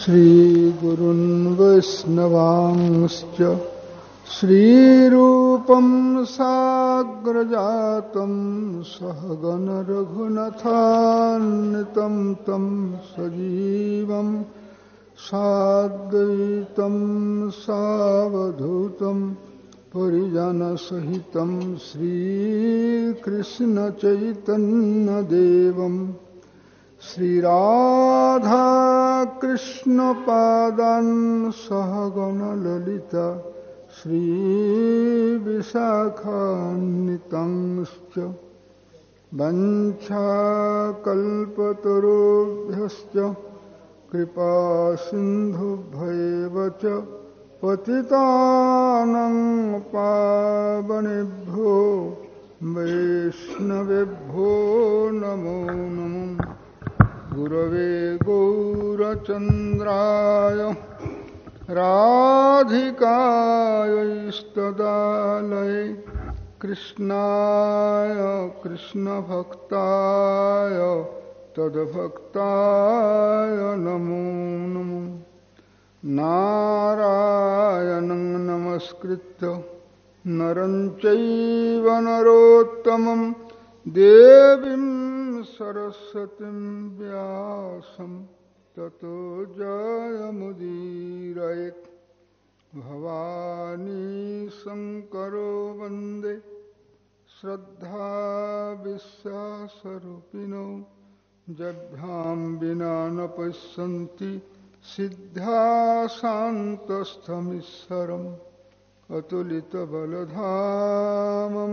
श्रीगुरुन् वैष्णवांश्च श्रीरूपं साग्रजातं सहगणरघुनथान्वितं तं सजीवं साद्वैतं सावधूतं परिजनसहितं श्रीकृष्णचैतन्यदेवम् श्रीराधाकृष्णपादान् सहगणललिता श्रीविशाखान्वितंश्च वञ्छाकल्पतरुभ्यश्च कृपासिन्धुभ्येव च पतितानं पावनेभ्यो वैष्णवेभ्यो नमो नमः। गुरवे गौरचन्द्राय राधिकायैस्तदालये कृष्णाय कृष्णभक्ताय तद्भक्ताय नमो नमो। नारायणं नमस्कृत्य नरं चैव नरोत्तमं देवीं सरस्वतीं व्यासं ततो जयमुदीरयेत् भवानी शङ्करो वंदे। श्रद्धाविश्वासरूपिणो जभ्यां विना न पश्यन्ति सिद्ध्याशान्तस्थमीश्वरम् अतुलितबलधामं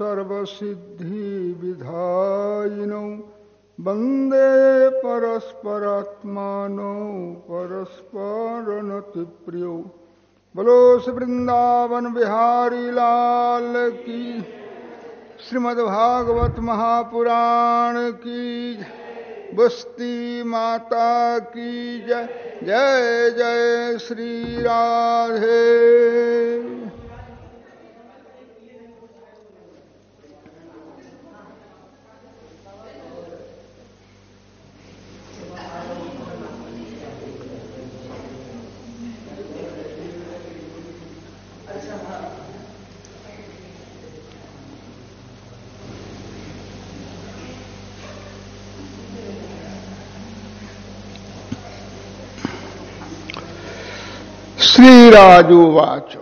सर्वसिद्धिविधायिनौ वंदे परस्परात्मानौ परस्परनतिप्रियौ। बोलो वृंदावन बिहारी लाल की श्रीमद्भागवत महापुराण की बस्ती माता की जय जय जय श्री राधे। श्रीराजोवाच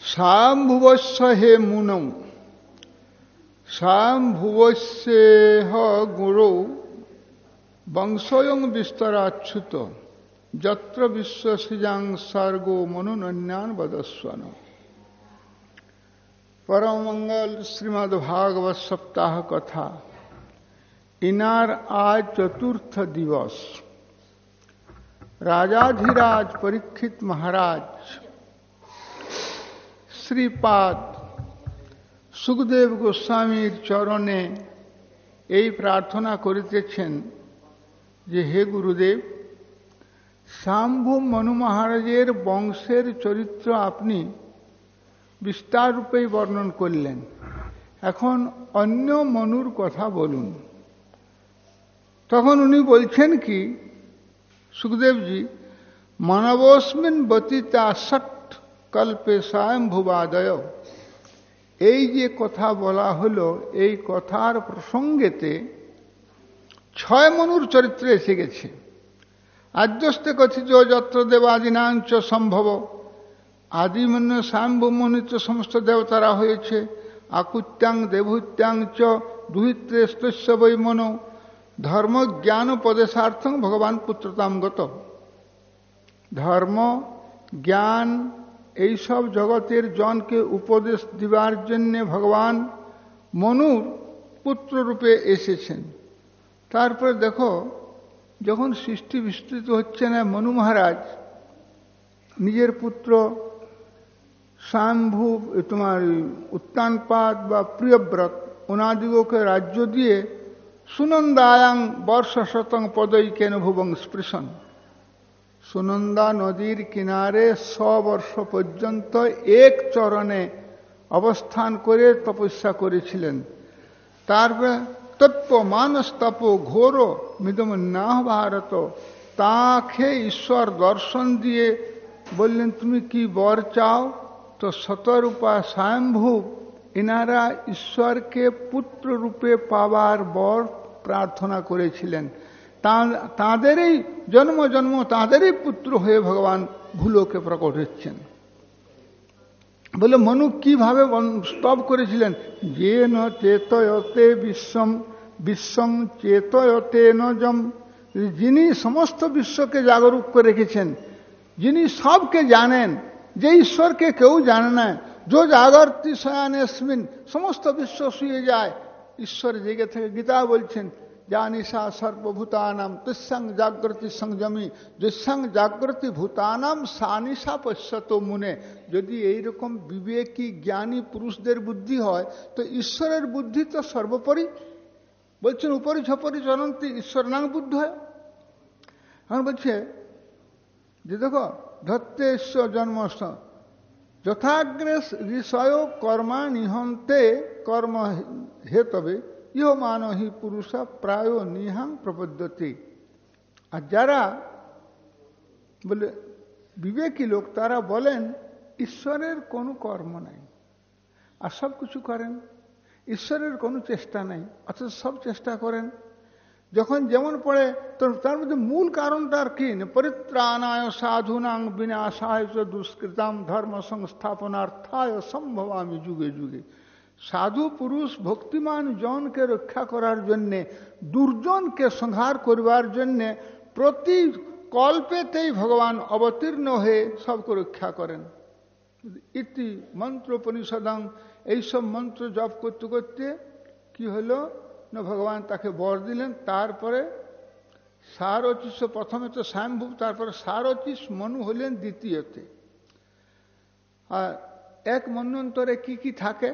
शाम्भुवस्य हे मुनौ शाम्भुवस्येह गुरौ वंशोयं विस्तराच्युत, जत्र विश्वसृजां सर्गो मनुनन्यान वदस्वन। परम मंगल श्रीमद् भागवत सप्ताह कथा, इनार आज चतुर्थ दिवस। राजाधिराज परीक्षित महाराज শ্রীপাদ সুখদেব গোস্বামীর চরণে এই প্রার্থনা করিতেছেন যে হে গুরুদেব শাম্ভু মনু মহারাজের বংশের চরিত্র আপনি বিস্তার রূপেই বর্ণন করলেন এখন অন্য মনুর কথা বলুন তখন উনি বলছেন কি সুখদেবজি মানবস্মিন বতিতা ষট কল্পে স্বয়ংভুবাদয় এই যে কথা বলা হলো, এই কথার প্রসঙ্গেতে ছয় মনুর চরিত্রে এসে গেছে। আদ্যস্তে কথিত যত্র দেবাদিনাঞ্চ সম্ভব। আদিমন্য স্বয়ংভূমনিত সমস্ত দেবতারা হয়েছে। আকুত্যাং দেবহুত্যাং চ দুহিত্রেস্তস্য বৈ মনো ধর্ম জ্ঞান উপদেশার্থং ভগবান পুত্রতাম গত। ধর্ম জ্ঞান এইসব জগতের জনকে উপদেশ দিবার জন্য ভগবান মনুর পুত্ররূপে এসেছেন। তারপরে দেখো, যখন সৃষ্টি বিস্তৃত হচ্ছে না, মনু মহারাজ নিজের পুত্র স্বয়ম্ভু তোমার উত্তানপাত বা প্রিয়ব্রত, ওনাদিগকে রাজ্য দিয়ে সুনন্দায়াং বর্ষ শতং পদই কেন ভুবং স্পৃশন। সুনন্দা নদীর কিনারে ছ বর্ষ পর্যন্ত এক চরণে অবস্থান করে তপস্যা করেছিলেন। তারপরে তত্ত্ব মানস তপ ঘোর মিদম না ভারত। তাকে ঈশ্বর দর্শন দিয়ে বললেন, তুমি কি বর চাও? তো শতরূপা স্বয়ম্ভু এনারা ঈশ্বরকে পুত্র রূপে পাওয়ার বর প্রার্থনা করেছিলেন। তাঁদেরই জন্ম জন্ম তাঁদেরই পুত্র হয়ে ভগবান ভুলোকে প্রকট হচ্ছেন। বলে, মনু কীভাবে স্তব করেছিলেন? যে ন চেতয়তে বিশ্বম বিশ্বম চেতয়তে নজম। যিনি সমস্ত বিশ্বকে জাগরুক করে রেখেছেন, যিনি সবকে জানেন, যে ঈশ্বরকে কেউ জানে না जो জাগরতি শয়ানেসমিন সমস্ত বিশ্ব শুয়ে যায় ঈশ্বর জেগে থেকে গীতা বলছেন, জানিসা সর্বভূতানাম তুসং জাগ্রতি সংযমী দুঃসং জাগ্রতি ভূতানাম সানিসা পশ্যত মুনে। যদি এইরকম বিবেকী জ্ঞানী পুরুষদের বুদ্ধি হয়, তো ঈশ্বরের বুদ্ধি তো সর্বোপরি। বলছেন, উপরি ঝপরি চলন্তি ঈশ্বর নাং বুদ্ধ হয় এখন বলছে যে দেখো ধত্তে ঈশ্বর জন্মস্থ যথাগ্রে ঋষয় কর্মা নিহন্তে কর্ম হেতবে, ইহ মানহি পুরুষ প্রায় নিহাং প্রপদ্যতে। আর যারা বলে, বিবেকী লোক, তারা বলেন, ঈশ্বরের কোনো কর্ম নাই। আর সব কিছু করেন। ঈশ্বরের কোনো চেষ্টা নাই। অথচ সব চেষ্টা করেন। যখন যেমন পড়ে তো তার মধ্যে মূল কারণটা আর কি পরিত্রাণায় সাধুনাং বিনাশায় দুষ্কৃতাম ধর্ম সংস্থাপনার্থায় সম্ভব আমি যুগে যুগে সাধু পুরুষ ভক্তিমান জনকে রক্ষা করার জন্যে দুর্জনকে সংহার করবার জন্যে প্রতি কল্পেতেই ভগবান অবতীর্ণ হয়ে সবকে রক্ষা করেন ইতি মন্ত্র পরিষদাং এইসব মন্ত্র জপ করতে করতে কি হলো না ভগবান তাকে বর দিলেন, তারপরে সারচিস প্রথমে তো স্বয়ম্ভূ, তারপরে সারচিস মনু হলেন দ্বিতীয়তে। আর এক মন্যন্তরে কি কি থাকে?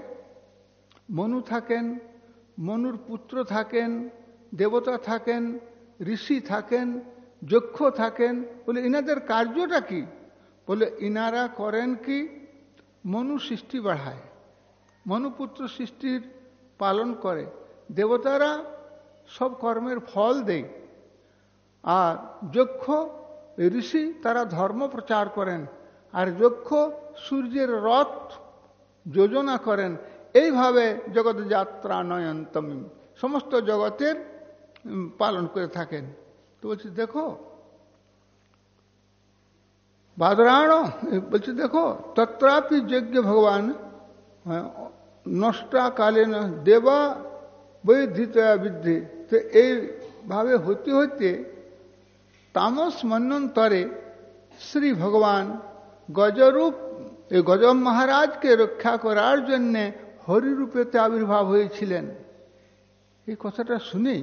মনু থাকেন, মনুর পুত্র থাকেন, দেবতা থাকেন, ঋষি থাকেন, যক্ষ থাকেন। বলে, ইনাদের কার্যটা কি? বলে, ইনারা করেন কি? মনু সৃষ্টি বাড়ায় মনুপুত্র সৃষ্টির পালন করে। দেবতারা সব কর্মের ফল দেয়। আর যক্ষ, ঋষি তারা ধর্ম প্রচার করেন। আর যক্ষ, সূর্যের রথ যোজনা করেন। এইভাবে জগৎ যাত্রা নয়ন্তম সমস্ত জগতের পালন করে থাকেন। তো বলছি, দেখো বাদরায়ণ বলছি, দেখো, তত্রাপি যজ্ঞ ভগবান নষ্টা কালীন দেবা বৈধিতা বৃদ্ধি। তো এইভাবে হতে হতে তামস মন্বন্তরে শ্রী ভগবান গজরূপ, এই গজব মহারাজকে রক্ষা করার জন্যে হরিরূপেতে আবির্ভাব হয়েছিলেন। এই কথাটা শুনেই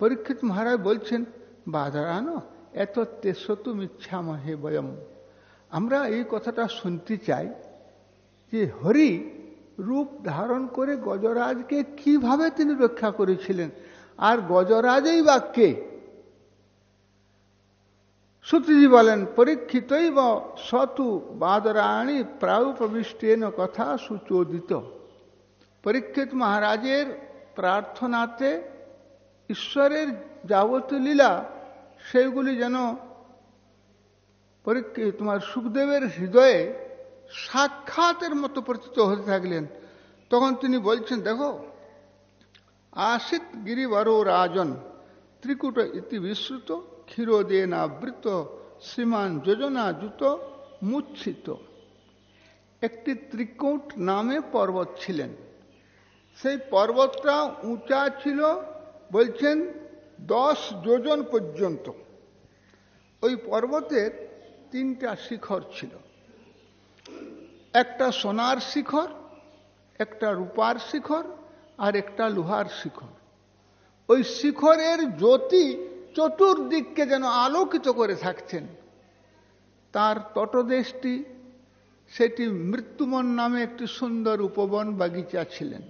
পরীক্ষিত মহারাজ বলছেন বাধারানো এত তেসতু মিচ্ছামহে বয়ম। আমরা এই কথাটা শুনতে চাই যে হরি রূপ ধারণ করে গজরাজকে কীভাবে তিনি রক্ষা করেছিলেন? আর গজরাজই বাক্যে সুতিজি বলেন পরীক্ষিতই বা সতু বাদরায়ণী প্রায়ুপবিষ্টেন কথা সুচোদিত। পরীক্ষিত মহারাজের প্রার্থনাতে ঈশ্বরের যাবতীয় লীলা সেইগুলি যেন পরীক্ষিত, তোমার সুখদেবের হৃদয়ে সাক্ষাতের মতো পরিচিত হতে থাকলেন। তখন তিনি বলছেন, দেখো, আশিত গিরিবর রাজন, ত্রিকুট ইতি বিশ্রুত ক্ষীরোদেন আবৃত শ্রীমান যোজনা জুত মুচ্ছিত। একটি ত্রিকুট নামে পর্বত ছিলেন। সেই পর্বতটা উঁচা ছিল, বলছেন, দশ যোজন পর্যন্ত। ওই পর্বতের তিনটা শিখর ছিল। একটা সোনার শিখর, একটা রূপার শিখর, আর একটা লোহার শিখর। ওই শিখরের জ্যোতি চতুর্দিককে যেন আলোকিত করে থাকছেন। তার তটদেশটি, সেটি মৃত্যুমন নামে একটি সুন্দর উপবন বাগিচা ছিলেন।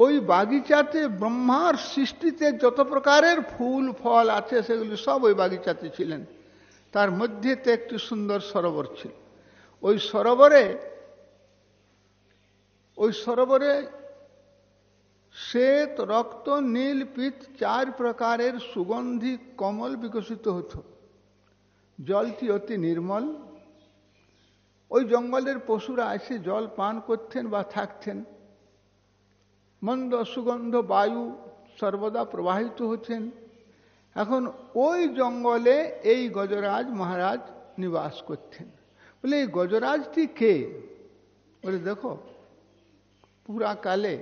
ওই বাগিচাতে ব্রহ্মার সৃষ্টিতে যত প্রকারের ফুল, ফল আছে, সেগুলি সব ওই বাগিচাতে ছিলেন। তার মধ্যেতে একটি সুন্দর সরোবর ছিল। ওই সরোবরে ওই সরোবরে শ্বেত, রক্ত, নীল, পিত চার প্রকারের সুগন্ধি কমল বিকশিত হতো। জলটি অতি নির্মল। ওই জঙ্গলের পশুরা এসে জল পান করতেন বা থাকতেন। মন্দ সুগন্ধ, বায়ু সর্বদা প্রবাহিত হচ্ছেন এখন ওই জঙ্গলে এই গজরাজ মহারাজ নিবাস করতেন। বলে, এই গজরাজটি কে? বলে, দেখো পুরা কালে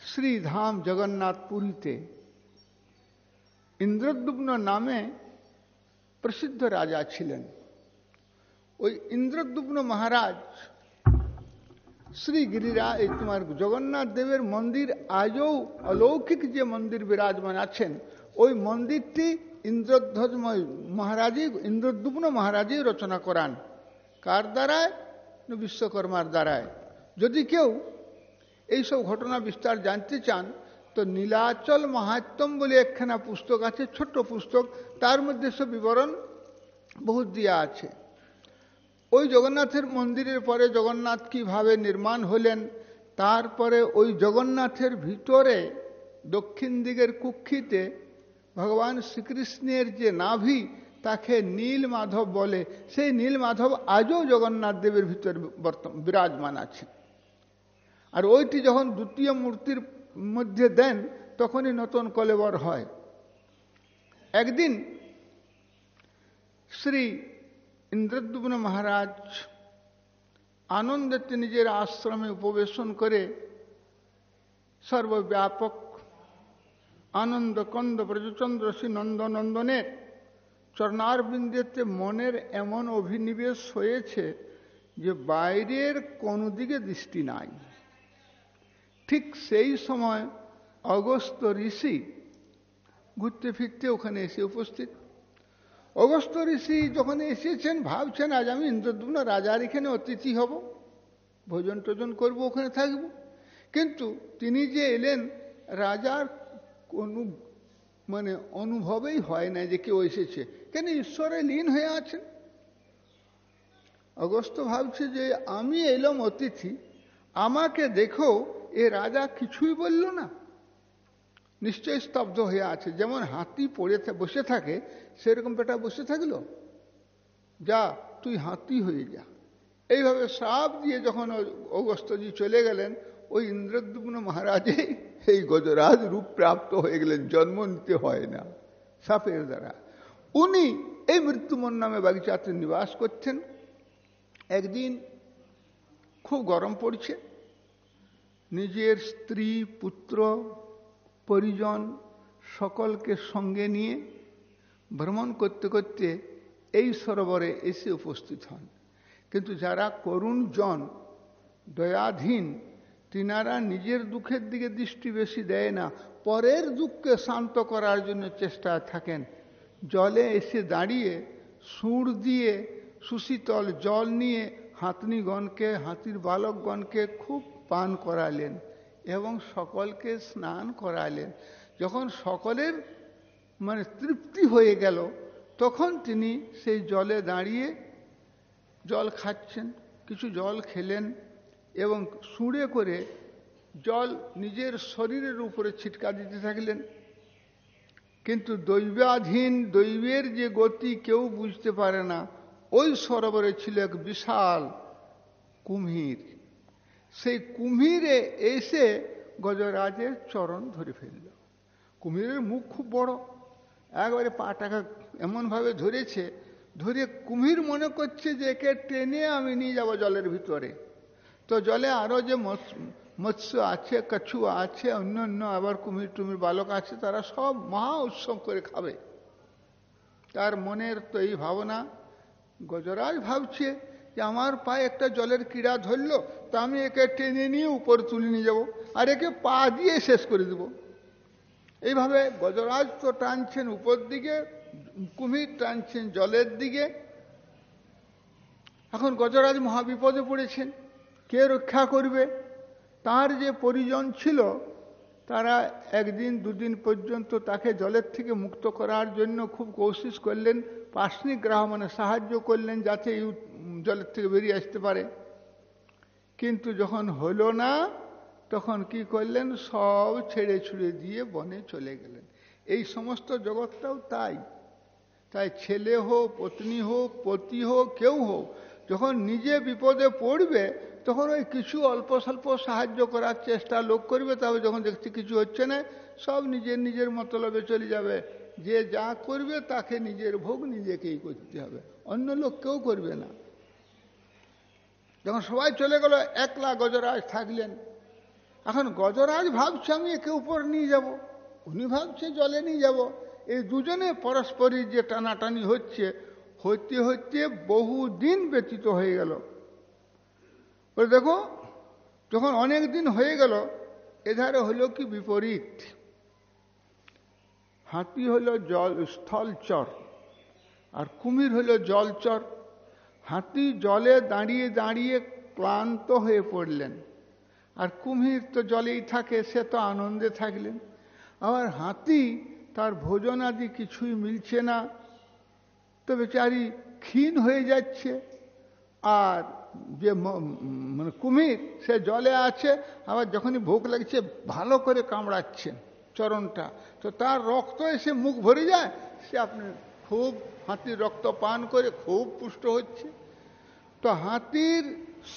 শ্রীধাম জগন্নাথ পুরীতে ইন্দ্রদ্যুম্ন নামে প্রসিদ্ধ রাজা ছিলেন ওই ইন্দ্রদ্যুম্ন মহারাজ শ্রী গিরিরা এই তোমার জগন্নাথ দেবের মন্দির আজও অলৌকিক যে মন্দির বিরাজমান আছেন ওই মন্দিরটি ইন্দ্রধ্বজ মহারাজই ইন্দ্রদ্যুম্ন মহারাজই রচনা করান কার দ্বারায় বিশ্বকর্মার দ্বারায় যদি কেউ এইসব ঘটনা বিস্তার জানতে চান, তো নীলাচল মাহাত্ম বলে একখানা পুস্তক আছে, ছোট্ট পুস্তক। তার মধ্যে সব বিবরণ বহুত দিয়া আছে। ওই জগন্নাথের মন্দিরের পরে জগন্নাথ কীভাবে নির্মাণ হলেন, তারপরে ওই জগন্নাথের ভিতরে, দক্ষিণ দিকের কুক্ষিতে ভগবান শ্রীকৃষ্ণের যে নাভি, তাকে নীল মাধব বলে। সেই নীল মাধব আজও জগন্নাথ দেবের ভিতরে বিরাজমান আছে। আর ওইটি যখন দ্বিতীয় মূর্তির মধ্যে দেন, তখনই নতুন কলেবর হয়। একদিন শ্রী ইন্দ্রদ্যুম্ন মহারাজ আনন্দেতে নিজের আশ্রমে উপবেশন করে সর্বব্যাপক আনন্দ কন্দ ব্রজচন্দ্র শ্রী নন্দনন্দনের চরণারবিন্দেতে মনের এমন অভিনিবেশ হয়েছে যে বাইরের কোনো দিকে দৃষ্টি নাই। ঠিক সেই সময় অগস্ত ঋষি ঘুরতে ফিরতে ওখানে এসে উপস্থিত। অগস্ত ঋষি যখন এসেছেন, ভাবছেন, আজ আমি ইন্দ্রদ্যুম্ন রাজার এখানে অতিথি হব, ভোজন টোজন করব, ওখানে থাকব। কিন্তু তিনি যে এলেন, রাজার কোনো মানে অনুভবেই হয় না যে কেউ এসেছে। কেন? ঈশ্বরে লীন হয়ে আছেন। অগস্ত ভাবছে যে, আমি এলাম অতিথি, আমাকে দেখো এ রাজা কিছুই বলল না। নিশ্চয় স্তব্ধ হয়ে আছে। যেমন হাতি পড়ে বসে থাকে, সেরকম বেটা বসে থাকল? যা, তুই হাতি হয়ে যা। এইভাবে সাপ দিয়ে যখন অগস্তজি চলে গেলেন, ওই ইন্দ্রদ্যুম্ন মহারাজে এই গজরাজ রূপ প্রাপ্ত হয়ে গেলেন। জন্ম নিতে হয় না। সাপের দ্বারা। উনি এই মৃত্যুমন নামে বাগিচাতে নিবাস করছেন। একদিন খুব গরম পড়ছে। নিজের স্ত্রী, পুত্র, পরিজন সকলকে সঙ্গে নিয়ে ভ্রমণ করতে করতে এই সরোবরে এসে উপস্থিত হন। কিন্তু যারা করুণ জন দয়াধীন, তিনারা নিজের দুঃখের দিকে দৃষ্টি বেশি দেয় না, পরের দুঃখকে শান্ত করার জন্য চেষ্টায় থাকেন। জলে এসে দাঁড়িয়ে সুর দিয়ে সুশীতল জল নিয়ে হাতনিগণকে, হাতির বালকগণকে খুব পান করালেন এবং সকলকে স্নান করালেন। যখন সকলের মানে তৃপ্তি হয়ে গেল, তখন তিনি সেই জলে দাঁড়িয়ে জল খাচ্ছেন, কিছু জল খেলেন এবং সুঁড়ে করে জল নিজের শরীরের উপরে ছিটকা দিতে থাকলেন। কিন্তু দৈবাধীন, দৈবের যে গতি কেউ বুঝতে পারে না। ওই সরোবরে ছিল এক বিশাল কুম্ভীর। সেই কুম্ভীরে এসে গজরাজের চরণ ধরে ফেলল। কুমিরের মুখ খুব বড়। একবারে পা টাকা এমনভাবে ধরেছে, ধরে কুমির মনে করছে যে একে টেনে আমি নিয়ে যাব জলের ভিতরে। তো জলে আরও যে মৎস্য আছে, কছু আছে, অন্য অন্য আবার কুমির টুমির বালক আছে, তারা সব মহা উৎসব করে খাবে। তার মনের তো এই ভাবনা। গজরাজ ভাবছে যে আমার পায়ে একটা জলের ক্রীড়া ধরলো, তা আমি একে টেনে নিয়ে উপর তুলে নিয়ে যাব আর একে পা দিয়ে শেষ করে দেব। এইভাবে গজরাজ তো টানছেন উপর দিকে, কুমির টানছেন জলের দিকে। এখন গজরাজ মহাবিপদে পড়েছেন, কে রক্ষা করবে? তার যে পরিজন ছিল, তারা একদিন দুদিন পর্যন্ত তাকে জলের থেকে মুক্ত করার জন্য খুব কোশিস করলেন পার্শ্বিক গ্রাহ মানে সাহায্য করলেন যাতে জলের থেকে বেরিয়ে আসতে পারে। কিন্তু যখন হলো না, তখন কি করলেন? সব ছেড়ে ছুড়ে দিয়ে বনে চলে গেলেন। এই সমস্ত জগৎটাও তাই। তাই ছেলে হোক, পত্নী হোক, পতি হোক, কেউ হোক, যখন নিজে বিপদে পড়বে, তখন ওই কিছু অল্প স্বল্প সাহায্য করার চেষ্টা লোক করবে, তবে যখন দেখছি কিছু হচ্ছে না, সব নিজের নিজের মতলবে চলে যাবে। যে যা করবে তাকে নিজের ভোগ নিজেকেই করতে হবে। অন্য লোক কেউ করবে না। যখন সবাই চলে গেল, একলা গজরাজ থাকলেন। এখন গজরাজ ভাবছে, আমি একে উপর নিয়ে যাব। উনি ভাবছে, জলে নিয়ে যাব। এই দুজনে পরস্পরের যে টানাটানি হচ্ছে, হইতে হইতে বহু দিন ব্যতীত হয়ে গেল। দেখো, যখন অনেক দিন হয়ে গেল, এধারে হলো কি বিপরীত? হাতি হলো জল স্থলচর আর কুমির হলো জলচর হাতি জলে দাঁড়িয়ে দাঁড়িয়ে ক্লান্ত হয়ে পড়লেন। আর কুমির তো জলেই থাকে, সে তো আনন্দে থাকলেন। আবার হাতি তার ভোজন আদি কিছুই মিলছে না। তো বেচারি ক্ষীণ হয়ে যাচ্ছে। আর যে মানে কুমির, সে জলে আছে, আবার যখনই ভোগ লাগছে, ভালো করে কামড়াচ্ছেন চরণটা। তো তার রক্ত এসে মুখ ভরে যায়, সে আপনি খুব হাতির রক্ত পান করে খুব পুষ্ট হচ্ছে। তো হাতির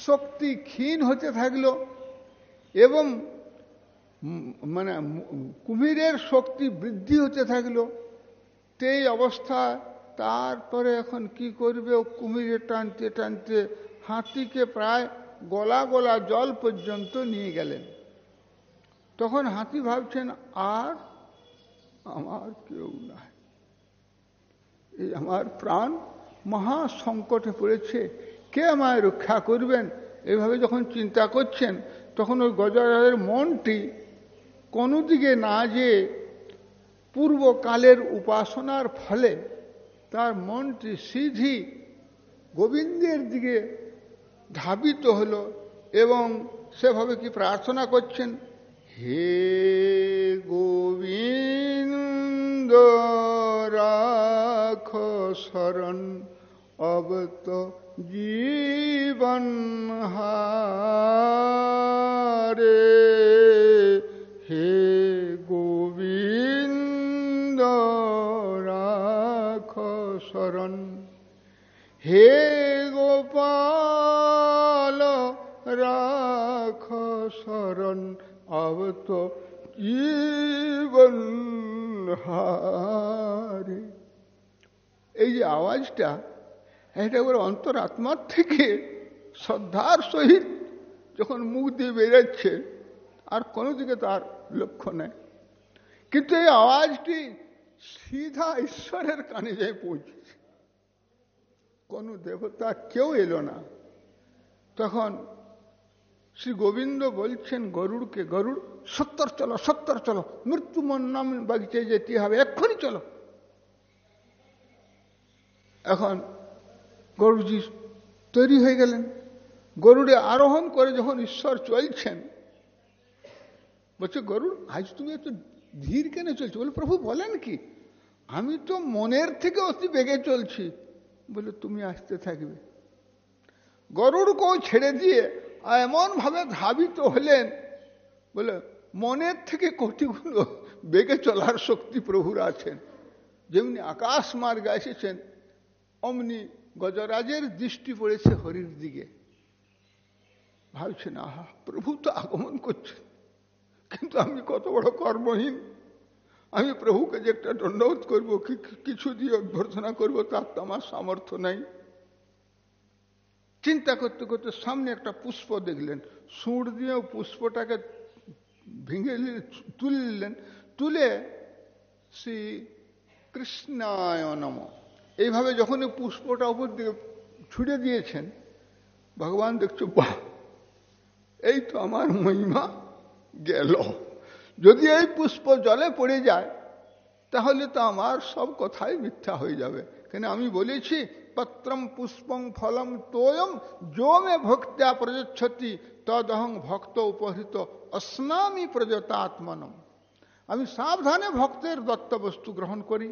শক্তি ক্ষীণ হতে থাকল এবং মানে কুমিরের শক্তি বৃদ্ধি হতে থাকল। এই অবস্থা তারপরে এখন কি করবে? ও কুমিরে টানতে টানতে হাতিকে প্রায় গলা গলা জল পর্যন্ত নিয়ে গেলেন। তখন হাতি ভাবছেন, আর আমার কেউ নাই। এই আমার প্রাণ মহা সংকটে পড়েছে। কে আমায় রক্ষা করবেন? এভাবে যখন চিন্তা করছেন, তখন ওই গজরাজের মনটি কোনো দিকে না যে পূর্বকালের উপাসনার ফলে তার মনটি সিধি গোবিন্দের দিকে ধাবিত হলো এবং সেভাবে কি প্রার্থনা করছেন? হে গোবিন্দ, রাখ শরণ, অবত জীবন হারে। হে গোবিন্দ, রাখ শরণ। হে গোপাল, রাখ শরণ। অবত জীবন হারে এই যে আওয়াজটা, এটা ওর অন্তরাত্মার থেকে শ্রদ্ধার সহিত যখন মুখ দিয়ে বেরোচ্ছে, আর কোনো দিকে তার লক্ষ্য নেই। কিন্তু এই আওয়াজটি সিধা ঈশ্বরের কানে যায় পৌঁছেছে। কোনো দেবতা কেউ এলো না। তখন শ্রী গোবিন্দ বলছেন গরুড়কে গরুড় সত্তর চলো সত্তর চলো, মৃত্যু নাম বাগিচে যেতে হবে, এক্ষুনি চলো। এখন গরুজি তৈরি হয়ে গেলেন। গরুড়ে আরোহণ করে যখন ঈশ্বর চলছেন, বলছে গরুড় আজ তুমি এত ধীর কেন চলছো? বলে, প্রভু বলেন কি, আমি তো মনের থেকে অতি বেগে চলছি। বলে, তুমি আসতে থাকবে। গরুড়কেও ছেড়ে দিয়ে এমন ভাবে ধাবিত হলেন, বলে, মনের থেকে কোটিগুলো বেগে চলার শক্তি প্রভুর আছেন। যেমনি আকাশ মার্গে এসেছেন, অমনি গজরাজের দৃষ্টি পড়েছে হরির দিকে। ভাবছেন আহা প্রভু তো আগমন করছেন, কিন্তু আমি কত বড় কর্মহীন। আমি প্রভুকে যে একটা দণ্ডবোধ করব কিছু দিয়ে অভ্যর্থনা করব, তার তো আমার সামর্থ্য নাই। চিন্তা করতে করতে সামনে একটা পুষ্প দেখলেন। সুঁড় দিয়ে পুষ্পটাকে ভেঙে তুললেন তুলে শ্রী কৃষ্ণায় নম। এইভাবে যখন পুষ্পটা উপর দিকে ছুড়ে দিয়েছেন, ভগবান দেখছ, বাহ! এই তো আমার মহিমা গেল। যদি এই পুষ্প জলে পড়ে যায়, তাহলে তো আমার সব কথাই মিথ্যা হয়ে যাবে। কেন আমি বলেছি, পত্রম পুষ্পং ফলম তোয়ম যো মে ভক্ত্যা প্রযচ্ছতি, তদহং ভক্ত উপহৃত অস্নামি প্রজতাত্মনম। আমি সাবধানে ভক্তের দত্ত বস্তু গ্রহণ করি।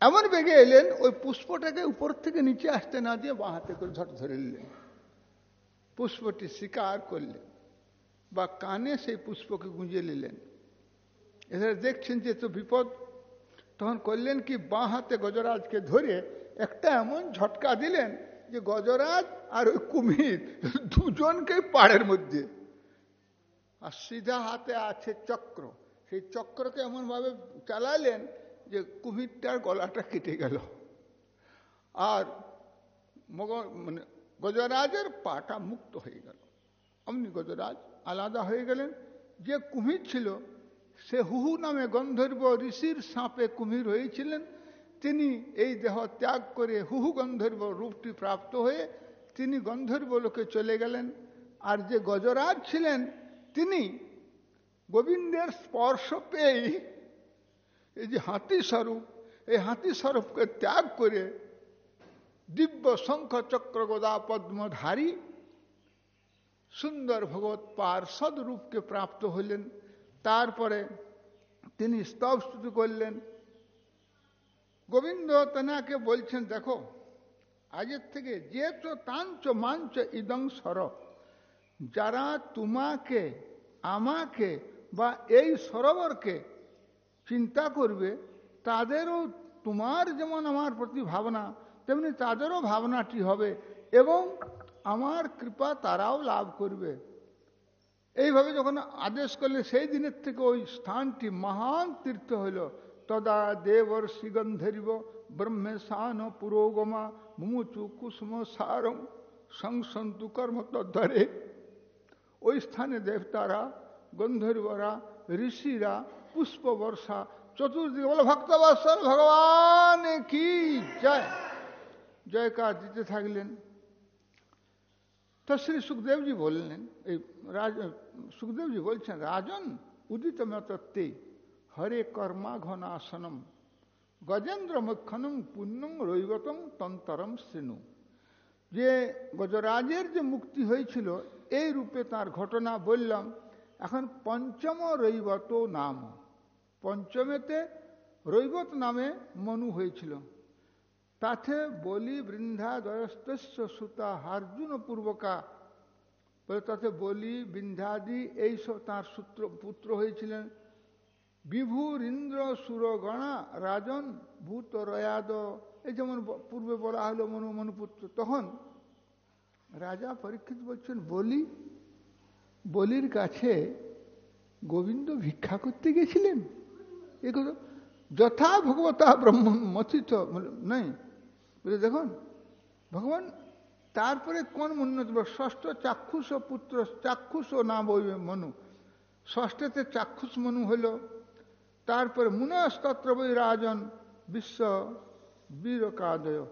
এমন বেগে এলেন, ওই পুষ্পটাকে উপর থেকে নিচে আসতে না দিয়ে বাঁ হাতে করে ধর ধরে নিলেন। পুষ্পটি স্বীকার করলেন বা কানে সেই পুষ্পকে গুঁজে নিলেন। এদের দেখছেন যে তো বিপদ তখন করলেন কি, বাঁ হাতে গজরাজকে ধরে একটা এমন ঝটকা দিলেন যে গজরাজ আর ওই কুমির দুজনকে পাড়ের মধ্যে। আর সিধা হাতে আছে চক্র। সেই চক্রকে এমনভাবে চালালেন যে কুমিরটার গলাটা কেটে গেল। আর মানে গজরাজের পাটা মুক্ত হয়ে গেল। অমনি গজরাজ আলাদা হয়ে গেলেন। যে কুমির ছিল সে হুহু নামে গন্ধর্ব ঋষির সাপে কুমির হয়েছিলেন। তিনি এই দেহ ত্যাগ করে হুহু গন্ধর্ব রূপটি প্রাপ্ত হয়ে তিনি গন্ধর্ব লোকে চলে গেলেন। আর যে গজরাজ ছিলেন, তিনি গোবিন্দের স্পর্শ পেয়েই এই যে হাতি স্বরূপ, এই হাতি স্বরূপকে ত্যাগ করে দিব্য শঙ্খ চক্র গোদা পদ্মধারী সুন্দর ভগবত পার্ষদ রূপকে প্রাপ্ত হইলেন তারপরে তিনি স্তব স্তুতি করলেন। গোবিন্দ তেনাকে বলছেন, দেখো আজের থেকে যে তো তাঞ্চ মাঞ্চ ইদং সর, যারা তোমাকে, আমাকে বা এই সরোবরকে চিন্তা করবে, তাদেরও তোমার যেমন আমার প্রতি ভাবনা, তেমনি তাদেরও ভাবনাটি হবে এবং আমার কৃপা তারাও লাভ করবে। এইভাবে যখন আদেশ করলে, সেই দিনের থেকে ওই স্থানটি মহান তীর্থ হইল। তদা দেবর শ্রীগন্ধরিব ব্রহ্মেশান পুরোগমা, মুমুচু কুসুম সারম সংসন্তু কর্ম তদ্ধরে। ওই স্থানে দেবতারা, গন্ধর্বরা, ঋষিরা পুষ্প বর্ষা চতুর্দিকে বলে ভক্তবাসল ভগবান কি? জয়। জয়কার দিতে থাকলেন। তো শ্রী সুখদেবজি বললেন, এই রাজ, সুখদেবজি বলছেন, রাজন উদিত মতত্তে হরে কর্মা ঘনাসনম গজেন্দ্র মুখনম পুণ্যম রৈবতম তন্তরম শ্রেণু যে গজরাজের যে মুক্তি হয়েছিল, এই রূপে তার ঘটনা বললাম। এখন পঞ্চম রৈবত নাম, পঞ্চমেতে রৈবত নামে মনু হয়েছিল। তাতে বলি বৃন্ধা দয়স্তস্য সুতা হার্জুন পূর্বকা বলে তাতে বলি বৃন্ধাদি এইসব তাঁর সূত্র পুত্র হয়েছিলেন বিভুর ইন্দ্র সুরগণা রাজন ভূত রয়াদ এই যেমন পূর্বে বলা হলো মনু মনুপুত্র তখন রাজা পরীক্ষিত বলছেন বলি বলির কাছে গোবিন্দ ভিক্ষা করতে গেছিলেন? এ কথা যথা ভগবতা ব্রহ্ম মথিত নাই। বুঝে দেখুন, ভগবান, তারপরে কোন উন্নত ষষ্ঠ চাক্ষুষ পুত্র, চাক্ষুষ নাম বইবে মনু? ষষ্ঠতে চাক্ষুষ মনু হইল, তারপরে মুনস্তত্র বই রাজন বিশ্ব বীরকাদয়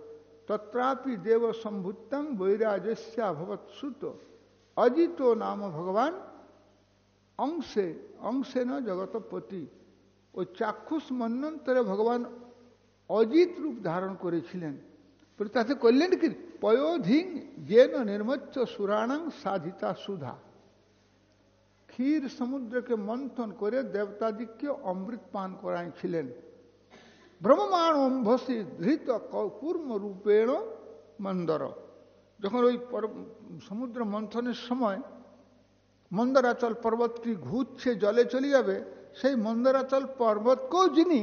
তত্রাপি দেব সম্ভুতং বৈরাজস্যা ভবৎ সুত। অজিত নাম ভগবান, অংশে অংশে ন জগতপতি। ওই চাক্ষুষ মন্যন্তরে ভগবান অজিত রূপ ধারণ করেছিলেন। তাতে করলেন কি পয়োধিং যেন নির্মচ্ছ সুরাণাং সাধিতা সুধা ক্ষীর সমুদ্রকে মন্থন করে দেবতাদিককে অমৃত পান করাইছিলেন ব্রহ্মাণ অম্ভসী ধৃত কূর্ম রূপেণ মন্দর যখন ওই সমুদ্র মন্থনের সময় মন্দরাচল পর্বতটি ঘুরছে জলে চলে যাবে সেই মন্দরাচল পর্বতকেও যিনি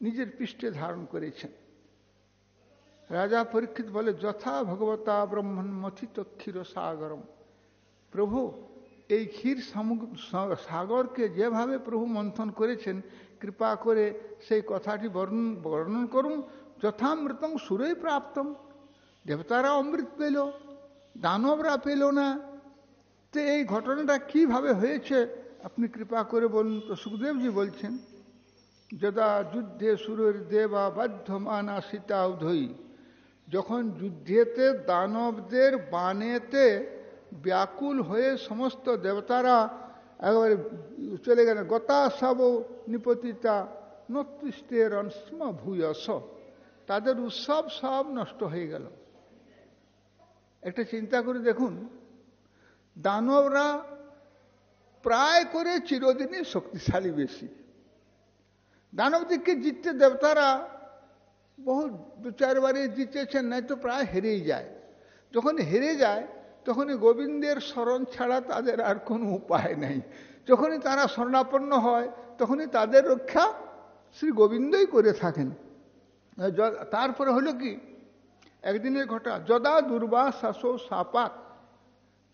নিজের পৃষ্ঠে ধারণ করেছেন রাজা পরীক্ষিত বলে, যথা ভগবতা ব্রহ্মণ মথিত ক্ষীর সাগরম। প্রভু, এই ক্ষীর সাগরকে যেভাবে প্রভু মন্থন করেছেন, কৃপা করে সেই কথাটি বর্ণন বর্ণন করুন। যথামৃতম সুরেই প্রাপ্তম। দেবতারা অমৃত পেল, দানবরা পেল না। তো এই ঘটনাটা কীভাবে হয়েছে, আপনি কৃপা করে বলুন তো সুখদেবজি বলছেন। যদা যুদ্ধে সুরের দেবা বাধ্যমানা সীতা উধই যখন যুদ্ধেতে, দানবদের বানেতে ব্যাকুল হয়ে সমস্ত দেবতারা একেবারে চলে গেলেন। গতা সব নিপতিতা নতুষ্টের অংস্ম ভূয়স। তাদের উৎসব সব নষ্ট হয়ে গেল। একটা চিন্তা করে দেখুন, দানবরা প্রায় করে চিরদিনই শক্তিশালী বেশি। দানবদিককে জিততে দেবতারা বহু দু চারবারে জিতেছেন, নাই তো প্রায় হেরেই যায়। যখন হেরে যায়, তখনই গোবিন্দের স্মরণ ছাড়া তাদের আর কোনো উপায় নেই। যখনই তারা স্মরণাপন্ন হয়, তখনই তাদের রক্ষা শ্রী গোবিন্দই করে থাকেন। তারপরে হলো কি? একদিনের ঘটা, যদা দুর্বাসাস সাপাত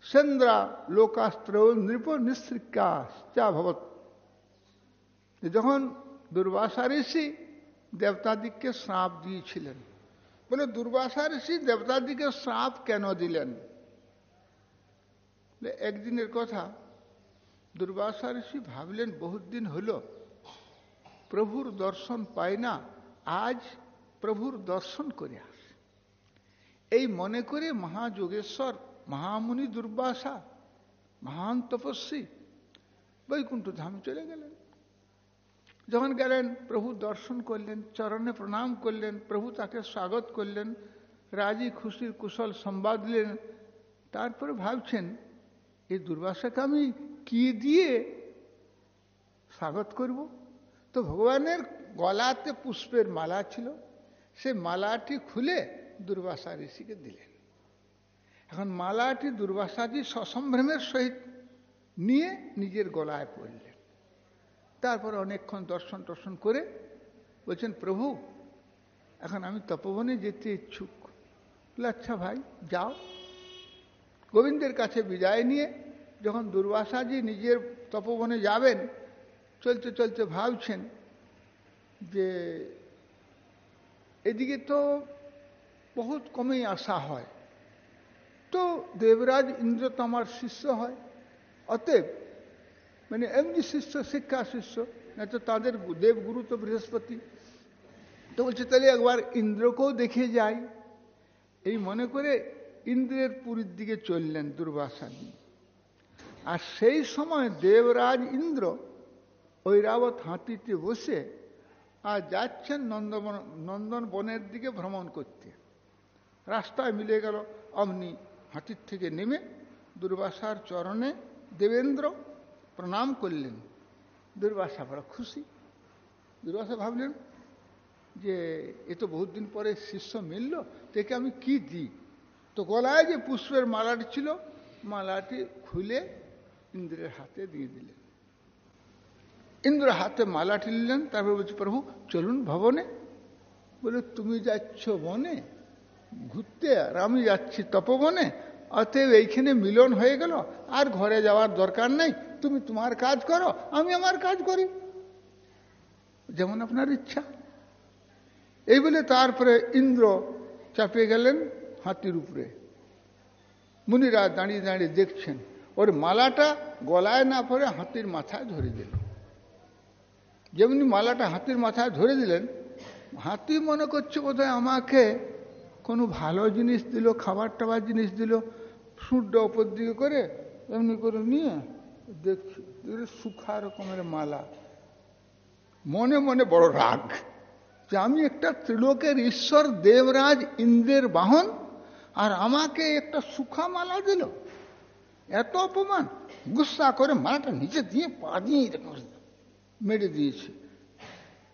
সেন্দ্রা লোকাস্ত্র নৃপ নিঃসৃকাশ্চা ভবত যখন দুর্বাসা ঋষি দেবতাদিককে শ্রাপ দিয়েছিলেন। বলে, দুর্বাসা ঋষি দেবতাদিকে শ্রাপ কেন দিলেন? একদিনের কথা, দুর্বাসা ঋষি ভাবলেন, বহুত দিন হল, প্রভুর দর্শন পায় না, আজ প্রভুর দর্শন করে আস। এই মনে করে মহাযোগেশ্বর, মহামুনি দুর্বাসা, মহান তপস্বী বৈকুণ্ঠ ধামে চলে গেলেন। যখন গেলেন, প্রভু দর্শন করলেন, চরণে প্রণাম করলেন, প্রভু তাকে স্বাগত করলেন, রাজি খুশির কুশল সংবাদ দিলেন। তারপরে ভাবছেন এই দুর্বাসাকে আমি কি দিয়ে স্বাগত করব? তো ভগবানের গলাতে পুষ্পের মালা ছিল, সে মালাটি খুলে দুর্বাসা ঋষিকে দিলেন। এখন মালাটি দুর্বাসাজি সসম্ভ্রমের সহিত নিয়ে নিজের গলায় পড়লেন। তারপর অনেকক্ষণ দর্শন টর্শন করে বলছেন, প্রভু, এখন আমি তপবনে যেতে ইচ্ছুক। আচ্ছা ভাই, যাও। গোবিন্দের কাছে বিদায় নিয়ে যখন দুর্বাসাজি নিজের তপবনে যাবেন, চলতে চলতে ভাবছেন যে এদিকে তো বহুত কমেই আসা হয়। তো দেবরাজ ইন্দ্র তো আমার শিষ্য হয়। অতএব মানে এমনি শিষ্য, শিক্ষা শিষ্য না তো তাদের দেবগুরু তো বৃহস্পতি। তো বলছে, তাহলে একবার ইন্দ্রকেও দেখে যাই। এই মনে করে ইন্দ্রের পুরীর দিকে চললেন দুর্বাসা নিয়ে। আর সেই সময় দেবরাজ ইন্দ্র ঐরাবত হাতিতে বসে আর যাচ্ছেন নন্দবন নন্দন বনের দিকে ভ্রমণ করতে। রাস্তায় মিলে গেল অমনি হাতির থেকে নেমে দুর্বাসার চরণে দেবেন্দ্র প্রণাম করলেন। দুর্বাসা বড় খুশি। দুর্বাসা ভাবলেন যে, এ তো বহুত দিন পরে শিষ্য মিলল, তেকে আমি কি দিই? তো গলায় যে পুষ্পের মালাটি ছিল, মালাটি খুলে ইন্দ্রের হাতে দিয়ে দিলেন। ইন্দ্র হাতে মালাটি নিলেন, তারপর বলছে, প্রভু, চলুন ভবনে। বলে, তুমি যাচ্ছ বনে? ঘুরতে? আর আমি যাচ্ছি তপবনে? অতএব এইখানে মিলন হয়ে গেল। আর ঘরে যাওয়ার দরকার নেই। তুমি তোমার কাজ করো, আমি আমার কাজ করি। যেমন আপনার ইচ্ছা। এই বলে তারপরে ইন্দ্র চাপে গেলেন হাতির উপরে। মুনিরা দাঁড়িয়ে দাঁড়িয়ে দেখছেন। ওর মালাটা গলায় না পরে হাতির মাথায় ধরে দিল। যেমনি মালাটা হাতির মাথায় ধরে দিলেন, হাতি মনে করছে বোধহয় আমাকে কোনো ভালো জিনিস দিল খাবার টাবার জিনিস দিল সূর্য ওপর দিকে করে এমনি করে নিয়ে দেখছি সুখা রকমের মালা। মনে মনে বড় রাগ যে আমি একটা ত্রিলোকের ঈশ্বর, দেবরাজ, ইন্দ্রের বাহন, আর আমাকে একটা সুখা মালা দিল। এত অপমান। গুসা করে মালাটা নিচে দিয়ে পা দিয়ে মেরে দিয়েছে।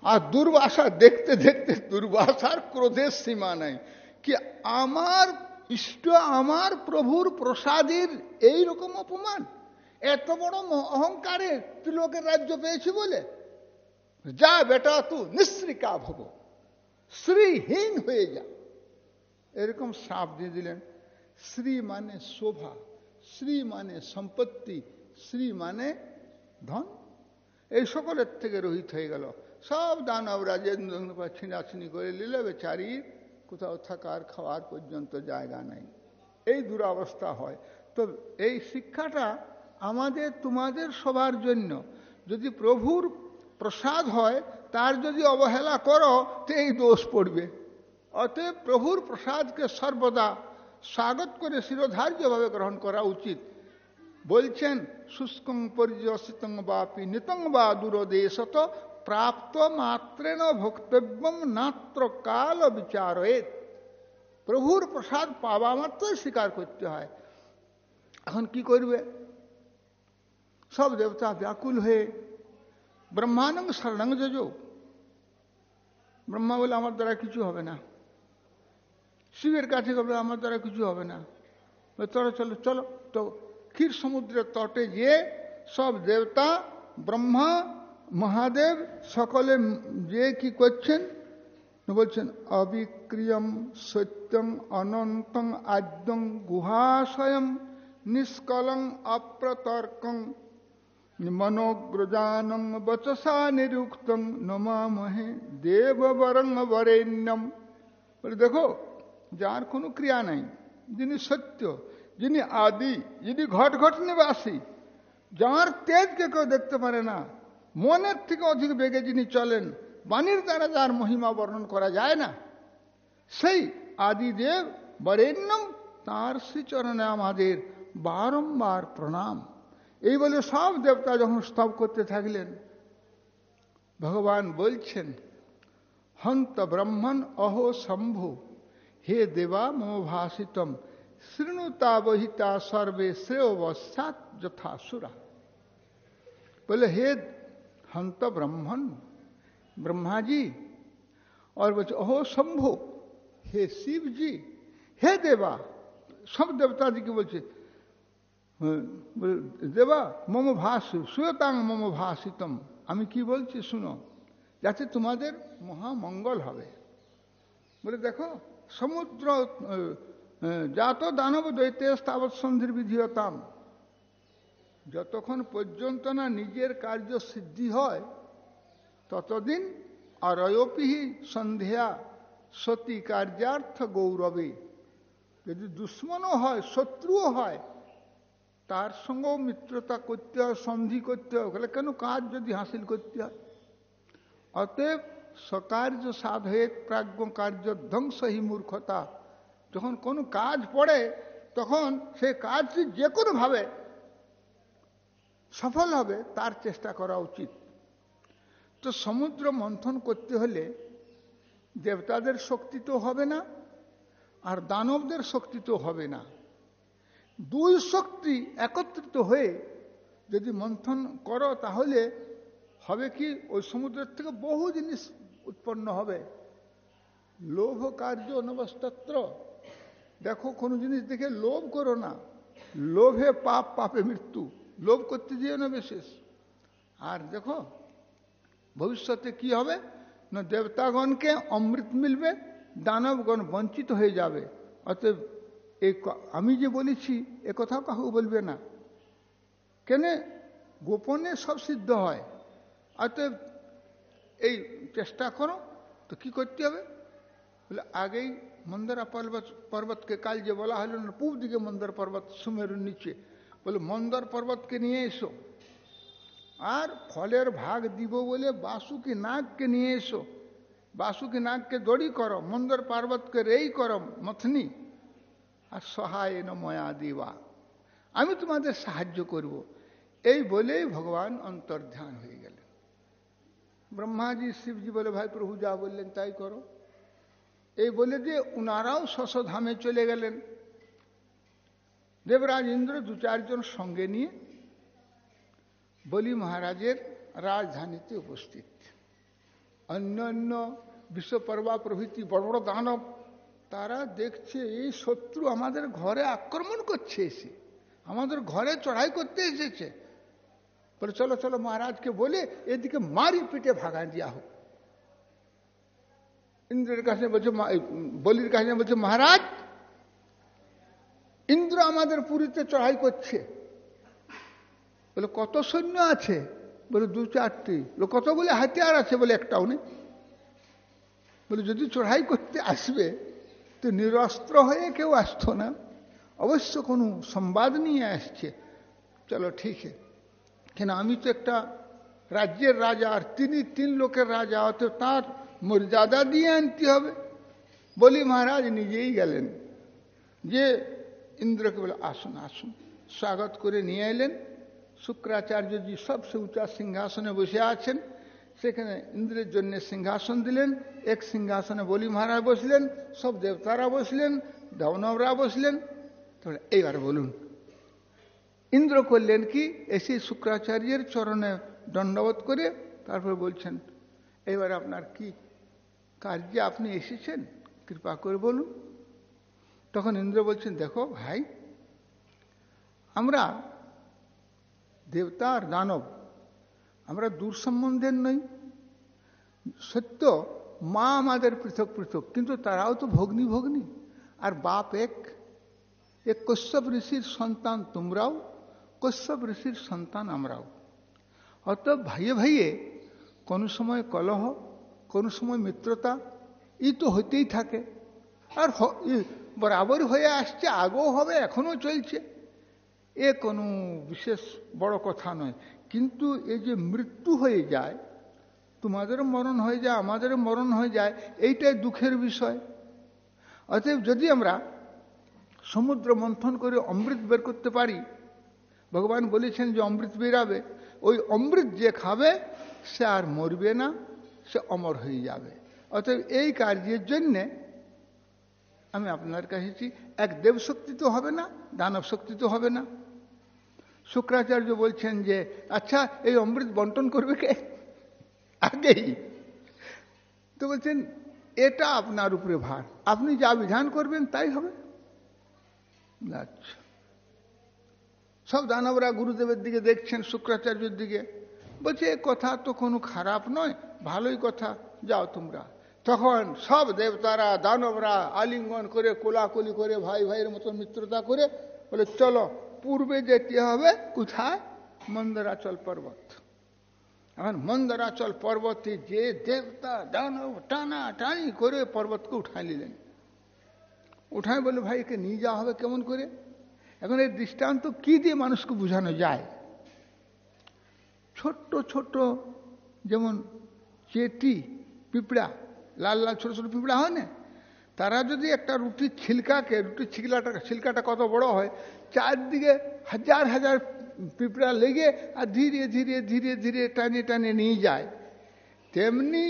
আর দুর্বাসা দেখতে দেখতে দুর্বাসার ক্রোধের সীমা নাই। কি আমার ইষ্ট আমার প্রভুর প্রসাদের এই রকম অপমান। এত বড় অহংকারে ত্রিলোকের রাজ্য পেয়েছি বলে। যা বেটা, তু নিঃশ্রিকা ভব। শ্রীহীন হয়ে যা। এরকম সাপ দিয়ে দিলেন, শ্রী মানে শোভা, শ্রী মানে সম্পত্তি, শ্রী মানে ধন। এই সকলের থেকে রহিত হয়ে গেল। সব দানব রাজেন্দ্র, ছিনাছিনি করে নিলে বেচারির কোথাও থাকার খাওয়ার পর্যন্ত জায়গা নেই। এই দুরাবস্থা হয়। তো এই শিক্ষাটা আমাদের, তোমাদের সবার জন্য। যদি প্রভুর প্রসাদ হয়, তার যদি অবহেলা করো, তো এই দোষ পড়বে। অতএব প্রভুর প্রসাদকে সর্বদা স্বাগত করে, শিরোধার্যভাবে গ্রহণ করা উচিত। বলছেন, শুষ্কং পর্যসিতং বাপি নিতং বা দূরদেশত প্রাপ্ত মাত্রেন ভক্তব্যম নাত্র কাল বিচারেত প্রভুর প্রসাদ পাওয়া মাত্রই স্বীকার করতে হয়। এখন কি করবে? সব দেবতা ব্যাকুল হয়ে ব্রহ্মানন্দ শরণাঙ্গ যজো। ব্রহ্মা বলে, আমার দ্বারা কিছু হবে না। শিবের কাছে বলে আমার দ্বারা কিছু হবে না। চলো চলো চলো। তো ক্ষীর সমুদ্রের তটে গিয়ে সব দেবতা ব্রহ্মা মহাদেব সকলে যে কি করছেন? বলছেন, অবিক্রিয়ম সত্যং অনন্তং আদ্যং গুহাশয়ম নিষ্কলং অপ্রতর্কং মনোগ্রজানং বচসা নিরুক্তং নমামহে দেববরং বরেণ্যম। বলে, দেখো, যার কোনো ক্রিয়া নাই, যিনি সত্য, যিনি আদি, যিনি ঘট ঘট নিবাসী যার তেজকে কেউ দেখতে পারে না মনের থেকে অধিক বেগে যিনি চলেন, বাণীর দ্বারা যার মহিমা বর্ণন করা যায় না, সেই আদিদেব বরেণ্যম তার শ্রীচরণে আমাদের বারংবার প্রণাম। এই বলে সব দেবতা যখন স্তব করতে থাকলেন, ভগবান বলছেন, হন্ত ব্রহ্মণ অহো শম্ভু, হে দেবা মম ভাষিতম শৃণুতা বহিতা সর্বে শ্রেয় বসাত যথাসুরা। बोले हम तो ब्रह्मन ब्रह्मा जी और बच ओहो, शंभु, हे शिव जी हे देवा, सब देवता जी की बोल, देवा, मम भाष सुयतांग मम भाषितम। हम कि बोलिए सुनो, जाते तुम्हारे महामंगल है बोले, देखो, समुद्र जात दानव दैत्य स्थावत संधिर विधियताम যতক্ষণ পর্যন্ত না নিজের কার্য সিদ্ধি হয়, ততদিন অরয়পিহি সন্ধ্যা সতী কার্যার্থ গৌরবে। যদি দুশ্মনও হয়, শত্রুও হয়, তার সঙ্গেও মিত্রতা করতে হয়, সন্ধি করতে হয় বলে কেন কাজ যদি হাসিল করতে হয়? অতএব সকার্য সাধয়েত প্রাজ্ঞ কার্য ধ্বংস হি মূর্খতা। যখন কোনো কাজ পড়ে, তখন সে কাজটি যে কোনোভাবে সফল হবে, তার চেষ্টা করা উচিত। তো সমুদ্র মন্থন করতে হলে দেবতাদের শক্তি তো হবে না, আর দানবদের শক্তি তো হবে না। দুই শক্তি একত্রিত হয়ে যদি মন্থন করো, তাহলে হবে কি, ওই সমুদ্রের থেকে বহু জিনিস উৎপন্ন হবে। লোভ কার্য অনবস্তত্র। দেখো কোনো জিনিস দেখে লোভ করো না। লোভে পাপ, পাপে মৃত্যু। লোভ করতে দিও না বিশেষ। আর দেখো, ভবিষ্যতে কি হবে? না দেবতাগণকে অমৃত মিলবে, দানবগণ বঞ্চিত হয়ে যাবে। অতএব এই আমি যে বলেছি, এ কথাও কাহু বলবে না। কেন? গোপনে সব সিদ্ধ হয়। অতএব এই চেষ্টা করো, তো কি করতে হবে? বলে আগেই মন্দরা পর্বত পর্বতকে কাল যে বলা হলো না, পূব দিকে মন্দর পর্বত, সুমেরুর নিচে। বলে, মন্দর পর্বতকে নিয়ে এসো। আর ফলের ভাগ দিব বলে বাসুকি নাগকে নিয়ে এসো। বাসুকি নাগকে দড়ি করো, মন্দর পার্বতকে রেই করো, মথনি। আর সহায় ময়া দিবা। আমি তোমাদের সাহায্য করব। এই বলেই ভগবান অন্তর্ধান হয়ে গেলেন। ব্রহ্মাজি শিবজি বলে, ভাই প্রভু যা বললেন তাই করো। এই বলে দিয়ে উনারাও শশধামে চলে গেলেন। দেবরাজ ইন্দ্র দু চারজন সঙ্গে নিয়ে বলি মহারাজের রাজধানীতে উপস্থিত। অন্য অন্য বিশ্বপর্বা প্রভৃতি বড় বড় দানব, তারা দেখছে এই শত্রু আমাদের ঘরে আক্রমণ করছে এসে, আমাদের ঘরে চড়াই করতে এসেছে। বলে, চলো চলো মহারাজকে বলে এদিকে মারি পিটে ভাগা দিয়া হোক। ইন্দ্রের কাছে বলছে বলির কাছে বলছে, মহারাজ ইন্দ্র আমাদের পুরীতে চড়াই করছে। বলে, কত সৈন্য আছে? বলে, দু চারটি। বলে কতগুলি হাতিয়ার আছে। বলে একটাও নেই বলে, যদি চড়াই করতে আসবে, তো নিরস্ত্র হয়ে কেউ আসতো না। অবশ্য কোনো সংবাদ নিয়ে আসছে। চলো, ঠিক কেন, আমি তো একটা রাজ্যের রাজা, আর তিনি তিন লোকের রাজা অত তার মর্যাদা দিয়ে আনতে হবে। বলি, মহারাজ, নিজেই গেলেন। যে ইন্দ্রকে বলে আসুন আসুন। স্বাগত করে নিয়ে এলেন। শুক্রাচার্যজি সবচেয়ে উঁচা সিংহাসনে বসে আছেন। সেখানে ইন্দ্রের জন্য সিংহাসন দিলেন। এক সিংহাসনে বলি মহারাজ বসলেন, সব দেবতারা বসলেন, দানবরা বসলেন। তাহলে এইবার বলুন, ইন্দ্র করলেন কি? এসে শুক্রাচার্যের চরণে দণ্ডবোধ করে তারপর বলছেন এবার আপনার কি কার্যে আপনি এসেছেন? কৃপা করে বলুন। তখন ইন্দ্র বলছেন, দেখো ভাই, আমরা দেবতা আর দানব, আমরা দূর সম্বন্ধের নই। সত্য, মা আমাদের পৃথক পৃথক, কিন্তু তারাও তো ভগ্নি ভগ্নি। আর বাপ এক এক কশ্যপ ঋষির সন্তান তোমরাও, কশ্যপ ঋষির সন্তান আমরাও। অত ভাইয়ে ভাইয়ে, কোনো সময় কলহ, কোনো সময় মিত্রতা, ই তো হতেই থাকে। আর বরাবর হয়ে আসছে, আগেও হবে, এখনও চলছে। এ কোনো বিশেষ বড় কথা নয়। কিন্তু এই যে মৃত্যু হয়ে যায়, তোমাদেরও মরণ হয়ে যায়, আমাদেরও মরণ হয়ে যায়, এইটাই দুঃখের বিষয়। অতএব যদি আমরা সমুদ্র মন্থন করে অমৃত বের করতে পারি, ভগবান বলেছেন যে অমৃত বেরাবে, ওই অমৃত যে খাবে, সে আর মরবে না, সে অমর হয়ে যাবে। অতএব এই কার্যের জন্যে আমি আপনার কাছে এক দেব শক্তি তো হবে না দানব শক্তি তো হবে না। শুক্রাচার্য বলছেন যে আচ্ছা এই অমৃত বন্টন করবে কে? আগেই। তো বলছেন, এটা আপনার উপরে ভার। আপনি যা বিধান করবেন তাই হবে। আচ্ছা। সব দানবরা গুরুদেবের দিকে দেখছেন, শুক্রাচার্যের দিকে। বলছে, এ কথা তো কোনো খারাপ নয়, ভালোই কথা, যাও তোমরা। তখন সব দেবতারা, দানবরা আলিঙ্গন করে, কোলাকুলি করে, ভাই ভাইয়ের মতো মিত্রতা করে বলে, চলো, পূর্বে যেতে হবে, কোথায়? মন্দরাচল পর্বত। এখন মন্দরাচল পর্বতে যে দেবতা, দানব টানা টানি করে পর্বতকে উঠাই নিলেন। উঠায় বলে, ভাই, একে নিয়ে যাওয়া হবে কেমন করে? এখন এই দৃষ্টান্ত কি দিয়ে মানুষকে বোঝানো যায়? ছোট্ট ছোট্ট, যেমন চেটি, পিঁপড়া লাল লাল ছোট ছোট পিঁপড়া হয় না? তারা যদি একটা রুটির ছিলকাকে রুটির ছিলকাটা ছিলকাটা কত বড় হয়, চারদিকে হাজার হাজার পিঁপড়া লেগে আর ধীরে ধীরে ধীরে ধীরে টানে টানে নিয়ে যায়। তেমনি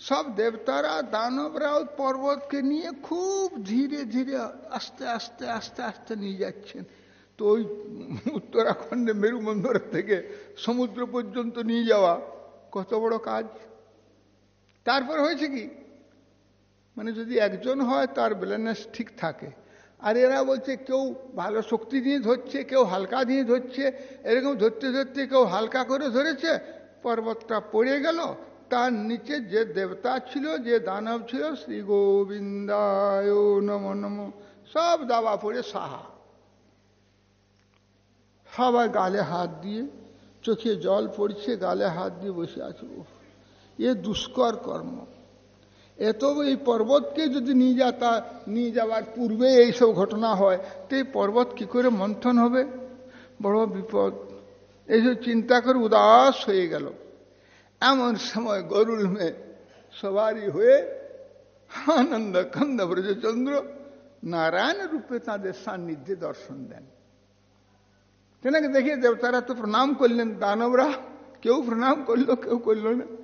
সব দেবতারা দানবরা পর্বতকে নিয়ে খুব ধীরে ধীরে আস্তে আস্তে আস্তে আস্তে নিয়ে যাচ্ছেন। তো ওই উত্তরাখণ্ডে মেরুমন্দর থেকে সমুদ্র পর্যন্ত নিয়ে যাওয়া কত বড় কাজ? তারপর হয়েছে কি? মানে যদি একজন হয়, তার ব্যালেন্স ঠিক থাকে। আর এরা বলছে, কেউ ভালো শক্তি দিয়ে ধরছে, কেউ হালকা দিয়ে ধরছে। এরকম ধরতে ধরতে কেউ হালকা করে ধরেছে, পর্বতটা পড়ে গেল। তার নিচে যে দেবতা ছিল, যে দানব ছিল, শ্রী গোবিন্দায় নম নম, সব দাবা পড়ে সাহা। সবাই গালে হাত দিয়ে, চোখে জল পড়ছে, গালে হাত দিয়ে বসে আছে। এ দুষ্কর কর্ম। এত এই পর্বতকে যদি নিয়ে যাতা, নিয়ে যাওয়ার পূর্বে এইসব ঘটনা হয়, তো এই পর্বত কি করে মন্থন হবে? বড় বিপদ। এইসব চিন্তা করে উদাস হয়ে গেল। এমন সময় গরুল মে সবারই হয়ে আনন্দ কন্দ ব্রজচন্দ্র নারায়ণ রূপে তাদের সান্নিধ্যে দর্শন দেন। তেনাকে দেখিয়ে দেবতারা তো প্রণাম করলেন। দানবরা কেউ প্রণাম করল, কেউ করল না।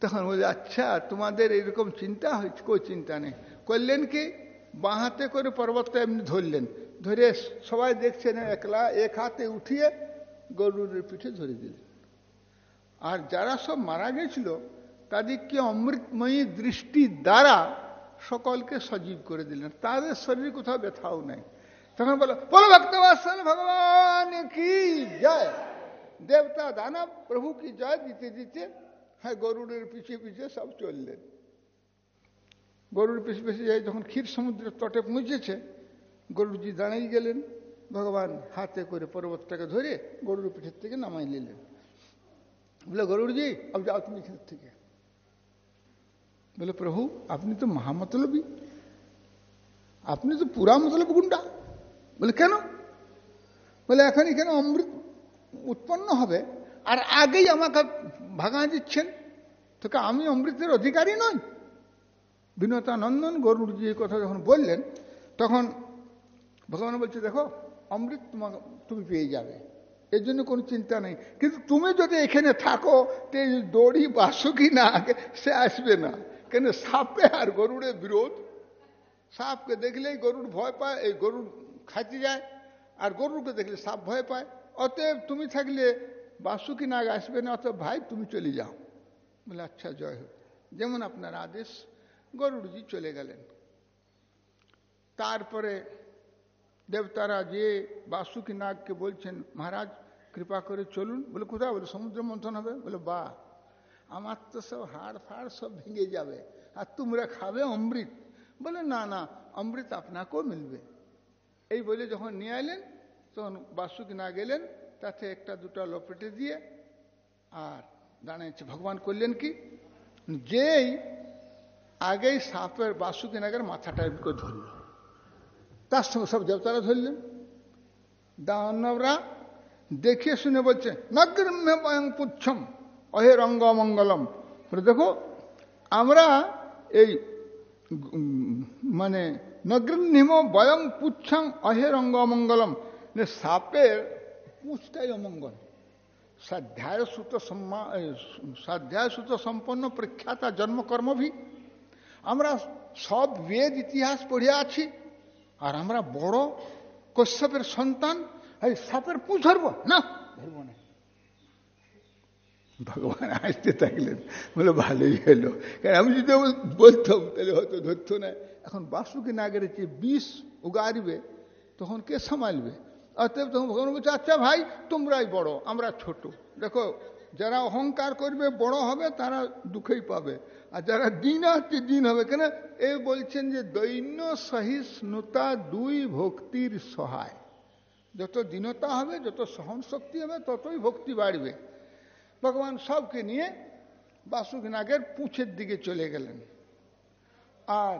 তখন বলে আচ্ছা তোমাদের এরকম চিন্তা হয়েছে, কই চিন্তা নেই? করলেন কি? বাঁ হাতে করে পর্বতটা এমনি ধরলেন। ধরে সবাই দেখছেন, একলা, এক হাতে উঠিয়ে গরুর পিঠে ধরে দিলেন। আর যারা সব মারা গেছিল, তাদেরকে অমৃতময়ী দৃষ্টি দ্বারা সকলকে সজীব করে দিলেন। তাদের শরীরে কোথাও ব্যথাও নাই। তখন বলো বলো ভক্তবাসন ভগবান কি জয়? দেবতা দানব, প্রভু কি জয় দিতে দিতে হ্যাঁ গরুরের পিছিয়ে পিছিয়ে সব চললেন। গরুর পিছিয়ে পিছিয়ে যাই যখন ক্ষীর সমুদ্রের তটে পৌঁছেছে গরুজি দাঁড়িয়ে গেলেন, ভগবান হাতে করে পর্বতটাকে ধরে গরুর পিঠের থেকে নামাই নিলেন। বলে গরুরজি अब যাও তুমি এখান থেকে। বলে, প্রভু, আপনি তো মহামতলবী। আপনি তো পুরা মতলব গুন্ডা। বলে, কেন? বলে, এখন এখানে অমৃত উৎপন্ন হবে? আর আগেই আমাকে ভাগা দিচ্ছেন তোকে আমি অমৃতের অধিকারী নই। বিনতা নন্দন গরুর যে কথা যখন বললেন, তখন ভগবান বলছে, দেখো, অমৃত তোমাকে, তুমি পেয়ে যাবে। এর জন্য কোনো চিন্তা নেই। কিন্তু তুমি যদি এখানে থাকো, তো দড়ি, বাসুকি না সে আসবে না। কেন সাপে আর গরুড়ের বিরোধ? সাপকে দেখলেই গরুর ভয় পায়, এই গরুর খাইতে যায়। আর গরুকে দেখলে সাপ ভয় পায়। অতএব তুমি থাকলে বাসুকি নাগ আসবে না অতএব ভাই, তুমি চলে যাও। বলে আচ্ছা জয় হোক। যেমন আপনার আদেশ, গরুড়জি চলে গেলেন। তারপরে দেবতারা যে বাসুকি নাগকে বলছেন, মহারাজ, কৃপা করে চলুন। বলে, কোথায়? বলে, সমুদ্র মন্থন হবে। বলে বা আমার তো সব হাড় ফাড় সব ভেঙে যাবে, আর তোমরা খাবে অমৃত। বলে, না না, অমৃত আপনাকেও মিলবে। এই বলে যখন নিয়ে এলেন, তখন বাসুকি না গেলেন তাতে একটা, দুটা লপেটে দিয়ে, আর দাঁড়িয়েছে ভগবান করলেন কি? যেই আগেই সাপের বাসুকি নাগের মাথাটা করে ধরল। তার সঙ্গে সব দেবতারা ধরলেন। দানবরা দেখে শুনে বলছে নগ্রম্য বয়ং পুচ্ছম, অহে রঙ্গ মঙ্গলম দেখো, আমরা এই মানে নগ্রন্নিম বয়ং পুচ্ছং, অহে রঙ্গ পুঁছটাই অমঙ্গল স্বাধ্যায় সুত স্বাধ্যায় সুত সম্পন্ন প্রখ্যাতা জন্মকর্মভি আমরা সব বেদ ইতিহাস পড়ে আছি আর আমরা বড় কশ্যপের সন্তান এই সাপের পুঁছ ধরবো না ধরবো না ভগবান আসতে থাকলেন বলে ভালোই হলো কারণ আমি যদি বলতাম তাহলে হয়তো ধরতো না এখন বাসুকে নাগের যে বিষ উগারিবে তখন কে সামালবে অতএব তখন ভগবান বলছে আচ্ছা ভাই, তোমরাই বড়, আমরা ছোট। দেখো, যারা অহংকার করবে, বড় হবে, তারা দুঃখেই পাবে। আর যারা দিন আসছে দিন হবে। কেন? এ বলছেন যে দৈন্য সহিষ্ণুতা দুই ভক্তির সহায়। যত দীনতা হবে, যত সহন শক্তি হবে, ততই ভক্তি বাড়বে। ভগবান সবকে নিয়ে বাসুকনাগের পুঁছের দিকে চলে গেলেন। আর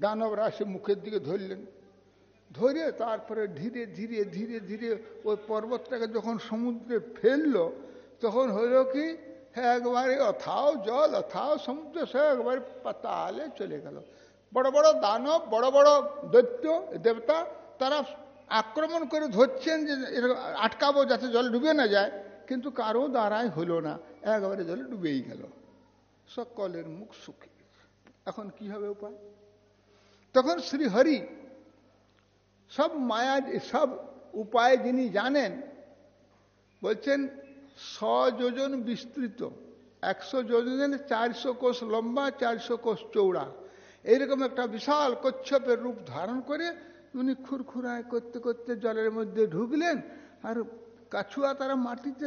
দানবরা সে মুখের দিকে ধরলেন। ধরে তারপরে ধীরে ধীরে ধীরে ধীরে ওই পর্বতটাকে যখন সমুদ্রে ফেলল, তখন হইল কি হ্যাঁ একবারে অথাও জল, অথাও সমুদ্র, সে একবারে পাতালে চলে গেল। বড় বড় দানব, বড় বড় দৈত্য, দেবতা, তারা আক্রমণ করে ধরছেন যে আটকাবো যাতে জল ডুবে না যায়, কিন্তু কারও দ্বারাই হলো না, একবারে জলে ডুবেই গেল। সকলের মুখ সুখী। এখন কি হবে উপায়? তখন শ্রীহরি সব মায়া, সব উপায় যিনি জানেন, বলছেন যোজন বিস্তৃত। একশো যোজনের চারশো কোষ লম্বা, চারশো কোষ চৌড়া এইরকম একটা বিশাল কচ্ছপের রূপ ধারণ করে উনি খুরখুরায় করতে করতে জলের মধ্যে ঢুকলেন আর কাছুয়া তারা মাটিতে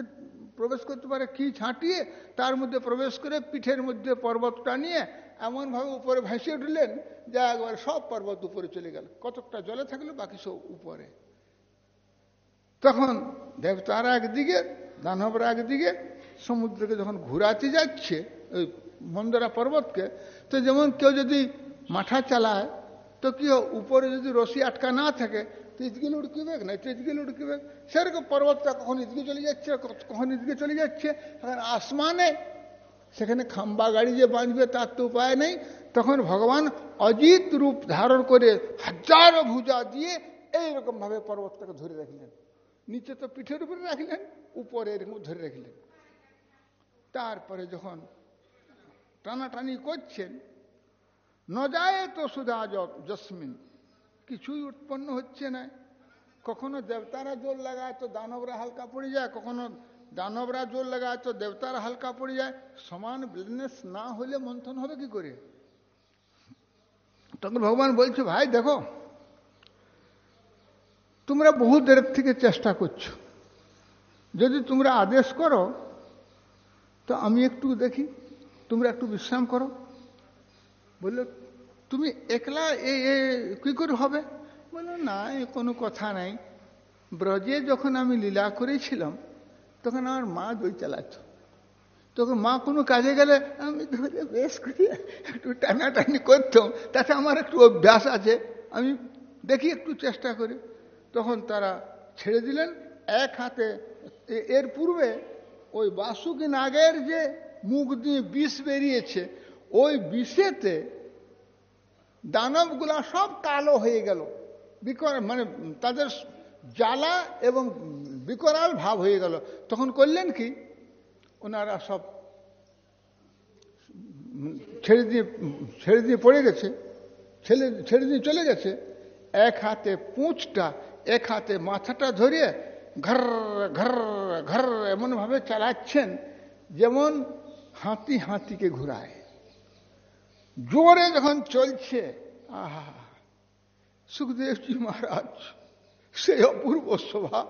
প্রবেশ করতে পারে, কি ছাঁটিয়ে তার মধ্যে প্রবেশ করে পিঠের মধ্যে পর্বতটা নিয়ে এমনভাবে উপরে ভাসিয়ে উঠলেন যা একবার সব পর্বত উপরে চলে গেল। কতকটা জলে থাকল, বাকি সব উপরে। তখন দেবতারা একদিকে, দানবরা একদিকে সমুদ্রকে যখন ঘুরাতে যাচ্ছে, ওই মন্দরা পর্বতকে, তো যেমন কেউ যদি মাঠা চালায়, তো কি উপরে যদি রশি আটকা না থাকে তো ইদকে লুড়কিবে না তো ইদকে লুড়কিবে সেরকম পর্বতটা কখন ইদকে চলে যাচ্ছে কখন ইদকে চলে যাচ্ছে এখন আসমানে সেখানে খাম্বা গাড়ি যে বাঁধবে তার তো উপায় নেই তখন ভগবান অজিত রূপ ধারণ করে হাজারো ভুজা দিয়ে এইরকম ভাবে পর্বতটাকে ধরে রাখলেন নিচে তো পিঠের উপরে রাখলেন উপরে এরকম ধরে রাখলেন তারপরে যখন টানাটানি করছেন ন যায় তো সুধা জসমিন কিছুই উৎপন্ন হচ্ছে না। কখনো দেবতারা জোর লাগায় তো দানবরা হালকা পড়ে যায়, কখনো দানবরা জোর লাগায় তো দেবতারা হালকা পড়ে যায়। সমান বিজনেস না হলে মন্থন হবে কি করে? তখন ভগবান বলছে, ভাই, দেখো, তোমরা বহু দের থেকে চেষ্টা করছ। যদি তোমরা আদেশ করো, তো আমি একটু দেখি, তোমরা একটু বিশ্রাম করো। বলল তুমি একলা এ কি করে হবে? বলল না, এ কোনো কথা নাই। ব্রজে যখন আমি লীলা করেছিলাম, তখন আমার মা দই চালাচ্ছ তখন মা কোনো কাজে গেলে আমি ধরে বেশ করে একটু টানাটানি করতাম। তাতে আমার একটু অভ্যাস আছে। আমি দেখি একটু চেষ্টা করি। তখন তারা ছেড়ে দিলেন। এক হাতে এর পূর্বে ওই বাসুকি নাগের যে মুখ দিয়ে বিষ বেরিয়েছে, ওই বিষেতে দানবগুলা সব কালো হয়ে গেল। বিকর মানে তাদের জ্বালা এবং বিকরাল ভাব হয়ে গেল। তখন করলেন কি? ওনারা সব ছেড়ে দিয়ে ছেড়ে দিয়ে পড়ে গেছে। ছেলে, ছেড়ে দিয়ে চলে গেছে। এক হাতে পুঁচটা, এক হাতে মাথাটা ধরিয়ে ঘর ঘর ঘর এমনভাবে চালাচ্ছেন যেমন হাতি হাতিকে ঘুরায়। জোরে যখন চলছে, আহা, সুখদেবজি মহারাজ সেই অপূর্ব শোভা,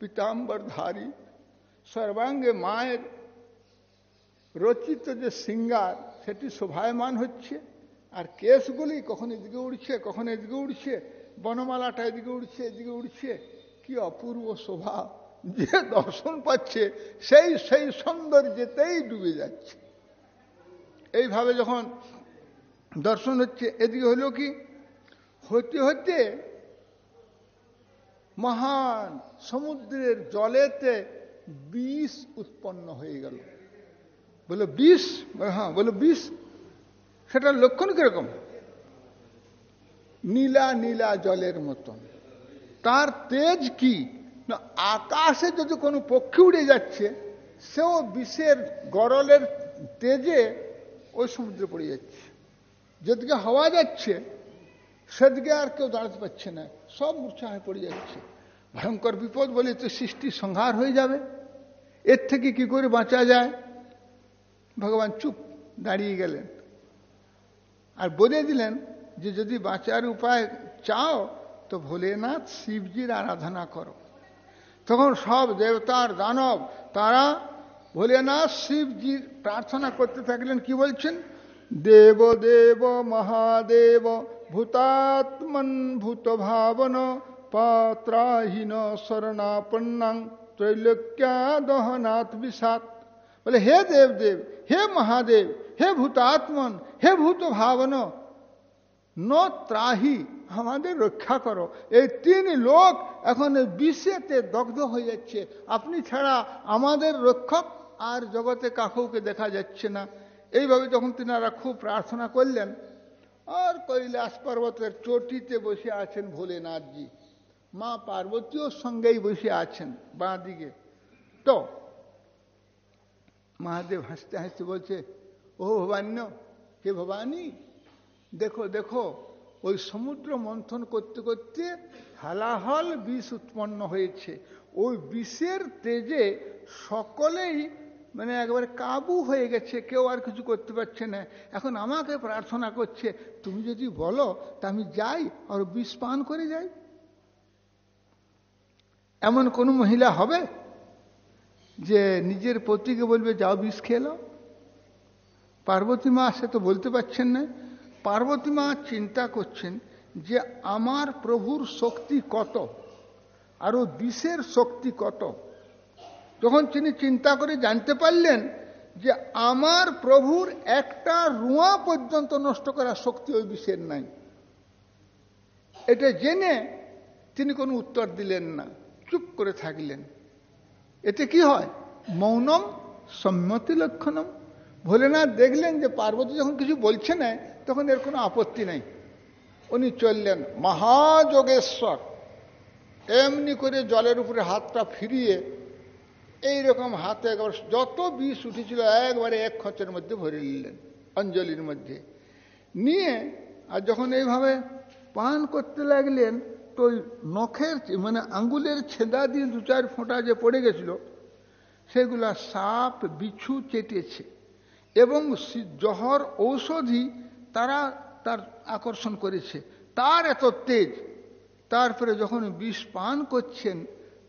পিতাম্বরধারী, সর্বাঙ্গে মায়ের রচিত যে সিঙ্গার, সেটি শোভায়মান হচ্ছে, আর কেসগুলি কখন এদিকে উড়ছে, কখন এদিকে উড়ছে, বনমালাটা এদিকে উড়ছে এদিকে উড়ছে, কি অপূর্ব শোভা, যে দর্শন পাচ্ছে, সেই সেই সৌন্দর্যতেই ডুবে যাচ্ছে। এইভাবে যখন দর্শন হচ্ছে, এদিকে হলো কি? হতে হতে মহান সমুদ্রের জলেতে বিষ উৎপন্ন হয়ে গেল। বলে বিষ? হ্যাঁ বলে বিষ। সেটার লক্ষণ কীরকম? নীলা নীলা জলের মতন। তার তেজ কি? না, আকাশে যদি কোনো পক্ষী উড়ে যাচ্ছে, সেও বিষের গরলের তেজে ওই সমুদ্রে পড়ে যাচ্ছে। যেদিকে হাওয়া যাচ্ছে, সেদিকে আর কেউ দাঁড়াতে পারছে না। সব মূর্ছা হয়ে পড়ে যাচ্ছে। ভয়ঙ্কর বিপদ বলে তো সৃষ্টি সংহার হয়ে যাবে। এর থেকে কি করে বাঁচা যায়? ভগবান চুপ দাঁড়িয়ে গেলেন। আর বলে দিলেন যে, যদি বাঁচার উপায় চাও, তো ভোলেনাথ শিবজির আরাধনা করো। তখন সব দেবতার দানব, তারা ভোলেনাথ শিবজির প্রার্থনা করতে থাকলেন। কি বলছেন? দেব দেব মহাদেব ভূতাত্মন ভূত ভাবন পাত্রাহীন শরণাপন্নাং ত্রৈলোক্যা দহনাথ বিষাত বলে হে দেব দেব হে মহাদেব হে ভূতাত্মন হে ভূত ভাবন ন ত্রাহি আমাদের রক্ষা করো এই তিন লোক এখন বিষেতে দগ্ধ হয়ে যাচ্ছে। আপনি ছাড়া আমাদের রক্ষক আর জগতে কাকুকে দেখা যাচ্ছে না। এইভাবে যখন তিনি তিনারা খুব প্রার্থনা করলেন, আর কৈলাস পর্বতের চটিতে বসে আছেন ভোলেনাথজি। মা পার্বতীও সঙ্গেই বসে আছেন বাঁ দিকে তো, মহাদেব হাসতে হাসতে বলছে, ও ভবান্য হে ভবানী, দেখো দেখো, ওই সমুদ্র মন্থন করতে করতে হালাহল বিষ উৎপন্ন হয়েছে। ওই বিষের তেজে সকলেই মানে একবারে কাবু হয়ে গেছে, কেউ আর কিছু করতে পারছে না। এখন আমাকে প্রার্থনা করছে, তুমি যদি বলো তা আমি যাই আর বিষ পান করে যাই। এমন কোনো মহিলা হবে যে নিজের পতিকে বলবে, যাও বিষ খেয়ে খেলো পার্বতী মা সে তো বলতে পারছেন না। পার্বতী মা চিন্তা করছেন যে আমার প্রভুর শক্তি কত, আর ও বিষের শক্তি কত। যখন তিনি চিন্তা করে জানতে পারলেন যে আমার প্রভুর একটা রুয়া পর্যন্ত নষ্ট করার শক্তি ওই বিষের নাই। এটা জেনে তিনি কোনো উত্তর দিলেন না, চুপ করে থাকলেন। এতে কি হয়? মৌনম, সম্মতি লক্ষণম। ভোলেনাথ দেখলেন যে পার্বতী যখন কিছু বলছে না, তখন এর কোনো আপত্তি নাই। উনি চললেন, মহাযোগেশ্বর এমনি করে জলের উপরে হাতটা ফিরিয়ে এই রকম হাতে একবার যত বিষ উঠেছিল, একবারে এক খচের মধ্যে ভরে নিলেন, অঞ্জলির মধ্যে। নিয়ে, আর যখন এইভাবে পান করতে লাগলেন, তো নখের মানে আঙ্গুলের ছেদা দিয়ে দু চার ফোঁটা যে পড়ে গেছিল, সেগুলা সাপ বিছু চেটেছে এবং জহর ঔষধি তারা তার আকর্ষণ করেছে। তার এত তেজ, তারপরে যখন বিষ পান করছেন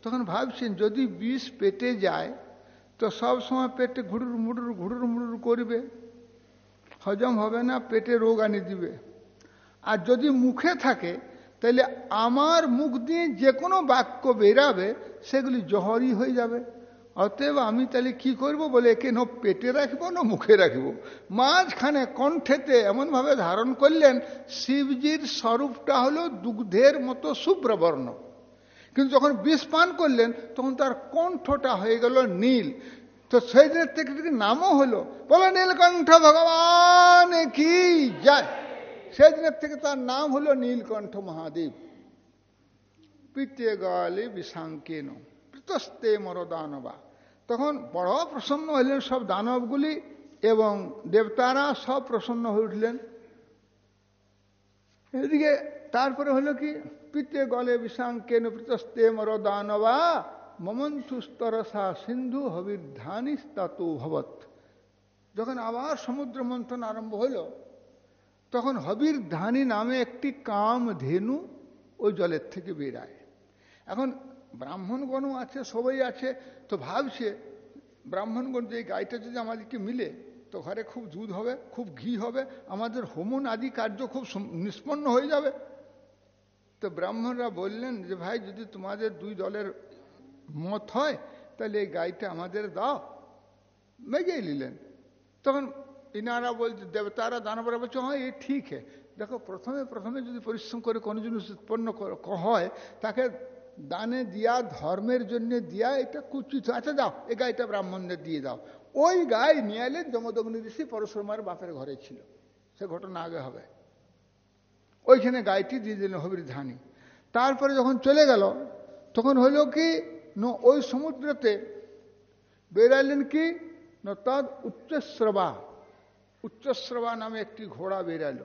তখন ভাবছেন, যদি বিষ পেটে যায়, তো সব সময় পেটে ঘুরুর মুড়ুর ঘুরুর মুড়ুর করবে। হজম হবে না, পেটে রোগ আনি দিবে। আর যদি মুখে থাকে, তাহলে আমার মুখ দিয়ে যে কোনো বাক্য বেরাবে, সেগুলি জহরই হয়ে যাবে। অতএব আমি তাহলে কি করব বলে, একে ন পেটে রাখব, না মুখে রাখব? মাঝখানে কণ্ঠেতে এমনভাবে ধারণ করলেন, শিবজির স্বরূপটা হলো দুগ্ধের মতো শুভ্রবর্ণ কিন্তু যখন বিষ পান করলেন, তখন তার কণ্ঠটা হয়ে গেল নীল। তো সেই দিনের থেকে নামও হলো, বলে নীলকণ্ঠ ভগবান কি যায় সেই দিনের থেকে তার নাম হলো নীলকণ্ঠ মহাদেব। পিতে গলে বিষাঙ্কেন প্রীতস্তে মর দানবা তখন বড় প্রসন্ন হইলেন সব দানবগুলি এবং দেবতারা সব প্রসন্ন হয়ে উঠলেন। এদিকে তারপরে হলো কি? পিতে গলে বিষাঙ্কেন প্রীতস্তে মর দানবা মমন্থুস্তরসা সিন্ধু হবির ধানিস্তাতু ভবত যখন আবার সমুদ্র মন্থন আরম্ভ হইল তখন হবির ধানি নামে একটি কাম ধেনু ওই জলের থেকে বেরায়। এখন ব্রাহ্মণগণও আছে, সবাই আছে, তো ভাবছে, ব্রাহ্মণগণ যে গাইটা যদি আমাদেরকে মিলে, তো ঘরে খুব দুধ হবে, খুব ঘি হবে, আমাদের হোমন আদি কার্য খুব নিষ্পন্ন হয়ে যাবে। তো ব্রাহ্মণরা বললেন যে, ভাই, যদি তোমাদের দুই দলের মত হয়, তাহলে এই গাইটা আমাদের দাও। মেগেই নিলেন। তখন ইনারা বলছে, দেবতারা, দানবরা বলছে হ্যাঁ এই ঠিক হ্যাঁ দেখো, প্রথমে প্রথমে যদি পরিশ্রম করে কোনো জিনিস উৎপন্ন হয়, তাকে দানে দিয়া, ধর্মের জন্য দিয়া, এটা কুচিত। আচ্ছা দাও এই গাইটা ব্রাহ্মণদের দিয়ে দাও। ওই গাই নিয়ে এলেন যমদগ্নি ঋষি পরশুরামার বাপের ঘরে ছিল। সে ঘটনা আগে হবে। ওইখানে গাইটি দিয়ে দিলেন হবির ধানি। তারপরে যখন চলে গেল, তখন হইল কি ওই সমুদ্রতে বেরাইলেন কি, না তার উচ্চশ্রবা উচ্চশ্রবা নামে একটি ঘোড়া বেরাইল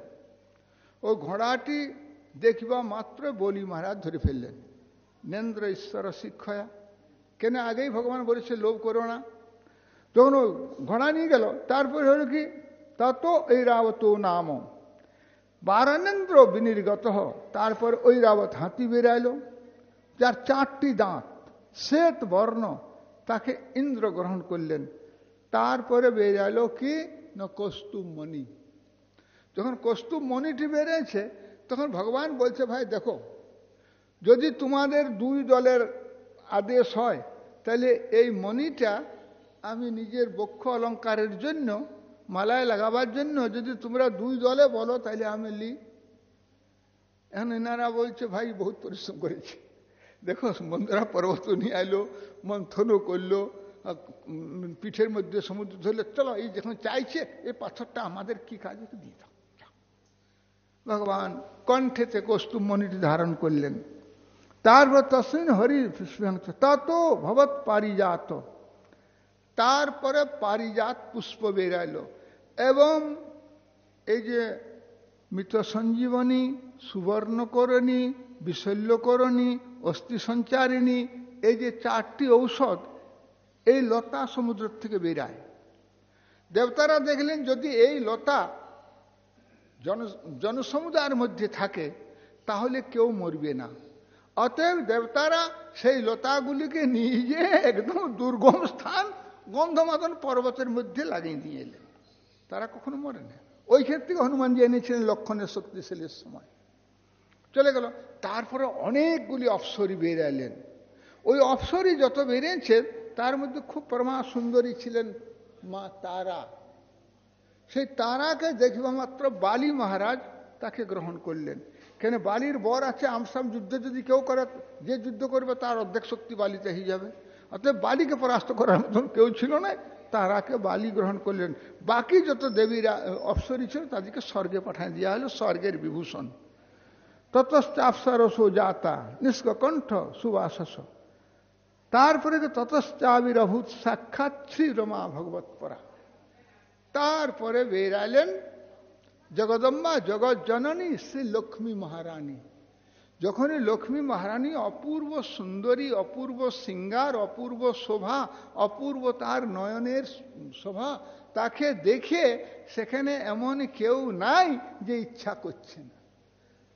ওই ঘোড়াটি দেখবা মাত্র বলি মহারাজ ধরে ফেললেন। নেন্দ্র ঈশ্বর শিক্ষয়া। কেন আগেই ভগবান বলেছে, লোভ করো না। যখন ঘোড়া নিয়ে গেল। তারপরে হলো কি তত এই রাবত নাম বারানেন্দ্র বিনির্গত তারপর ওই রাবত হাতি বেরাইল যার চারটি দাঁত, শ্বেত বর্ণ, তাকে ইন্দ্র গ্রহণ করলেন। তারপরে বেরাইল কি? না কস্তুম মণি। যখন কস্তুম মণিটি বেরিয়েছে তখন ভগবান বলছে, ভাই, দেখো, যদি তোমাদের দুই দলের আদেশ হয়, তাহলে এই মণিটা আমি নিজের বক্ষ অলঙ্কারের জন্য মালায় লাগাবার জন্য যদি তোমরা দুই দলে বলো তাহলে আমি লি। এখন এনারা বলছে, ভাই, বহুত পরিশ্রম করেছে। দেখো, বন্ধুরা পর্বত নিয়ে এলো মন্থনও করল পিঠের মধ্যে সমুদ্র ধরলে। চলো, এই যখন চাইছে, এই পাথরটা আমাদের কি কাজে দিয়ে দাও। ভগবান কণ্ঠেতে কস্তুম মণিটি ধারণ করলেন। তারপর তসমিন হরি তত ভবৎ পারিজাত। তারপরে পারিজাত পুষ্প বেরাইল এবং এই যে মৃত সঞ্জীবনী সুবর্ণকরণী, বিশল্যকরণী অস্থি সঞ্চারিণী এই যে চারটি ঔষধ, এই লতা সমুদ্র থেকে বেরায়। দেবতারা দেখলেন, যদি এই লতা জন, জনসমুদায়ের মধ্যে থাকে, তাহলে কেউ মরবে না। অতএব দেবতারা সেই লতাগুলিকে নিজে একদম দুর্গম স্থান গন্ধমাদন পর্বতের মধ্যে লাগিয়ে দিয়ে এলেন। তারা কখনো মরে না ওই ক্ষেত্রে হনুমান হনুমানজি এনেছিলেন লক্ষণের শক্তিশালীর সময়। চলে গেল। তারপরে অনেকগুলি অপসরী বের এলেন। ওই অপসরী যত বেরিয়েছেন তার মধ্যে খুব পরমা সুন্দরী ছিলেন মা তারা। সেই তারাকে দেখবা মাত্র বালি মহারাজ তাকে গ্রহণ করলেন। কেন বালির বর আছে, আমসাম যুদ্ধ যদি কেউ করে, যে যুদ্ধ করবে তার অর্ধেক শক্তি বালিতে হয়ে যাবে। অতএব বালিকে পরাস্ত করার মতন কেউ ছিল না। তারাকে বালি গ্রহণ করলেন। বাকি যত দেবীরা অপসরী ছিল, তাদেরকে স্বর্গে পাঠায়। দেওয়া হলো স্বর্গের বিভূষণ। ততশ্চাপসরসো জাতা নিষ্কণ্ঠ সুবাসস। তারপরে ততশ্চাবিরভূত সাক্ষাৎ শ্রী রমা ভগবত পরা। তারপরে বেরালেন জগদম্বা জগৎ জননী শ্রী লক্ষ্মী মহারানী। যখনই লক্ষ্মী মহারানী অপূর্ব সুন্দরী, অপূর্ব সিঙ্গার, অপূর্ব শোভা, অপূর্ব তার নয়নের শোভা, তাকে দেখে সেখানে এমন কেউ নাই যে ইচ্ছা করছে না।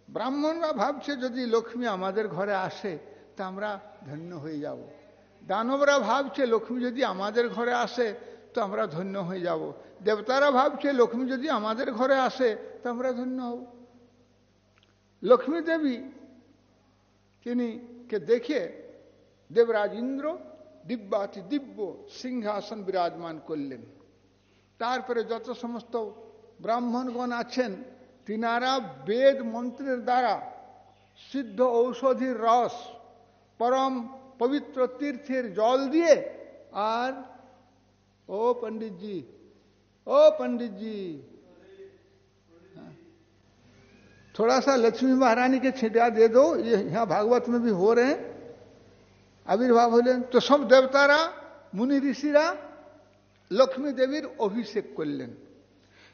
ব্রাহ্মণরা ভাবছে, যদি লক্ষ্মী আমাদের ঘরে আসে, তা আমরা ধন্য হয়ে যাব। দানবরা ভাবছে, লক্ষ্মী যদি আমাদের ঘরে আসে, তো আমরা ধন্য হয়ে যাব। দেবতারা ভাবছে, লক্ষ্মী যদি আমাদের ঘরে আসে, তো আমরা ধন্য হব। লক্ষ্মী দেবী তিনি কে দেখে দেবরাজ ইন্দ্র দিব্যাতি দিব্য সিংহাসন বিরাজমান করলেন। তারপরে যত সমস্ত ব্রাহ্মণগণ আছেন, তিনারা বেদ মন্ত্রের দ্বারা সিদ্ধ ঔষধির রস, পরম পবিত্র তীর্থের জল দিয়ে আর, ও পণ্ডিতজি ও পণ্ডিতজি थोड़ा सा लक्ष्मी महारानी के छिटा दे दो ये यहाँ भागवत में भी हो रहे हैं আবির্ভাব হলেন তো সব দেবতারা মুনি ঋষিরা লক্ষ্মী দেবীর অভিষেক করলেন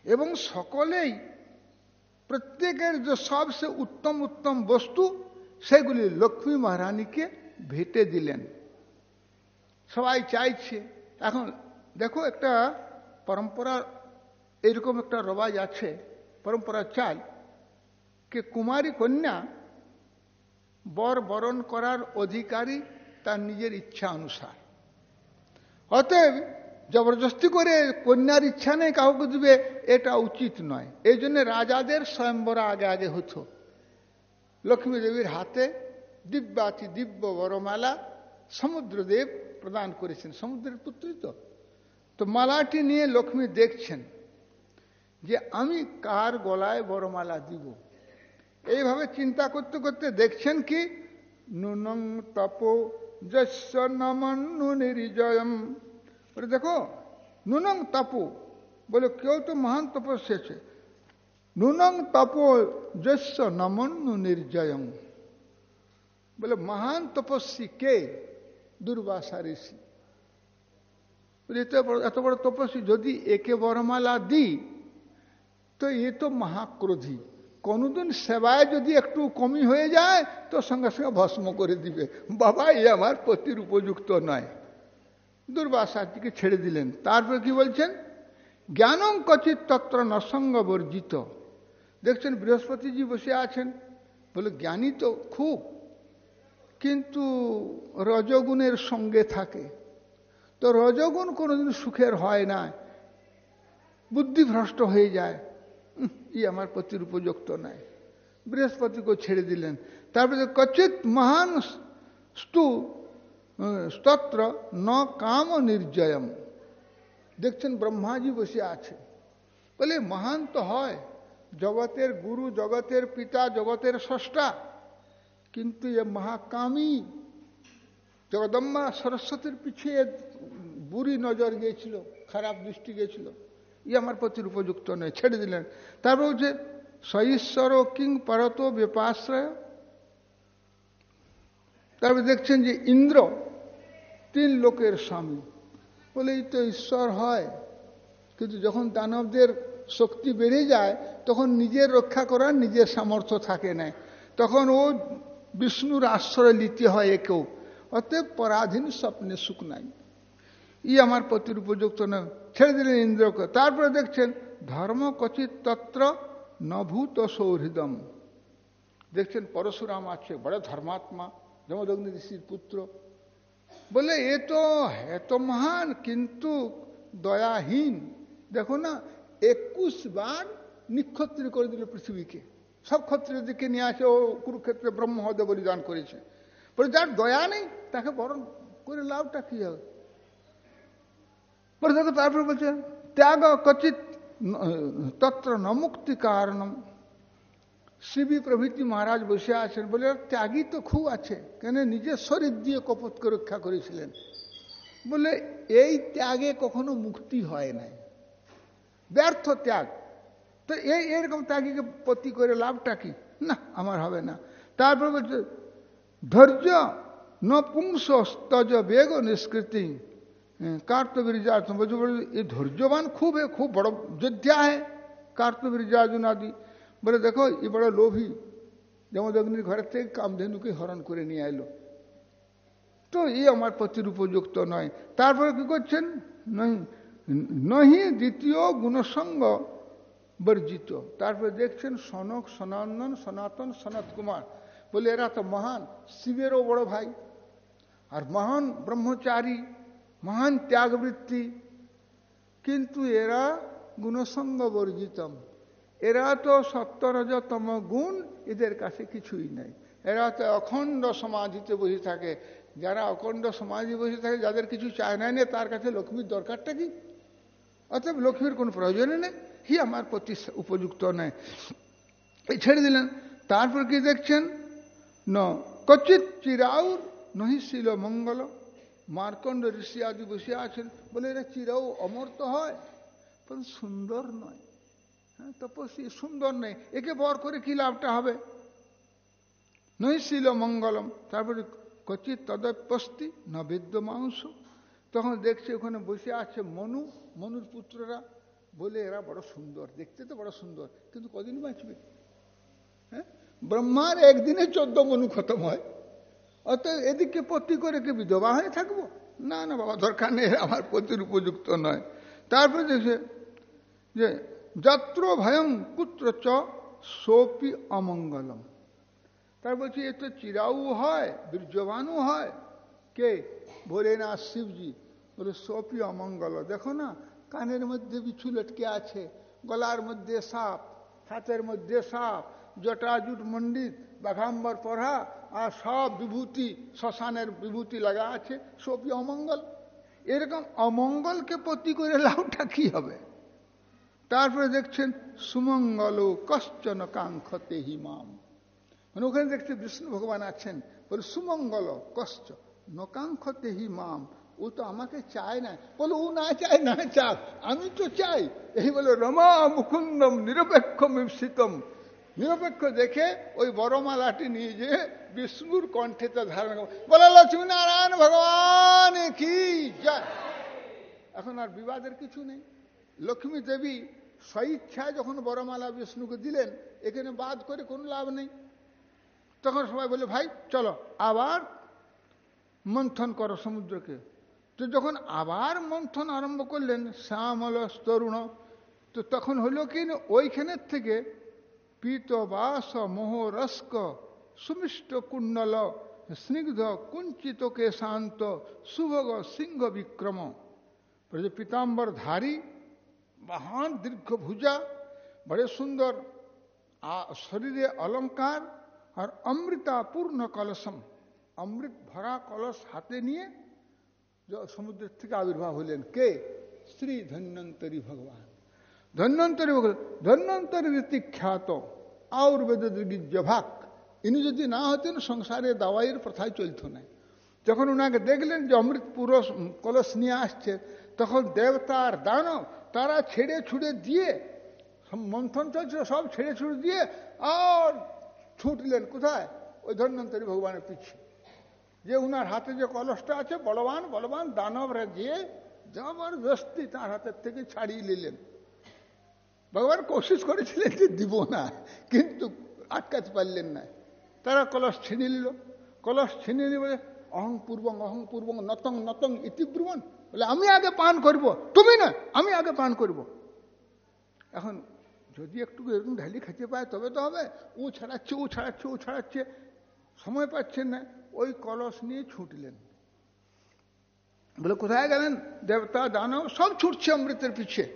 এবং সকলেই প্রত্যেকের যে সবচেয়ে উত্তম উত্তম বস্তু সেগুলি লক্ষ্মী মহারানীকে ভেটে দিলেন সবাই চাইছে এখন দেখো একটা পরম্পরা এরকম একটা রবাজ আছে পরম্পরা চাই কে কুমারী কন্যা বর বরণ করার অধিকারী তার নিজের ইচ্ছা অনুসার। অতএব জবরদস্তি করে কন্যার ইচ্ছা নেই, কাউকে দিবে, এটা উচিত নয়। এই জন্য রাজাদের স্বয়ম্বরা আগে আগে হতো। লক্ষ্মী দেবীর হাতে দিব্যাতি দিব্য বরমালা সমুদ্রদেব প্রদান করেছেন। সমুদ্রের পুত্রী তো। তো মালাটি নিয়ে লক্ষ্মী দেখছেন যে, আমি কার গলায় বরমালা দিব? এইভাবে চিন্তা করতে করতে দেখছেন কি? নুনং তপ যস্য নমন্নু নির্জয়ম। বলে দেখো, নুনং তপো বলে কেউ তো মহান তপস্যা আছে নুনং তপো যস্য নমন্নু নির্জয়ম। বলে মহান তপস্বী কে? দুর্বাসা ঋষি। এত বড় তপস্বী যদি একে বরমালা দিই, তো এ তো মহাক্রোধী। কোনোদিন সেবায় যদি একটু কমি হয়ে যায়, তো সঙ্গে সঙ্গে ভস্ম করে দিবে। বাবা, এ আমার পতির উপযুক্ত নয়। দুর্বাসাটিকে ছেড়ে দিলেন। তারপরে কি বলছেন? জ্ঞানং কচিত তত্র নসঙ্গ বর্জিত। দেখছেন বৃহস্পতিজি বসে আছেন। বলে, জ্ঞানী তো খুব, কিন্তু রজগুণের সঙ্গে থাকে। তো রজগুণ কোনোদিন সুখের হয় না। বুদ্ধিভ্রষ্ট হয়ে যায়। ই আমার পতির উপযুক্ত নয় বৃহস্পতিকে ছেড়ে দিলেন। তারপরে কচিত মহান স্তু স্তত্র, ন কাম নির্জয়ম। দেখছেন ব্রহ্মাজি বসে আছে। বলে, মহান তো হয়, জগতের গুরু, জগতের পিতা, জগতের স্রষ্টা, কিন্তু এ মহাকামী জগদম্মা সরস্বতীর পিছিয়ে বুড়ি নজর গিয়েছিল, খারাপ দৃষ্টি গিয়েছিল। ই আমার প্রতির উপযুক্ত নয়, ছেড়ে দিলেন। তারপর হচ্ছে সঈশ্বর কিং পরত ব্যপাশ্রয় তারপর দেখছেন যে ইন্দ্র, তিন লোকের স্বামী। বলে, এই তো ঈশ্বর হয়। কিন্তু যখন দানবদের শক্তি বেড়ে যায়, তখন নিজের রক্ষা করার নিজের সামর্থ্য থাকে না। তখন ও বিষ্ণুর আশ্রয় নিতে হয় একেও অতএব পরাধীন স্বপ্নে সুখ নাই। ই আমার পতির উপযুক্ত নয়। ছেড়ে দিলেন ইন্দ্রকে তারপরে দেখছেন ধর্ম কচিত তত্র নভূত সৌহৃদম দেখছেন পরশুরাম আছে, বড় ধর্মাত্মা, যমদগ্নি ঋষির পুত্র। বলে, এ তো এত মহান, কিন্তু দয়াহীন। দেখো না, একুশ বার নিক্ষত্রিয় করে দিল পৃথিবীকে। সব ক্ষত্রিয়দিকে নিয়ে আসে, ও কুরুক্ষেত্রে ব্রহ্মহদে বলিদান করেছে। বলে, যার দয়া নেই, তাকে বরণ করে লাভটা কি হবে? দেখো তারপরে বলছে, ত্যাগ কচিত তত্র ন মুক্তি কারণম। শিবী প্রভৃতি মহারাজ বসে আছেন বলে ত্যাগী তো খুব আছে, কেন নিজের শরীর দিয়ে কপতকে রক্ষা করেছিলেন। বলে এই ত্যাগে কখনো মুক্তি হয় নাই। ব্যর্থ ত্যাগ। তো এই এরকম ত্যাগীকে পতি করে লাভটা কি? না, আমার হবে না। তারপর বলছে, ধৈর্য নপুংসস্তজ বেগ নিষ্কৃতি। कार्तवीर्जार्जुन बच्चों बोले ये धैर्यवान खूब है खूब बड़ा योद्धा है कार्तवीर्जार्जुन आदि बोले देखो ये बड़ा लोभी যমদগ্নির ঘর থেকে কামধেনুকে হরণ করে নিয়ে এলো তো এই আমার পতির উপযুক্ত নয় তারপরে কি করছেন নহি দ্বিতীয় গুণসঙ্গ বর্জিত তারপরে দেখছেন সনক সনাতন সনাতন সনত কুমার বলে এরা তো মহান শিবেরও বড় ভাই আর মহান ব্রহ্মচারী মহান ত্যাগবৃত্তি। কিন্তু এরা গুণসঙ্গ বর্জিতম। এরা তো সত্তরজতম গুণ, এদের কাছে কিছুই নাই। এরা তো অখণ্ড সমাধিতে বসে থাকে। যারা অখণ্ড সমাধি বসে থাকে, যাদের কিছু চায় না নেই তার কাছে লক্ষ্মীর দরকারটা কি? অতএব লক্ষ্মীর কোনো প্রয়োজনে নেই। হি আমার প্রতি উপযুক্ত নয় এই ছেড়ে দিলেন। তারপর কি দেখছেন? ন কচিত চিরাউর নহিশীল মঙ্গল। মার্কণ্ড ঋষি আদি বসে আছেন। বলে, এরা চিরাও অমর তো হয় সুন্দর নয়। হ্যাঁ তপস্বী, সুন্দর নেই। একে বর করে কি লাভটা হবে? নৈশিল মঙ্গলম। তারপরে কচিত তদপস্তি, ন বিদ্য মাংস তখন দেখছে ওখানে বসে আছে মনু। মনুর পুত্ররা বলে, এরা বড় সুন্দর, দেখতে তো বড় সুন্দর, কিন্তু কদিন বাঁচবে? হ্যাঁ ব্রহ্মার একদিনে চোদ্দ মনু খতম হয়। অত এদিকে পত্তি করে কি বিধবা হয়ে থাকব? না না, বাবা, দরকার নেই, আমার পতির উপযুক্ত নয়। তারপরে দেখছে যে, যাত্র ভয়ং কুত্র চ সোপি অমঙ্গলম। তার বলছি, এ তো চিরাউ হয়, বীর্যবানও হয়। কে? বলে না শিবজি। বলে, সোপি অমঙ্গল, দেখো না, কানের মধ্যে বিছু লটকে আছে, গলার মধ্যে সাপ, হাতের মধ্যে সাপ জটাজুট মন্ডিত বাঘাম্বর পড়া আর সব বিভূতি, শ্মশানের বিভূতি লাগা আছে সোপি অমঙ্গল? এরকম অমঙ্গলকে প্রতি করে লাউটা কি হবে? তারপরে দেখছেন, সুমঙ্গল কশ্চন কাঙ্ক্ষতে হিমাম মানে ওখানে দেখছে বিষ্ণু ভগবান আছেন, বলে সুমঙ্গল কষ্ট নকাঙ্ক্ষতে হিমাম ও তো আমাকে চায় না। বলে, ও না চায়, না চাক, আমি তো চাই। এই বলে, রমা মুকুন্দম নিরপেক্ষ মিশ্রিতম নিরপেক্ষ দেখে ওই বড়মালাটি নিয়ে যে বিষ্ণুর কণ্ঠেতে ধারণ বলে লক্ষ্মী নারায়ণ ভগবান কি? এখন আর বিবাদের কিছু নেই। লক্ষ্মী দেবী স্বইচ্ছায় যখন বড়মালা বিষ্ণুকে দিলেন, এখানে বাদ করে কোনো লাভ নেই। তখন সবাই বলে ভাই, চলো, আবার মন্থন করো সমুদ্রকে। তো যখন আবার মন্থন আরম্ভ করলেন শ্যামল তরুণ তো তখন হলো কি ওইখানের থেকে পীত বাস মোহরস্ক সুমিষ্ট কুণ্ডল স্নিগ্ধ কুঞ্চিত কে শান্ত সুভগ সিংহ বিক্রম পিতাম্বর ধারী মহান দীর্ঘ ভুজা বড়ে সুন্দর শরীরে অলঙ্কার আর অমৃতা পূর্ণ কলসম অমৃত ভরা কলস হাতে নিয়ে সমুদ্রের থেকে আবির্ভাব হলেন কে শ্রী ধন্যন্তরী ভগবান ধন্যন্তরী ভগবান ধন্যন্তরী রীতি খ্যাত আয়ুর্বেদ ভাগ ইনি যদি না হতেন সংসারে দাওয়াইয়ের প্রথায় চলত না। যখন ওনাকে দেখলেন যে অমৃত পুরো কলস নিয়ে আসছে, তখন দেবতার দানব তারা ছেড়ে ছুড়ে দিয়ে মন্থন চলছিল, সব ছেড়ে ছুড়ে দিয়ে, আর ছুটলেন কোথায়? ওই ধন্যন্তরী ভগবানের পিছিয়ে যে উনার হাতে যে কলসটা আছে, বলবান বলবান, দানবরা গিয়ে জবরদস্তি তার হাতের থেকে ছাড়িয়ে নিলেন। ভগবান কোশিস করেছিলেন যে দিব না, কিন্তু আটকাতে পারলেন না। তারা কলস ছিনে নিল। কলস ছিনে নিয়ে বলে, অহং পূর্বং অহং পূর্বং, নতং নতং ইতিব্রুবন বলে, আমি আগে পান করব, তুমি না, আমি আগে পান করব। এখন যদি একটু এরকম ঢালি খেতে পায়, তবে তো হবে। ও ছাড়াচ্ছে ও ছাড়াচ্ছে ও ছাড়াচ্ছে। সময় পাচ্ছেন না, ওই কলস নিয়ে ছুটলেন। বলে, কোথায় গেলেন দেবতা, দানব? সব ছুটছে অমৃতের পিছিয়ে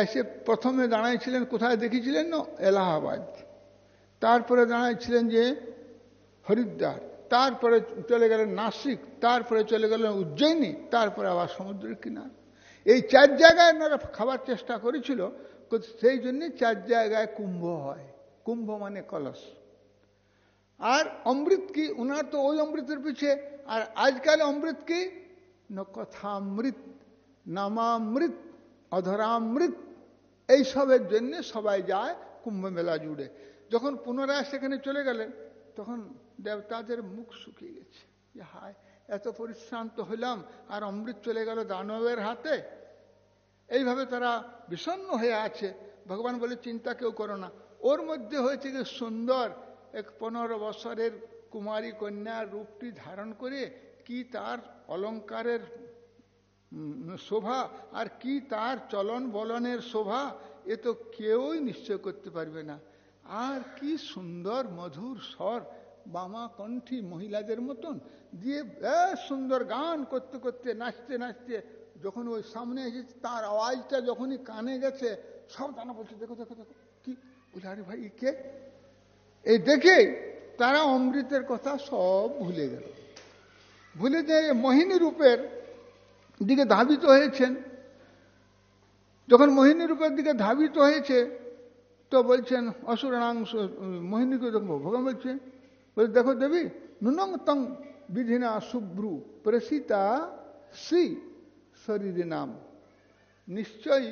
এসে প্রথমে দাঁড়াইছিলেন, কোথায় দেখেছিলেন না? এলাহাবাদ। তারপরে দাঁড়াইছিলেন যে হরিদ্বার। তারপরে চলে গেলেন নাসিক, তারপরে চলে গেলেন উজ্জয়িনী, তারপরে আবার সমুদ্রের কিনার। এই চার জায়গায় ওনারা খাবার চেষ্টা করেছিল সেই জন্যে চার জায়গায় কুম্ভ হয়। কুম্ভ মানে কলস। আর অমৃত কি? ওনার তো ওই অমৃতের পিছে। আর আজকাল অমৃত কি? কথামৃত নামামৃত। অধরামৃত। এইসবের জন্যে সবাই যায় কুম্ভ মেলা জুড়ে। যখন পুনরায় সেখানে চলে গেলেন, তখন দেবতাদের মুখ শুকিয়ে গেছে। হায়, এত পরিশ্রান্ত হইলাম, আর অমৃত চলে গেল দানবের হাতে। এইভাবে তারা বিষণ্ন হয়ে আছে। ভগবান বলে, চিন্তা কেউ করো না। ওর মধ্যে হয়েছে যে সুন্দর এক পনেরো বছরের কুমারী কন্যার রূপটি ধারণ করে কি তার অলঙ্কারের শোভা, আর কি তার চলন বলনের শোভা, এ তো কেউই নিশ্চয় করতে পারবে না। আর কি সুন্দর মধুর স্বর বামা কণ্ঠী মহিলাদের মতন দিয়ে বেশ সুন্দর গান করতে করতে নাচতে নাচতে যখন ওই সামনে এসেছে, তার আওয়াজটা যখনই কানে গেছে সব জানা বলছে, দেখো দেখো দেখো, কি বলে, আরে ভাই কে? এই দেখে তারা অমৃতের কথা সব ভুলে গেল। ভুলে যে মোহিনী রূপের দিকে ধাবিত হয়েছেন। যখন মোহিনী রূপের দিকে ধাবিত হয়েছে, তো বলছেন অসুরাংশ মোহিনীকে দেখব ভগবান বলছে বলে, দেখো দেবী, নুনং তং বিধিনা শুভ্রু প্রসিতা শ্রী শরীর নাম নিশ্চয়ই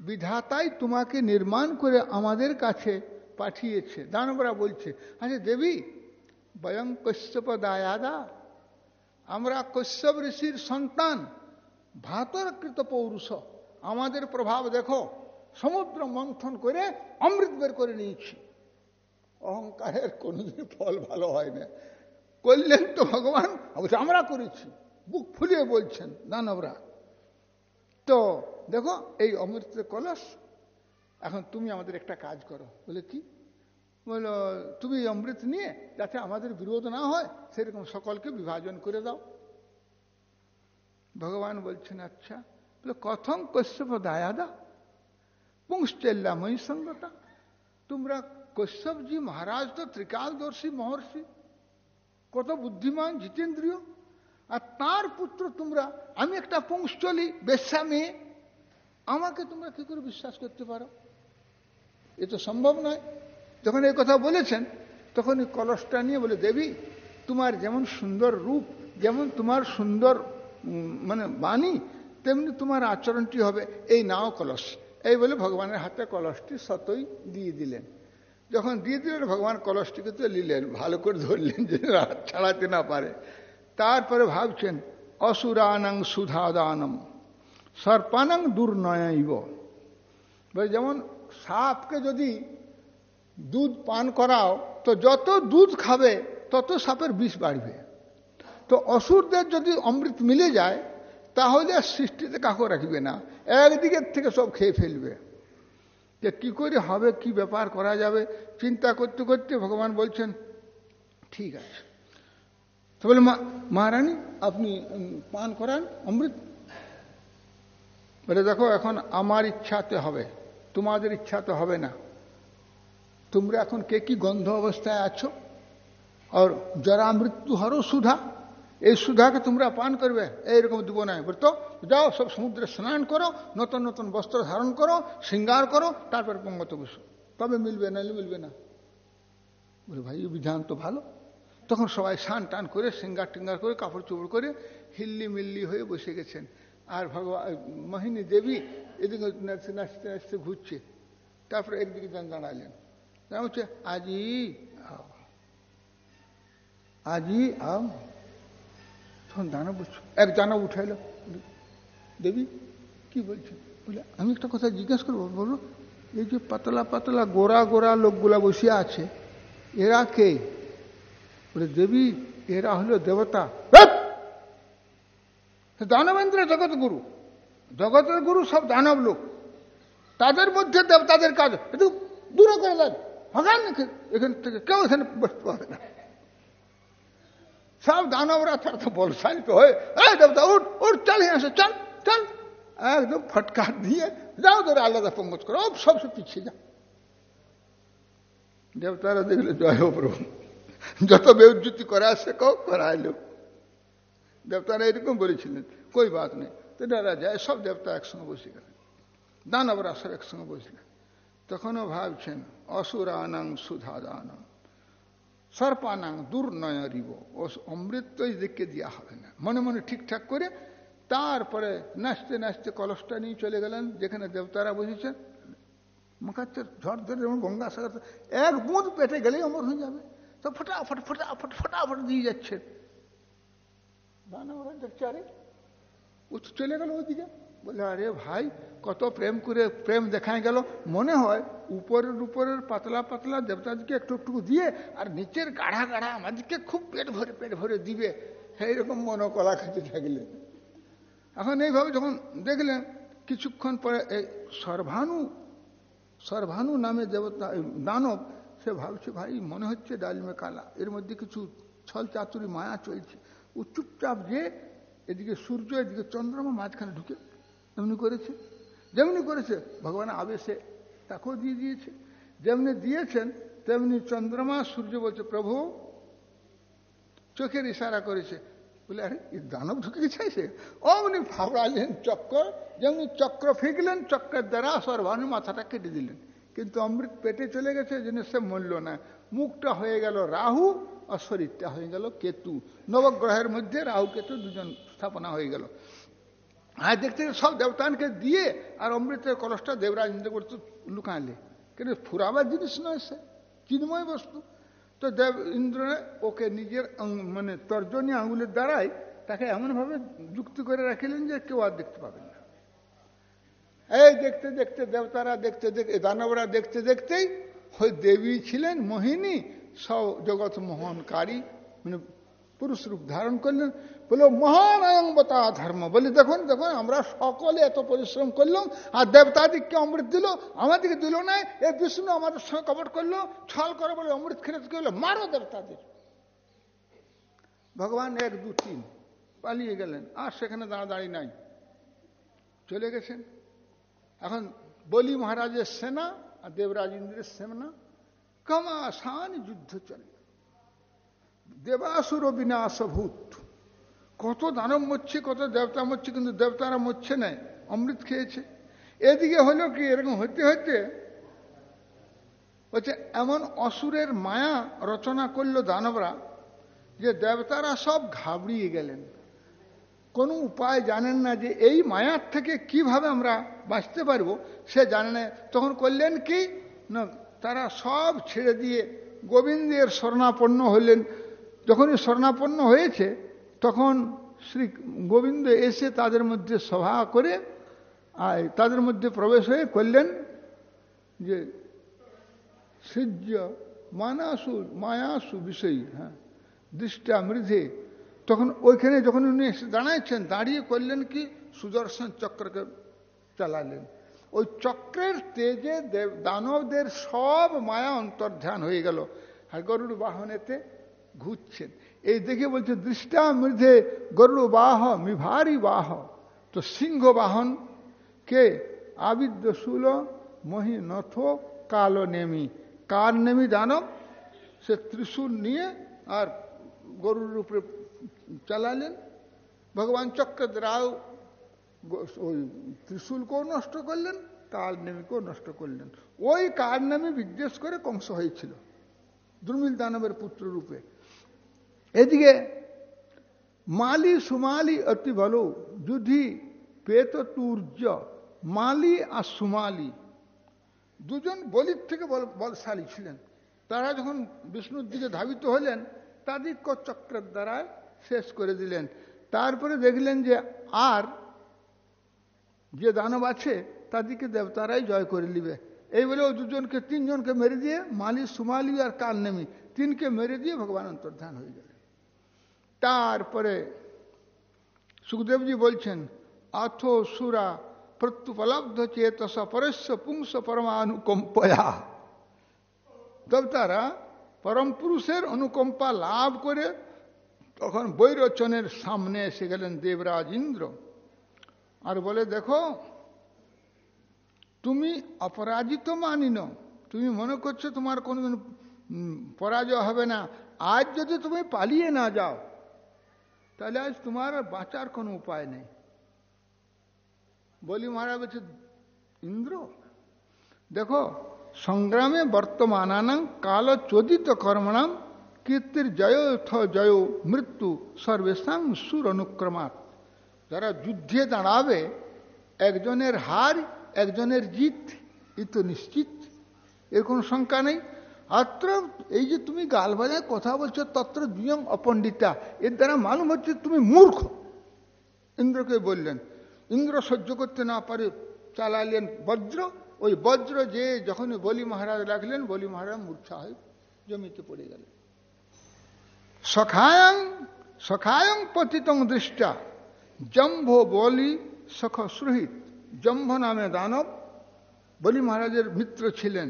বিধাতাই তোমাকে নির্মাণ করে আমাদের কাছে পাঠিয়েছে। দানবরা বলছে আচ্ছা দেবী, বয়ং কশ্যপ দায়াদা আমরা কশ্যপ ঋষির সন্তান ভাতরকৃত পৌরুষ। আমাদের প্রভাব দেখো, সমুদ্র মন্থন করে অমৃত বের করে নিয়েছি। অহংকারের কোনোদিন ফল ভালো হয় না। করলেন তো ভগবান আমরা করেছি। বুক ফুলিয়ে বলছেন দানবরা তো দেখো, এই অমৃতের কলস, এখন তুমি আমাদের একটা কাজ করো। বলে কি? বলল, তুমি অমৃত নিয়ে যাতে আমাদের বিরোধ না হয়, সেরকম সকলকে বিভাজন করে দাও। ভগবান বলছেন আচ্ছা বলে, কথম কশ্যপ দায়াদা পুংশ্চল্যাময়ী সঙ্গতা। তোমরা কশ্যপজি মহারাজ তো ত্রিকালদর্শী মহর্ষি। কত বুদ্ধিমান জিতেন্দ্রীয়। আর তার পুত্র তোমরা, আমি একটা পুংশ্চলি বেশ্যা মেয়ে। আমাকে তোমরা কি করে বিশ্বাস করতে পারো? এ তো সম্ভব নয়। যখন এই কথা বলেছেন, তখন এই কলসটা নিয়ে বলে, দেবী, তোমার যেমন সুন্দর রূপ, যেমন তোমার সুন্দর মানে বাণী, তেমনি তোমার আচরণটি হবে। এই নাও কলস। এই বলে ভগবানের হাতে কলসটি সতই দিয়ে দিলেন। যখন দিয়ে দিলেন, ভগবান কলসটিকে তো নিলেন, ভালো করে ধরলেন যে ছাড়াতে না পারে। তারপরে ভাবছেন, অসুরানং সুধাদানম, সর্পানং দুর্নয়ব। যেমন সাপকে যদি দুধ পান করাও, তো যত দুধ খাবে, তত সাপের বিষ বাড়বে। তো অসুরদের যদি অমৃত মিলে যায়, তাহলে সৃষ্টিতে কাকু রাখবে না। একদিকের থেকে সব খেয়ে ফেলবে। যে কী করে হবে, কি ব্যাপার করা যাবে, চিন্তা করতে করতে ভগবান বলছেন, ঠিক আছে। তো বলে মহারানী, আপনি পান করান অমৃত? বলে, দেখো, এখন আমার ইচ্ছাতে হবে। তোমাদের ইচ্ছাতে হবে না। তোমরা এখন কে কি গন্ধ অবস্থায় আছো? আর যারা মৃত্যু হরো সুধা, এই সুধাকে তোমরা পান করবে, এইরকম দিব না বলতো, যাও, সব সমুদ্রে স্নান করো, নতুন নতুন বস্ত্র ধারণ করো, শৃঙ্গার করো, তারপর পঙ্গত বসো। তবে মিলবে না মিলবে না। বলে, ভাই বিধান তো ভালো। তখন সবাই স্নান টান করে সিঙ্গার টিঙ্গার করে, কাপড় চোপড় করে হিল্লি মিল্লি হয়ে বসে গেছেন। আর ভগবান, মোহিনী দেবী এদিকে নাচতে নাচতে নাচতে ঘুরছে। তারপরে একদিকে যান দাঁড়ালেন হচ্ছে আজি আজি আম তখন দানব এক দানব উঠাইল দেবী কি বলছে বলে আমি একটা কথা জিজ্ঞেস করব বলো এই যে পাতলা পাতলা গোড়া গোড়া লোকগুলা বসিয়া আছে এরা কে বলে দেবী এরা হলো দেবতা দানবেন্দ্র জগৎ গুরু জগতের গুরু সব দানব লোক তাদের মধ্যে দেবতাদের কাজ একটু দূরে করে দেন হগান এখান থেকে কেউ এখানে বসতে পারে না। সব দানবরা তারা তো বলশালিত হয়ে, এই দেবতা, উঠ উঠ, চল এসে, চল চল। একদম ফটকার দিয়ে যাও ধরে আলাদা পঙ্গজ করো সব সব পিছিয়ে যাও। দেবতারা দেখলে জয় হো প্রভু। যত বেউজ্জুতি করা সে কেউ করাইলো দেবতারা এরকম বলেছিলেন, কই বাত নেই? তো যায়, সব দেবতা একসঙ্গে বসে গেলেন। দানবরা সব একসঙ্গে বসলেন। তখনও ভাবছেন, অসুরানাং সুধাদানং সর্পানাং দুর্নয় রিব ও অমৃত তো দিককে দেওয়া হবে না। মনে মনে ঠিকঠাক করে তারপরে নাচতে নাচতে কলসটা নিয়ে চলে গেলেন, যেখানে দেবতারা বসেছেন। মুখাচ্ছের ঝড় ধরে যেমন গঙ্গা সাগর এক বুঁদ পেটে গেলেই অমর হয়ে যাবে। তো ফটাফট ফটাফট ফটাফট দিয়ে যাচ্ছে। দানবরা দেখছে আরে। ও চলে গেল ওইদিকে বলে, আরে ভাই, কত প্রেম করে প্রেম দেখায় গেল। মনে হয় উপরের উপরের পাতলা পাতলা দেবতাদিকে একটু একটু দিয়ে আর নিচের গাঢ়া গাঢ়া আমাদেরকে খুব পেট ভরে পেট ভরে দিবে। এইরকম মনোকলা খেতে থাকলেন এখন এইভাবে যখন দেখলেন, কিছুক্ষণ পরে এই সর্বানু সর্বানু নামে দেবতা দানব, সে ভাবছে, ভাই, মনে হচ্ছে ডালিমে কালা। এর মধ্যে কিছু ছল চাতুরি মায়া চলছে। ও চুপচাপ যে এদিকে সূর্য, এদিকে চন্দ্রমা মাঝখানে ঢুকে এমনি করেছে, যেমনি করেছে, ভগবান আবেশে তাকেও দিয়ে দিয়েছে। যেমনি দিয়েছেন, তেমনি চন্দ্রমা সূর্য বলছে, প্রভু, চোখের ইশারা করেছে। বলে, আরে এই দানব ঢুকে গেছে। অমনি ফাবড়ালেন চক্র যেমনি চক্র ফেঁকলেন, চক্রের দ্বারা সর্বানু মাথাটা কেটে দিলেন। কিন্তু অমৃত পেটে চলে গেছে জিনিস সে মূল্য না। মুখটা হয়ে গেল রাহু, আর শরীরটা হয়ে গেল কেতু। নবগ্রহের মধ্যে রাহু, কেতু দুজন স্থাপনা হয়ে গেল। হ্যাঁ দেখতে সব দেবতানকে দিয়ে আর অমৃতের কলসটা দেবরাজ ইন্দ্র করতে লুকালে কিন্তু ফুরাবার জিনিস নয় সে চিন্ময় বস্তু তো দেব ইন্দ্র ওকে নিজের মানে তর্জনী আঙুলের দ্বারাই তাকে এমনভাবে যুক্তি করে রাখিলেন যে কেউ আর দেখতে পাবেন না এই দেখতে দেখতে দেবতারা দেখতে দেখতে দানবরা দেখতে দেখতেই ওই দেবী ছিলেন মোহিনী সব জগৎ মোহনকারী মানে পুরুষ রূপ ধারণ করলেন বলে, মহান অয়ংবতা ধর্ম। বলে, দেখুন দেখুন, আমরা সকলে এত পরিশ্রম করলাম, আর দেবতাদিককে অমৃত দিল, আমাদেরকে দিল না এ বিষ্ণু আমাদের সঙ্গে কপট করল, ছল করে বলে, অমৃত খেলে গেলো মারো দেবতাদের। ভগবান এক, দু, তিন, পালিয়ে গেলেন, আর সেখানে দাঁড়াদাঁড়ি নাই। চলে গেছেন। এখন বলি মহারাজের সেনা আর দেবরাজ ইন্দ্রের সেনা, কমাসান যুদ্ধ চলে। দেবাসুর বিনাশভূত। কত দানব মরছে, কত দেবতা মরছে, কিন্তু দেবতারা মরছে নাই, অমৃত খেয়েছে। এদিকে হলো কি, এরকম হতে হতে বলছে, এমন অসুরের মায়া রচনা করল দানবরা যে দেবতারা সব ঘাবড়িয়ে গেলেন। কোনো উপায় জানেন না যে এই মায়ার থেকে কীভাবে আমরা বাঁচতে পারব, সে জানে না। তখন করলেন কি? না, তারা সব ছেড়ে দিয়ে গোবিন্দের স্বর্ণাপন্ন হলেন। যখনই স্বর্ণাপন্ন হয়েছে তখন শ্রী গোবিন্দ এসে তাদের মধ্যে সভা করে, আর তাদের মধ্যে প্রবেশ হয়ে করলেন যে সৃজ্য মানাসু, মায়াসু বিষয়ী হ্যাঁ দৃষ্টা মৃধে। তখন ওইখানে যখন উনি এসে দাঁড়াচ্ছেন দাঁড়িয়ে করলেন কি, সুদর্শন চক্রকে চালালেন। ওই চক্রের তেজে দেব দানবদের সব মায়া অন্তর্ধান হয়ে গেল। আর গরুর বাহনেতে ঘুরছেন। এই দেখে বলছে দৃষ্টা মৃধে গরুড় বাহ মিভারি বাহ তো সিংহ বাহন কে? আবিদ্য শুল মহি নথ কালো নেমি কার নেমি দানব সে ত্রিশূল নিয়ে আর গরুর উপরে চালালেন। ভগবান চক্রদ্রাও ওই ত্রিশূলকেও নষ্ট করলেন কাল নেমিকেও নষ্ট করলেন। ওই কার নামে বিদ্বেষ করে কংস হয়েছিল। দুর্মিল দানবের পুত্র রূপে। এদিকে মালি সুমালি অতি ভালো যুধি পেত তুর্য। মালি আর সুমালি দুজন বলির থেকে বলশালী ছিলেন। তারা যখন বিষ্ণুর দিকে ধাবিত হলেন তাদের চক্রের দ্বারা শেষ করে দিলেন। তারপরে দেখলেন যে আর যে দানব আছে তাদেরকে দেবতারাই জয় করে নিবে। এই বলে ও দুজনকে, তিনজনকে মেরে দিয়ে মালি, সুমালি আর কাল নেমি তিনকে মেরে দিয়ে ভগবান অন্তর্ধান হয়ে গেলেন তারপরে সুখদেবজি বলছেন, আথ সুরা প্রত্যুপলব্ধ চেতস পরস্য পুংস পরমানুকম্পয়া। তবে তারা পরম পুরুষের অনুকম্পা লাভ করে তখন বৈরচনের সামনে এসে গেলেন দেবরাজ ইন্দ্র। আর বলে, দেখো, তুমি অপরাজিত মানিন। তুমি মনে করছ তোমার কোনোদিন পরাজয় হবে না। আজ যদি তুমি পালিয়ে না যাও তাহলে আজ তোমার বাঁচার কোনো উপায় নেই। বলি মহারাজ বলছে, ইন্দ্র, দেখো, সংগ্রামে বর্তমানানাং কালচোদিত কর্মণাম কীর্তির জয় জয় মৃত্যু সর্বেশাং সুর অনুক্রমাত যারা যুদ্ধে দাঁড়াবে, একজনের হার, একজনের জিত, এ তো নিশ্চিত। এর কোনো শঙ্কা নেই? আত্র এই যে তুমি গাল বাজায় কথা বলছো তত্র দুয়ং অপণ্ডিতা এর দ্বারা মালুম হচ্ছে তুমি মূর্খ ইন্দ্রকে বললেন ইন্দ্র সহ্য করতে না পারে চালালেন বজ্র ওই বজ্র যে যখন বলি মহারাজ রাখলেন বলি মহারাজ মূর্ছা হয়ে জমিতে পড়ে গেলেন সখায়ং সখায়ং পতিতং দৃষ্টা জম্ভ বলি সখ সুহিত জম্ভ নামে দানব বলি মহারাজের মিত্র ছিলেন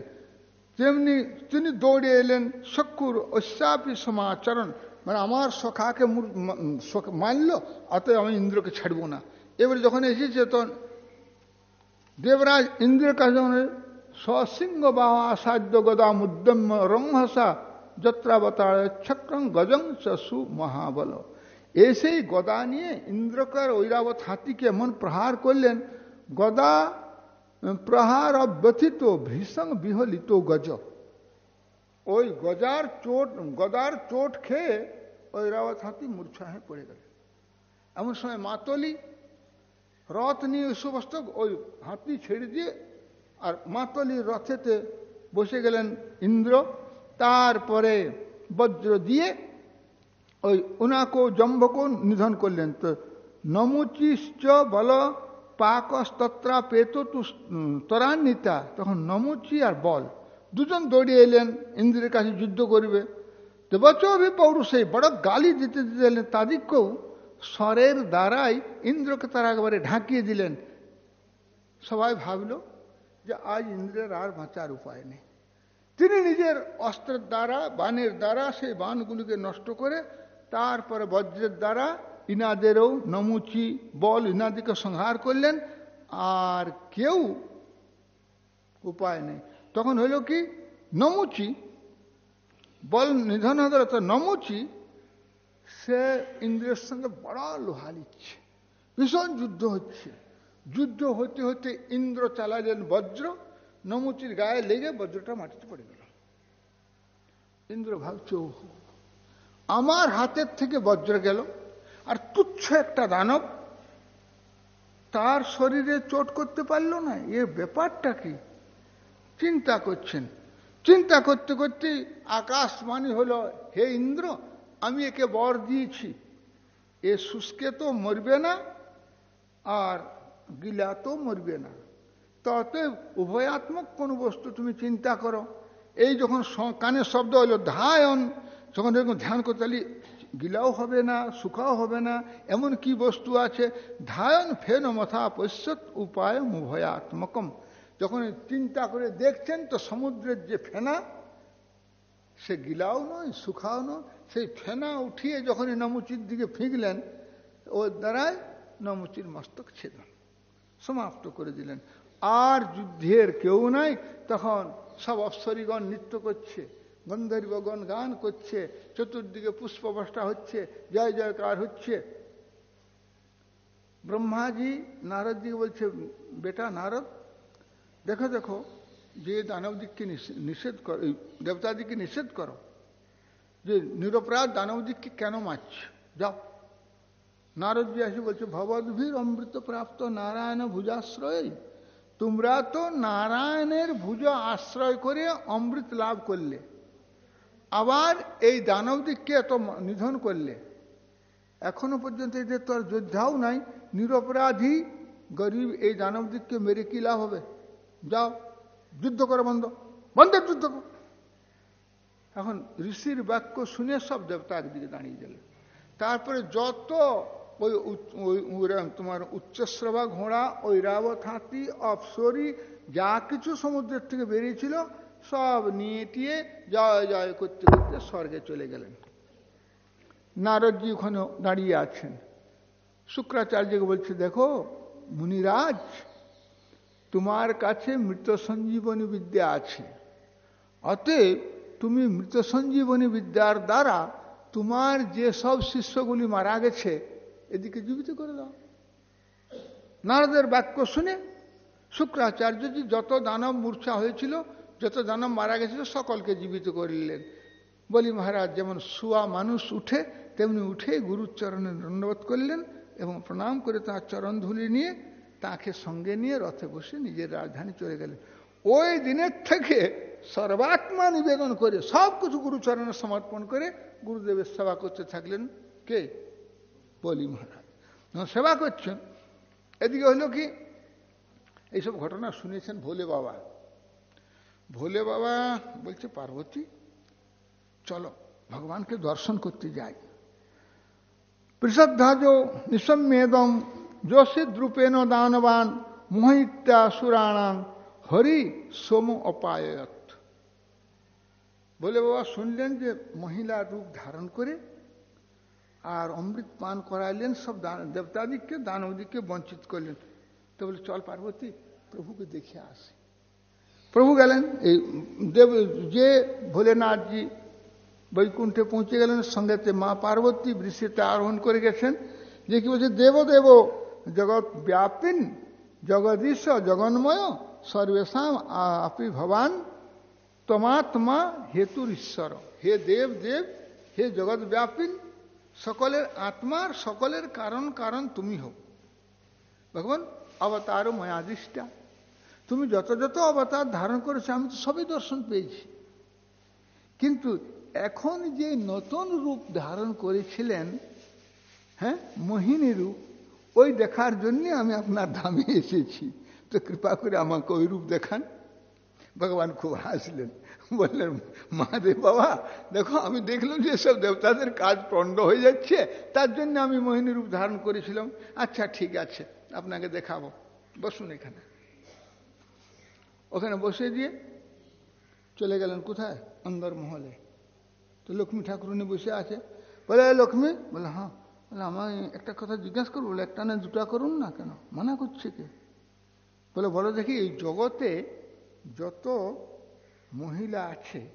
তেমনি তিনি দৌড়ে এলেন, শকুর অশ্যাপি সমাচরণ। মানে আমার সখাকে মানল অতএব আমি ইন্দ্রকে ছাড়ব না। এবারে যখন এসেছে তখন দেবরাজ ইন্দ্রের কাছে সসিংহ বাহা সাধ্য গদা মুদ্যম্য রংহসা যত্রাবতার চক্রং গজং চসু মহাবল। এসেই গদা নিয়ে ইন্দ্রকার ঐরাবত হাতিকে এমন প্রহার করলেন, গদা প্রহার অব্যথিত ভীষণ বিহলিত গজ। ওই গজার চোট, গদার চোট খেয়ে ঐরাবত হাতি মূর্ছা হয়ে পড়ে গেল। এমন সময় মাতলি রথ নিয়ে ওই সমস্ত ওই হাতি ছেড়ে দিয়ে আর মাতলি রথেতে বসে গেলেন ইন্দ্র। তারপরে বজ্র দিয়ে ওই ওনাকেও জম্বকেও নিধন করলেন। তো নমুচিশ্চ বল পাকস্তত্রা পেত তু ত্বরান্বিতা। তখন নমুচি আর বল। দুজন দৌড়িয়ে এলেন, ইন্দ্রের কাছে যুদ্ধ করবে। দেবচবি পৌরুষে বড় গালি দিতে দিতে এলেন তাদেরকেও স্বরের দ্বারাই ইন্দ্রকে তারা একবারে ঢাকিয়ে দিলেন। সবাই ভাবল যে আজ ইন্দ্রের আর বাঁচার উপায় নেই। তিনি নিজের অস্ত্রের দ্বারা বানের দ্বারা সেই বানগুলিকে নষ্ট করে, তারপরে বজ্রের দ্বারা ইনাদেরও নমুচি, বল ইনাদিকে সংহার করলেন, আর কেউ উপায় নেই। তখন হইল কি? নমুচি, বল নিধন তো নমুচি, সে ইন্দ্রের সঙ্গে বড় লোহা নিচ্ছে, ভীষণ যুদ্ধ হচ্ছে। যুদ্ধ হতে হতে ইন্দ্র চালালেন বজ্র, নমুচির গায়ে লেগে বজ্রটা মাটিতে পড়ে গেল। ইন্দ্র ভাবছে আমার হাতের থেকে বজ্র গেল। আর তুচ্ছ একটা দানব তার শরীরে চোট করতে পারল না। এ ব্যাপারটা কি? চিন্তা করছেন। চিন্তা করতে করতে আকাশবাণী হলো, হে ইন্দ্র, আমি একে বর দিয়েছি। এ শুষ্কে তো মরবে না আর গিলা তো মরবে না। ততে উভয়াত্মক কোনো বস্তু তুমি চিন্তা করো। এই যখন কানের শব্দ হলো ধায়ন, যখন ধ্যান করতে গিলাও হবে না, সুখাও হবে না এমন কি বস্তু আছে, ধায়ন ফেন মথা পশ্চাৎ উপায় উভয়াত্মকম যখন চিন্তা করে দেখছেন, তো সমুদ্রের যে ফেনা, সে গিলাও নয়, সুখাও নয়। সেই ফেনা উঠিয়ে যখন নমুচির দিকে ফিঁকলেন, ওর দ্বারাই নমুচির মস্তক ছেদন, সমাপ্ত করে দিলেন। আর যুদ্ধের কেউ নাই, তখন সব অশ্বরীগণ নৃত্য করছে। গন্ধর্বগণ গান করছে, চতুর্দিকে পুষ্পবষ্টা হচ্ছে, জয় জয়কার হচ্ছে। ব্রহ্মাজি, নারদজি বলছে, বেটা নারদ, দেখো দেখো, যে দানবদিককে নিষেধ করো দেবতাদিকে নিষেধ করো, যে নিরপরাধ দানবদিককে কেন মারছ? যাও। নারদজি আসি বলছে, ভবদ্ভীর অমৃত প্রাপ্ত নারায়ণ ভুজাশ্রয়, তোমরা তো নারায়ণের ভুজ আশ্রয় করে অমৃত লাভ করলে। আবার এই দানবদিককে এত নিধন করলে। এখনও পর্যন্ত এদের তো আর যোদ্ধাও নাই, নিরপরাধী গরিব এই দানবদিককে মেরে কি লাভ হবে? যাও, যুদ্ধ করো বন্ধ, বন্ধের যুদ্ধ করো। এখন ঋষির বাক্য শুনে সব দেবতা একদিকে দাঁড়িয়ে গেলেন তারপরে যত ওই তোমার উচ্চশ্রবা ঘোড়া ওই রাবত হাতি অপসরি, যা কিছু সমুদ্রের থেকে বেরিয়েছিল সব নিয়ে টিয়ে জয় জয় করতে করতে স্বর্গে চলে গেলেন। নারদজি ওখানে দাঁড়িয়ে আছেন। শুক্রাচার্যকে বলছে, দেখো, মুনিরাজ, তোমার কাছে মৃত সঞ্জীবনী বিদ্যা আছে। অতএব তুমি মৃত সঞ্জীবনী বিদ্যার দ্বারা তোমার যে সব শিষ্যগুলি মারা গেছে, এদিকে জীবিত করে দাও। নারদের বাক্য শুনে শুক্রাচার্যজি যত দানব মূর্ছা হয়েছিল যত দানব মারা গেছিল সকলকে জীবিত করলেন। বলি মহারাজ, যেমন শুয়া মানুষ উঠে, তেমনি উঠে গুরুর চরণে দণ্ডবোধ করলেন এবং প্রণাম করে তাঁর চরণ ধুলি নিয়ে তাকে সঙ্গে নিয়ে রথে বসে নিজের রাজধানী চলে গেলেন। ওই দিনের থেকে সর্বাত্মা নিবেদন করে সব কিছু গুরুচরণে সমর্পণ করে গুরুদেবের সেবা করতে থাকলেন কে? বলি মহারাজ। সেবা করছেন, এদিকে হলো কি, এইসব ঘটনা শুনেছেন ভোলে বাবা। ভোলে বাবা বলছে পার্বতী চলো ভগবানকে দর্শন করতে যাই পৃষদ্ধাজ নিসম্যেদম যোষিত রূপেণ দানবান মোহিত্যা সুরাণাং হরি সোম অপায়ত বলে বাবা শুনলেন যে মহিলা রূপ ধারণ করে আর অমৃত পান করাইলেন সব দেবতাদিককে দানবদিককে বঞ্চিত করলেন তো বলে চল পার্বতী প্রভুকে দেখে আসি প্রভু গেলেন, এই দেব, যে ভোলেনাথজি বৈকুণ্ঠে পৌঁছে গেলেন সঙ্গেতে মা পার্বতী, বৃষ্টিতে আরোহণ করে গেছেন। যে কি বলছে দেব দেব জগৎ ব্যাপিন, জগদীশ, জগন্ময়, সর্বেশাম আপি ভবান, তমাত্মা হেতুর ঈশ্বর। হে দেব দেব, হে জগৎ ব্যাপিন, সকলের আত্মার সকলের কারণ কারণ তুমি হো ভগবান, অবতার মায়াদিষ্টা তুমি যত যত অবতার ধারণ করেছ, আমি তো সবই দর্শন পেয়েছি। কিন্তু এখন যে নতুন রূপ ধারণ করেছিলেন হ্যাঁ মোহিনী রূপ, ওই দেখার জন্য আমি আপনার ধামে এসেছি। তো কৃপা করে আমাকে ওই রূপ দেখান। ভগবান খুব হাসলেন। বললেন মহাদেব বাবা, দেখো, আমি দেখলাম যে সব দেবতাদের কাজ পণ্ড হয়ে যাচ্ছে, তার জন্য আমি মোহিনী রূপ ধারণ করেছিলাম। আচ্ছা ঠিক আছে, আপনাকে দেখাবো। বসুন এখানে। ওখানে বসে দিয়ে চলে গেলেন কোথায়? অন্দর মহলে। তো লক্ষ্মী ঠাকুরুনি বসে আছে। বলে লক্ষ্মী। বলে হ্যাঁ। বলে, আমায় একটা কথা জিজ্ঞাসা করব বলে, একটা না দুটা করুন না কেন? মানা করছে কে? বলে, বলো দেখি, এই জগতে যত মহিলা আছে,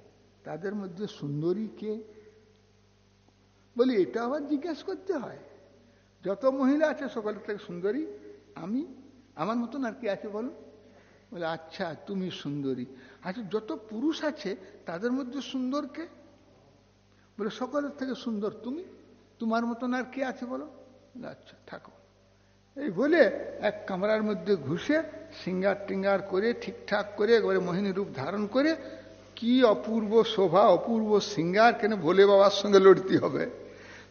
তাদের মধ্যে সুন্দরী কে? বলি, এটা আবার জিজ্ঞেস করতে হয়। যত মহিলা আছে সকলের থেকে সুন্দরী আমি? আমার মতন আর কি আছে বলো? বলে আচ্ছা তুমি সুন্দরী। আচ্ছা যত পুরুষ আছে, তাদের মধ্যে সুন্দর কে? বলে, সকলের থেকে সুন্দর তুমি। তোমার মতন আর কে আছে বলো? আচ্ছা থাকো। এই বলে এক কামরার মধ্যে ঘুষে সিঙ্গার টিঙ্গার করে, ঠিকঠাক করে, একবারে মোহিনী রূপ ধারণ করে, কি অপূর্ব শোভা, অপূর্ব সিঙ্গার কেন ভোলে বাবার সঙ্গে লড়তে হবে?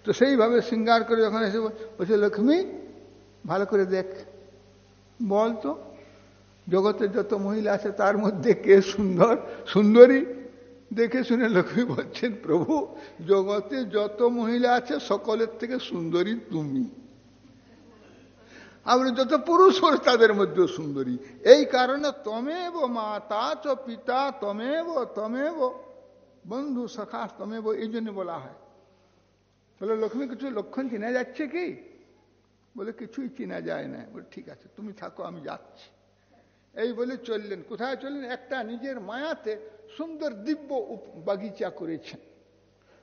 তো সেইভাবে সিঙ্গার করে যখন এসে বলছে, লক্ষ্মী, ভালো করে দেখ। বল তো। জগতের যত মহিলা আছে, তার মধ্যে কে সুন্দর? সুন্দরী? দেখে শুনে লক্ষ্মী বলছেন, প্রভু, জগতে যত মহিলা আছে, সকলের থেকে সুন্দরী তুমি। আমরা যত পুরুষ তাদের মধ্যেও সুন্দরী। এই কারণে তমেব মাতা চ পিতা তমেব তমেব বন্ধু সখা তমেব, এই জন্য বলা হয়। বলে, লক্ষ্মী, কিছু লক্ষণ চেনা যাচ্ছে কি? বলে, কিছুই চেনা যায় না। বলে, ঠিক আছে, তুমি থাকো, আমি যাচ্ছি। এই বলে চললেন। কোথায় চললেন? একটা নিজের মায়াতে সুন্দর দিব্য বাগিচা করেছেন।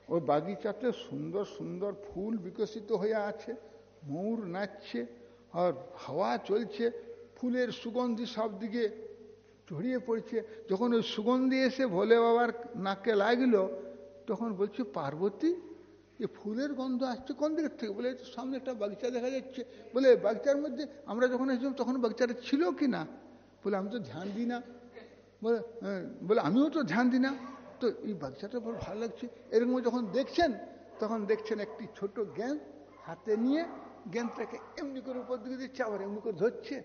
ওই বাগিচাতে সুন্দর সুন্দর ফুল বিকশিত হয়ে আছে, ময়ূর নাচছে, আর হাওয়া চলছে, ফুলের সুগন্ধি সব দিকে ছড়িয়ে পড়ছে। যখন ওই সুগন্ধি এসে ভোলে বাবার নাকে লাগল, তখন বলছে, পার্বতী, এ ফুলের গন্ধ আসছে কোন দিকের থেকে? বলে সামনে একটা বাগিচা দেখা যাচ্ছে। বলে, বাগিচার মধ্যে আমরা যখন এসেছিলাম, তখন বাগিচাটা ছিল কি না? বলে, আমি তো ধ্যান দিই না। বলে বলে, আমিও তো ধ্যান দিই না। তো এই বাচ্চাটা বড় ভালো লাগছে। এরকম যখন দেখছেন, তখন দেখছেন একটি ছোট জ্ঞান হাতে নিয়ে জ্ঞানটাকে এমনি করে উপর দিকে দিচ্ছে, আবার এমনি করে ধরছে।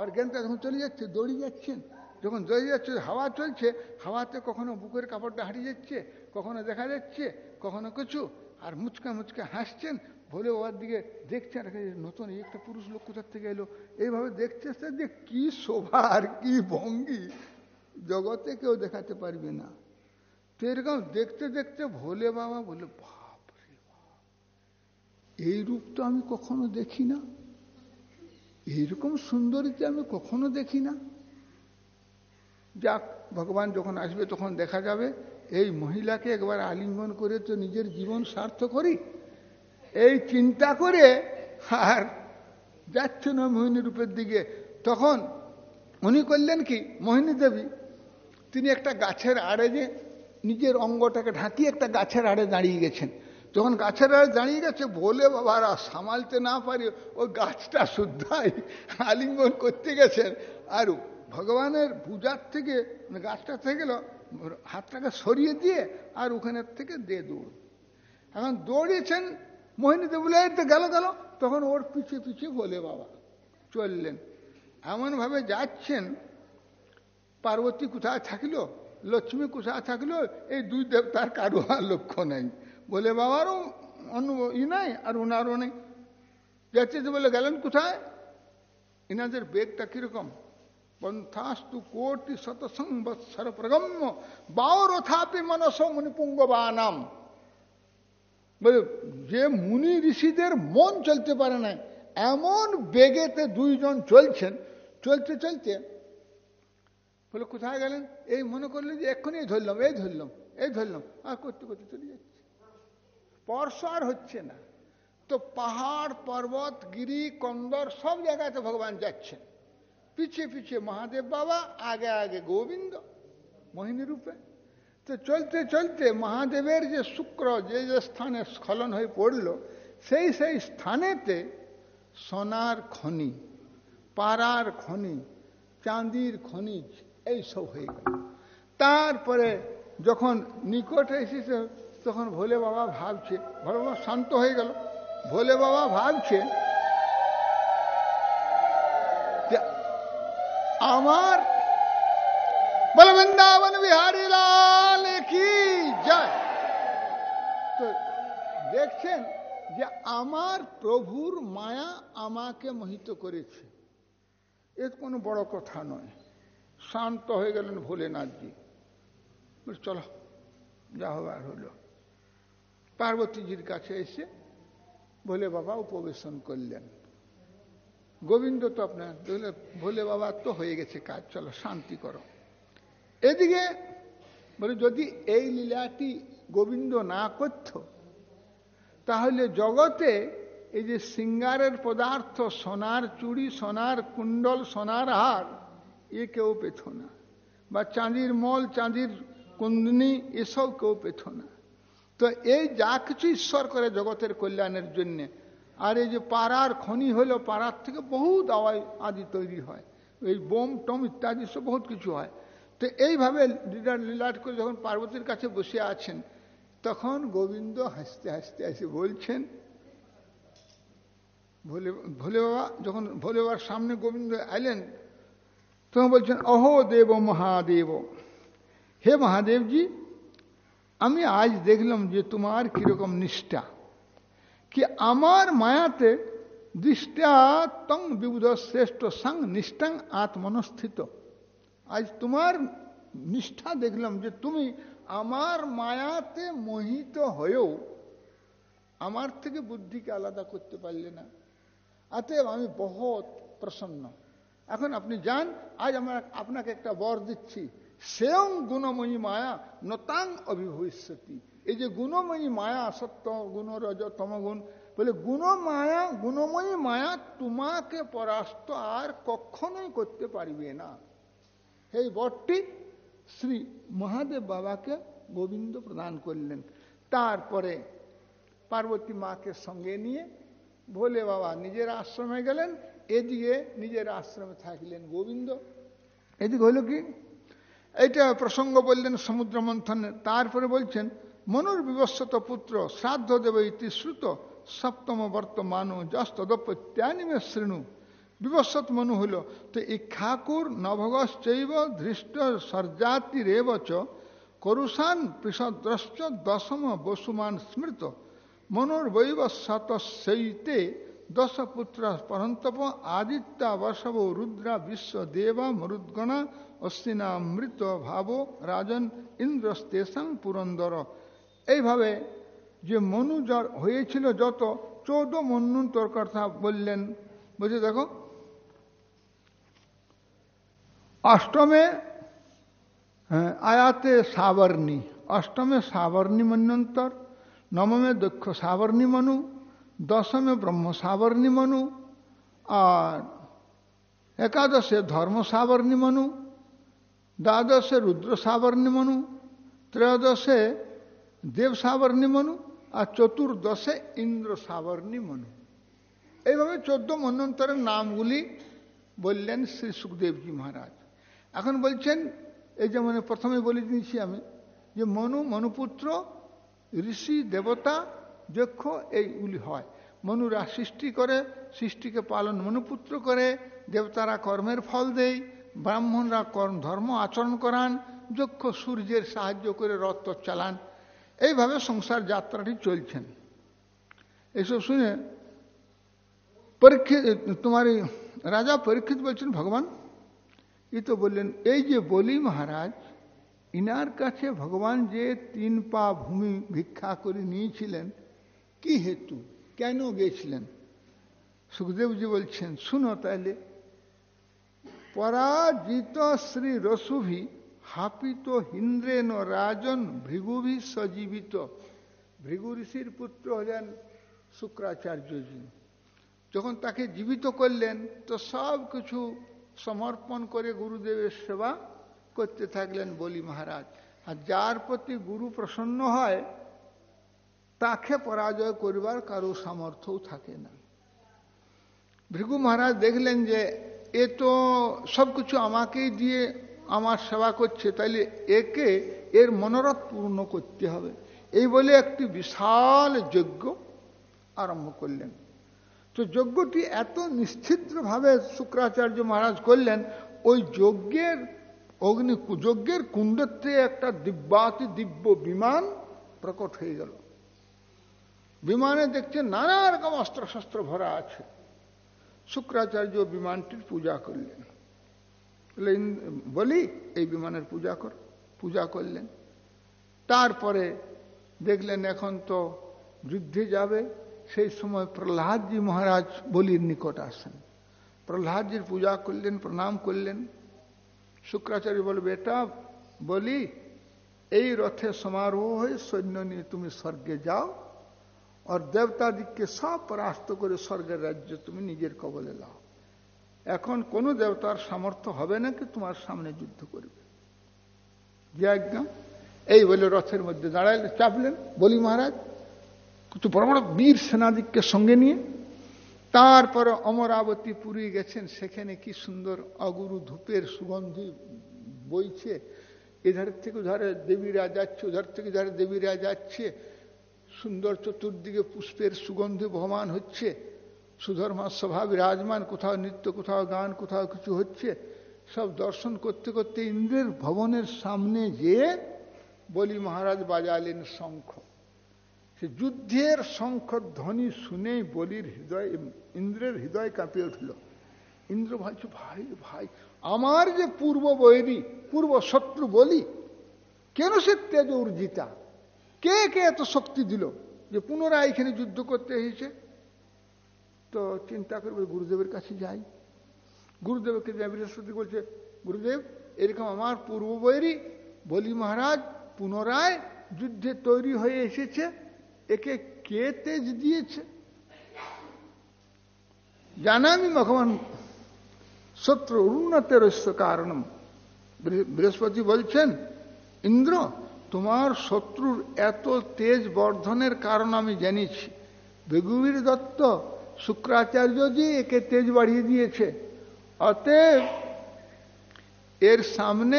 আর জ্ঞানটা যখন চলে যাচ্ছে, দৌড়িয়ে যাচ্ছেন। যখন দৌড়ে যাচ্ছে, হাওয়া চলছে, হাওয়াতে কখনো বুকের কাপড়টা হারিয়ে যাচ্ছে, কখনো দেখা যাচ্ছে, কখনো কিছু। আর মুচকা মুচকা হাসছেন ভোলে ওর দিকে দেখছেন নতুন এই একটা পুরুষ লোক কোথার থেকে এলো? এইভাবে দেখছে যে কি শোভা আর কি ভঙ্গি। জগতে কেউ দেখাতে পারবে না। তো এরকম দেখতে দেখতে ভোলে বাবা বলে বাপ রে এই রূপ তো আমি কখনো দেখি না। এইরকম সুন্দরীতে আমি কখনো দেখি না। যাক, ভগবান যখন আসবে তখন দেখা যাবে। এই মহিলাকে একবার আলিঙ্গন করে তো নিজের জীবন স্বার্থ করি। এই চিন্তা করে আর যাচ্ছে না মোহিনী রূপের দিকে। তখন উনি করলেন কি? মোহিনী দেবী, তিনি একটা গাছের আড়ে যে নিজের অঙ্গটাকে ঢাকিয়ে একটা গাছের আড়ে দাঁড়িয়ে গেছেন। যখন গাছের আড়ে দাঁড়িয়ে গেছে, বলে বাবারা, সামালতে না পারে ওই গাছটা শুদ্ধাই আলিঙ্গন করতে গেছেন। আর ভগবানের পূজার থেকে মানে গাছটা থেকে হাতটাকে সরিয়ে দিয়ে আর ওখানের থেকে দে দৌড়। এখন দৌড়িয়েছেন মোহিনী বলে তো গেল গেল। তখন ওর পিছিয়ে পিছিয়ে বলে বাবা, চললেন। এমনভাবে যাচ্ছেন, পার্বতী কোথায় থাকল? লক্ষ্মী কোথায় থাকল? এই দুই দেবতার কারও আর লক্ষ্য নেই। বলে বাবারও অন্য ই নাই, আর ওনারও নেই। যাচ্ছে যে বলে, গেলেন কোথায়? এনাদের বেগটা কীরকম? পন্থাস্তু কোটি শত সংবৎসর প্রগম্য বাওরথাপি মনস মুনিপুঙ্গবানাম বলে, যে মুনি ঋষিদের মন চলতে পারে না এমন বেগেতে দুইজন চলছেন, চলতে চলতে বলে, কোথায় গেলেন? এই মনে করলেন যে এক্ষুনি এই ধরলাম এই ধরলাম এই ধরলাম, আর করতে করতে চলে যাচ্ছে। স্পর্শ আর হচ্ছে না। তো পাহাড়, পর্বত, গিরি, কন্দর সব জায়গাতে ভগবান যাচ্ছেন। পিছিয়ে পিছিয়ে মহাদেব বাবা, আগে আগে গোবিন্দ মোহিনী রূপে তো চলতে চলতে মহাদেবের যে শুক্র, যে যে স্থানে স্খলন হয়ে পড়ল, সেই সেই স্থানেতে সোনার খনি, পাড়ার খনি, চাঁদির খনিজ এইসব হয়ে গেল। তারপরে যখন নিকটে এসেছে, তখন ভোলে বাবা ভাবছে, ভোলে বাবা শান্ত হয়ে গেল। ভোলে বাবা ভাবছে আমার বলে বৃন্দাবন বিহারী লাল কি যায় তো দেখছেন যে আমার প্রভুর মায়া আমাকে মোহিত করেছে। এর কোনো বড় কথা নয়। শান্ত হয়ে গেলেন ভোলেনাথজি। চলো, যা হবার হলো। পার্বতীজির কাছে এসে ভোলে বাবা উপবেশন করলেন। গোবিন্দ তো আপনার ভোলে বাবা তো হয়ে গেছে কাজ, চলো, শান্তি করো। এদিকে বলে, যদি এই লীলাটি গোবিন্দ না করত, তাহলে জগতে এই যে সিঙ্গারের পদার্থ, সোনার চুড়ি, সোনার কুণ্ডল, সোনার হার, এ কেউ পেত না। বা চাঁদির মল, চাঁদির কুন্দনি এসব কেউ পেত না। তো এই যা কিছু ঈশ্বর করে জগতের কল্যাণের জন্য, আর এই যে পাড়ার খনি হলো, পাড়ার থেকে বহু দাওয়াই আদি তৈরি হয়। এই বোম, টম ইত্যাদি সব বহুত কিছু হয়। তো এইভাবে লীলা লীলাট করে যখন পার্বতীর কাছে বসে আছেন, তখন গোবিন্দ হাসতে হাসতে এসে বলছেন, ভোলে ভোলে বাবা, যখন ভোলে বাবার সামনে গোবিন্দ এলেন, তখন বলছেন, অহো দেব মহাদেব, হে মহাদেবজি, আমি আজ দেখলাম যে তোমার কীরকম নিষ্ঠা, কি আমার মায়াতে দৃষ্টা তং বিবুধ শ্রেষ্ঠ সং নিষ্ঠাং আত্মনস্থিত। আজ তোমার নিষ্ঠা দেখলাম যে তুমি আমার মায়াতে মোহিত হয়েও আমার থেকে বুদ্ধিকে আলাদা করতে পারলে না। অতএব আমি বহুত প্রসন্ন। এখন আপনি যান, আজ আমরা আপনাকে একটা বর দিচ্ছি। সেয়ং গুণময়ী মায়া নতাং অভিভবিষ্যতি এই যে গুণময়ী মায়া, সত্য গুণ, রজ তমগুণ বলে গুণ মায়া, গুণময়ী মায়া তোমাকে পরাস্ত আর কখনোই করতে পারবে না। এই বরটি শ্রী মহাদেব বাবাকে গোবিন্দ প্রদান করলেন। তারপরে পার্বতী মাকে সঙ্গে নিয়ে ভোলে বাবা নিজের আশ্রমে গেলেন, এদিকে নিজের আশ্রমে থাকলেন গোবিন্দ। এদিকে হইল কি? এইটা প্রসঙ্গ বললেন সমুদ্র মন্থনের তারপরে বলছেন মনুর বিবস্বত পুত্র শ্রাদ্ধ দেব ইতি শ্রুত সপ্তম বর্তমান যস্তদপত্যানিমে শ্রেণু বিবস্বত মনু হইল। তো এই ঠাকুর নভগশ্চৈব ধৃষ্ট সর্জাতিরেব চ করুষান পৃষদ্রশ্চ দশম বসুমান স্মৃত। মনোর্বৈব শতশৈতে দশ পুত্র পরন্তপ আদিত্য বসব রুদ্রা বিশ্ব দেবা মরুদ্গণা অশ্বিনা মৃত ভাব রাজন ইন্দ্রস্তেশাং পুরন্দর। এইভাবে যে মনু হয়েছিল যত, চৌদ্দ মন্বন্তর কথা বললেন। বুঝে দেখো অষ্টমে আয়াতে সাবর্ণী। অষ্টমে সাবর্ণী মন্যন্তর, নবমে দক্ষ সাবর্ণী মনু, দশমে ব্রহ্ম সাবর্ণী মনু, আর একাদশে ধর্ম সাবর্ণী মনু, দ্বাদশে রুদ্র সাবর্ণী মনু, ত্রয়োদশে দেব সাবর্ণী মনু, আর চতুর্দশে ইন্দ্র সাবর্ণী মনু। এইভাবে চোদ্দ মন্বন্তরের নামগুলি বললেন শ্রী সুখদেবজি মহারাজ। এখন বলছেন, এই যে মানে প্রথমে বলে দিয়েছি আমি, যে মনু, মনুপুত্র, ঋষি, দেবতা, যক্ষ, এইগুলি হয়। মনুরা সৃষ্টি করে, সৃষ্টিকে পালন মনুপুত্র করে, দেবতারা কর্মের ফল দেয়, ব্রাহ্মণরা কর্ম, ধর্ম আচরণ করান, যক্ষ সূর্যের সাহায্য করে রথ চালান। এইভাবে সংসার যাত্রাটি চলছেন। এসব শুনে পরীক্ষিত, তোমার রাজা পরীক্ষিত বলছেন, ভগবান ই তো বললেন, এই যে বলি মহারাজ, ইনার কাছে ভগবান যে তিন পা ভূমি ভিক্ষা করে নিয়েছিলেন, কি হেতু? কেন গেছিলেন? সুখদেবজি বলছেন, শুনো তাহলে পরাজিত শ্রী রসুভি হাপিত হিন্দ্রেন রাজন ভৃগুভি সজীবিত। ভৃগু ঋষির পুত্র হলেন শুক্রাচার্যজি। যখন তাকে জীবিত করলেন, তো সব কিছু সমর্পণ করে গুরুদেবের সেবা করতে থাকলেন বলি মহারাজ। আর যার প্রতি গুরু প্রসন্ন হয়, তাকে পরাজয় করবার কারও সামর্থ্যও থাকে না। ভৃগু মহারাজ দেখলেন যে, এ তো সব কিছু আমাকেই দিয়ে আমার সেবা করছে, তাইলে একে এর মনোরথ পূর্ণ করতে হবে। এই বলে একটি বিশাল যজ্ঞ আরম্ভ করলেন। তো যজ্ঞটি এত নিশ্চিদ্রভাবে শুক্রাচার্য মহারাজ করলেন, ওই যজ্ঞের অগ্নি যজ্ঞের কুণ্ডতে একটা দিব্যাতি দিব্য বিমান প্রকট হয়ে গেল। বিমানে দেখছে নানা রকম অস্ত্রশস্ত্র ভরা আছে। শুক্রাচার্য বিমানটির পূজা করলেন। বলি, এই বিমানের পূজা কর, পূজা করলেন। তারপরে দেখলেন এখন তো যুদ্ধে যাবে সেই সময় প্রহ্লাদজি মহারাজ বলির নিকট আসেন। প্রহ্লাদজির পূজা করলেন, প্রণাম করলেন। শুক্রাচার্য বলে, বেটা, বলি, এই রথে সমারোহ হয়ে সৈন্য নিয়ে তুমি স্বর্গে যাও আর দেবতা দিককে সব পরাস্ত করে স্বর্গের রাজ্য তুমি নিজের কবলে লাও এখন কোন দেবতার সামর্থ্য হবে না কি তোমার সামনে যুদ্ধ করবে? যে একদম এই বলে রথের মধ্যে দাঁড়াইলে চাপলেন। বলি, মহারাজ কিছু বড় বড় বীর সেনাদিককে সঙ্গে নিয়ে। তারপরে অমরাবতী পুরী গেছেন, সেখানে কি সুন্দর অগুরু ধূপের সুগন্ধি বইছে। এধার থেকে উধারে দেবীরা যাচ্ছে উধার থেকে উধারে দেবীরা যাচ্ছে। সুন্দর চতুর্দিকে পুষ্পের সুগন্ধি বহমান হচ্ছে। সুধর্মা সভা বিরাজমান, কোথাও নৃত্য, কোথাও গান, কোথাও কিছু হচ্ছে। সব দর্শন করতে করতে ইন্দ্রের ভবনের সামনে যেয়ে বলি মহারাজ বাজালেন শঙ্খ। সে যুদ্ধের শঙ্খ ধ্বনি শুনেই বলির হৃদয়, ইন্দ্রের হৃদয় কাঁপিয়ে উঠল। ইন্দ্র ভাবছে, ভাই ভাই, আমার যে পূর্ব বৈরী, পূর্ব শত্রু বলি, কেন সে তেজ উর্জিতা কে কে এত শক্তি দিল যে পুনরায় এখানে যুদ্ধ করতে এসেছে? তো চিন্তা করবে, গুরুদেবের কাছে যাই। গুরুদেবকে বৃহস্পতি বলছে, গুরুদেব, এরকম আমার পূর্ব বৈরী, বলি মহারাজ, পুনরায় যুদ্ধে তৈরি হয়ে এসেছে একে কে তেজ দিয়েছে? জানামি ভগবান শত্রু উন্নতের কারণম। বৃহস্পতি বলছেন, ইন্দ্র, তোমার শত্রুর এত তেজ বর্ধনের কারণ আমি জানিছি। বেগুবীর দত্ত শুক্রাচার্যজি একে তেজ বাড়িয়ে দিয়েছে, অতএব এর সামনে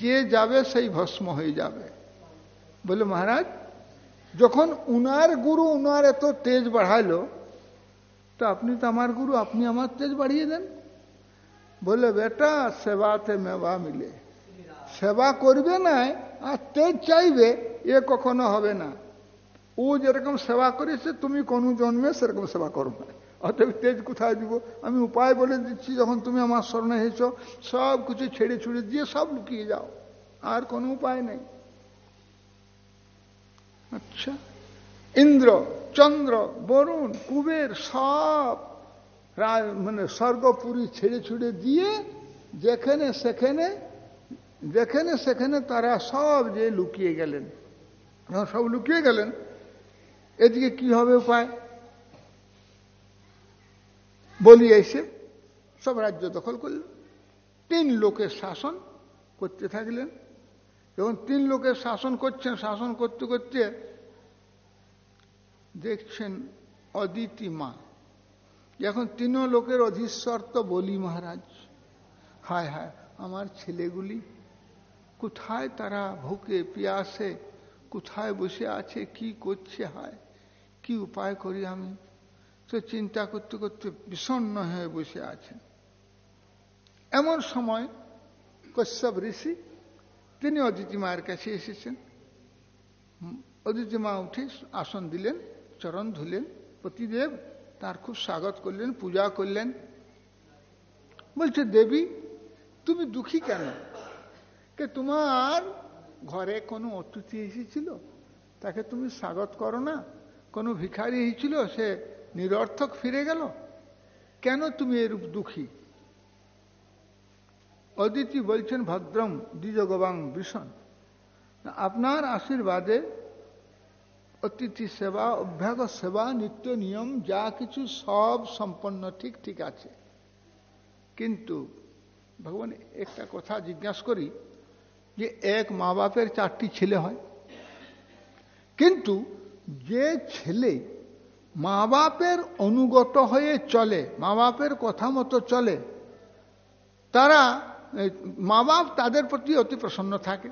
যে যাবে সেই ভস্ম হয়ে যাবে। বলে মহারাজ যখন উনার গুরু, উনার এত তেজ বাড়াইলো তো আপনি তো আমার গুরু, আপনি আমার তেজ বাড়িয়ে দেন। বলে বেটা, সেবাতে মেবা মিলে। সেবা করবে না, আর তেজ চাইবে, এ কখনো হবে না। ও যেরকম সেবা করেছে, তুমি কোনো জন্মে সেরকম সেবা করো না। অতএব তেজ কোথায় দিব? আমি উপায় বলে দিচ্ছি, যখন তুমি আমার স্মরণে হেছ সব কিছু ছেড়ে ছুড়ে দিয়ে সব লুকিয়ে যাও। আর কোনো উপায় নেই। আচ্ছা। ইন্দ্র, চন্দ্র, বরুণ, কুবের সব মানে স্বর্গপুরী ছেড়ে ছুড়ে দিয়ে যেখানে সেখানে যেখানে সেখানে তারা সব যে লুকিয়ে গেলেন। সব লুকিয়ে গেলেন, এদিকে কি হবে উপায়? বলি এসে সব রাজ্য দখল করল তিন লোকের শাসন করতে থাকলেন। যখন তিন লোকের শাসন করছেন, শাসন করতে করতে দেখছেন অদিতি মা। এখন তিনও লোকের অধীশ্বর তো বলি মহারাজ। হায় হায়, আমার ছেলেগুলি কোথায় তারা ভুকে পিয়াসে, কোথায় বসে আছে, কি করছে, হায়, কি উপায় করি আমি? তো চিন্তা করতে করতে বিষণ্ন হয়ে বসে আছেন। এমন সময় কশ্যপ ঋষি তিনি অদিতি মায়ের কাছে এসেছেন। অদিতি মা উঠে আসন দিলেন, চরণ ধুলেন, পতিদেব তার খুব স্বাগত করলেন, পূজা করলেন। বলছে, দেবী, তুমি দুঃখী কেন? কে তোমার ঘরে কোনো অতিথি এসেছিল? তাকে তুমি স্বাগত করো না? কোনো ভিখারি এসেছিল? সে নিরর্থক ফিরে গেল? কেন তুমি এরূপ দুঃখী? অদিতি বলছেন, ভদ্রম দ্বিজগবাং ভীষণ আপনার আশীর্বাদে অতিথি সেবা, অভ্যাগ সেবা, নিত্য নিয়ম, যা কিছু সব সম্পন্ন, ঠিক ঠিক আছে। কিন্তু ভগবান একটা কথা জিজ্ঞাসা করি, যে এক মা বাপের চারটি ছেলে হয়। কিন্তু যে ছেলে মা বাপের অনুগত হয়ে চলে মা বাপের কথা মতো চলে, তারা মা বাপ তাদের প্রতি অতি প্রসন্ন থাকে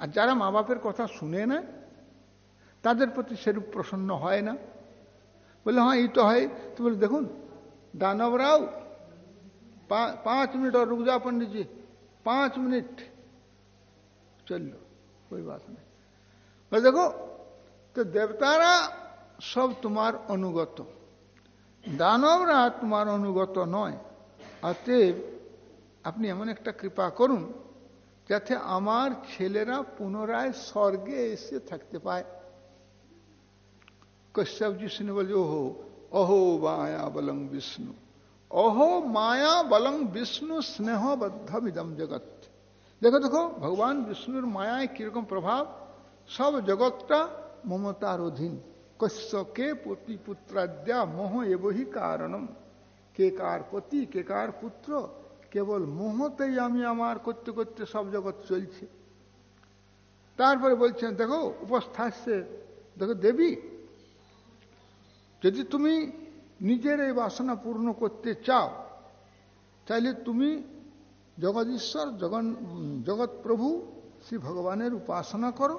আর যারা মা বাপের কথা শুনে না তাদের প্রতি সেরূপ প্রসন্ন হয় না বলে হ্যাঁ এই তো হয় তো বলে দেখুন दानवराव पा, पांच मिनट और रुक जाओ पंडित जी पांच मिनट चल लो कोई बात नहीं বলে দেখো তো দেবতারা সব তোমার অনুগত দানবরা তোমার অনুগত নয় অতএব আপনি এমন একটা কৃপা করুন যাতে আমার ছেলেরা পুনরায় স্বর্গে এসে থাকতে পায়। কশ্যপজি শুনে বলছে ওহো, অহো মায়া বলং বিষ্ণু, অহো মায়া বলং বিষ্ণু স্নেহবদ্ধমিদম জগৎ। দেখো দেখো, ভগবান বিষ্ণুর মায়ায় কীরকম প্রভাব? সব জগৎটা মমতার অধীন। কশ্যকে পতি পুত্রাদ্যা মোহ এবহি কারণম। কে কার পতি, কে কার পুত্র কেবল মোহতেই আমি আমার করতে করতে সব জগৎ চলছে। তারপরে বলছেন, দেখো উপস্থাস্যে দেখো, দেবী, যদি তুমি নিজের এই বাসনা পূর্ণ করতে চাও তাহলে তুমি জগদীশ্বর, জগন, জগৎ প্রভু, শ্রী ভগবানের উপাসনা করো।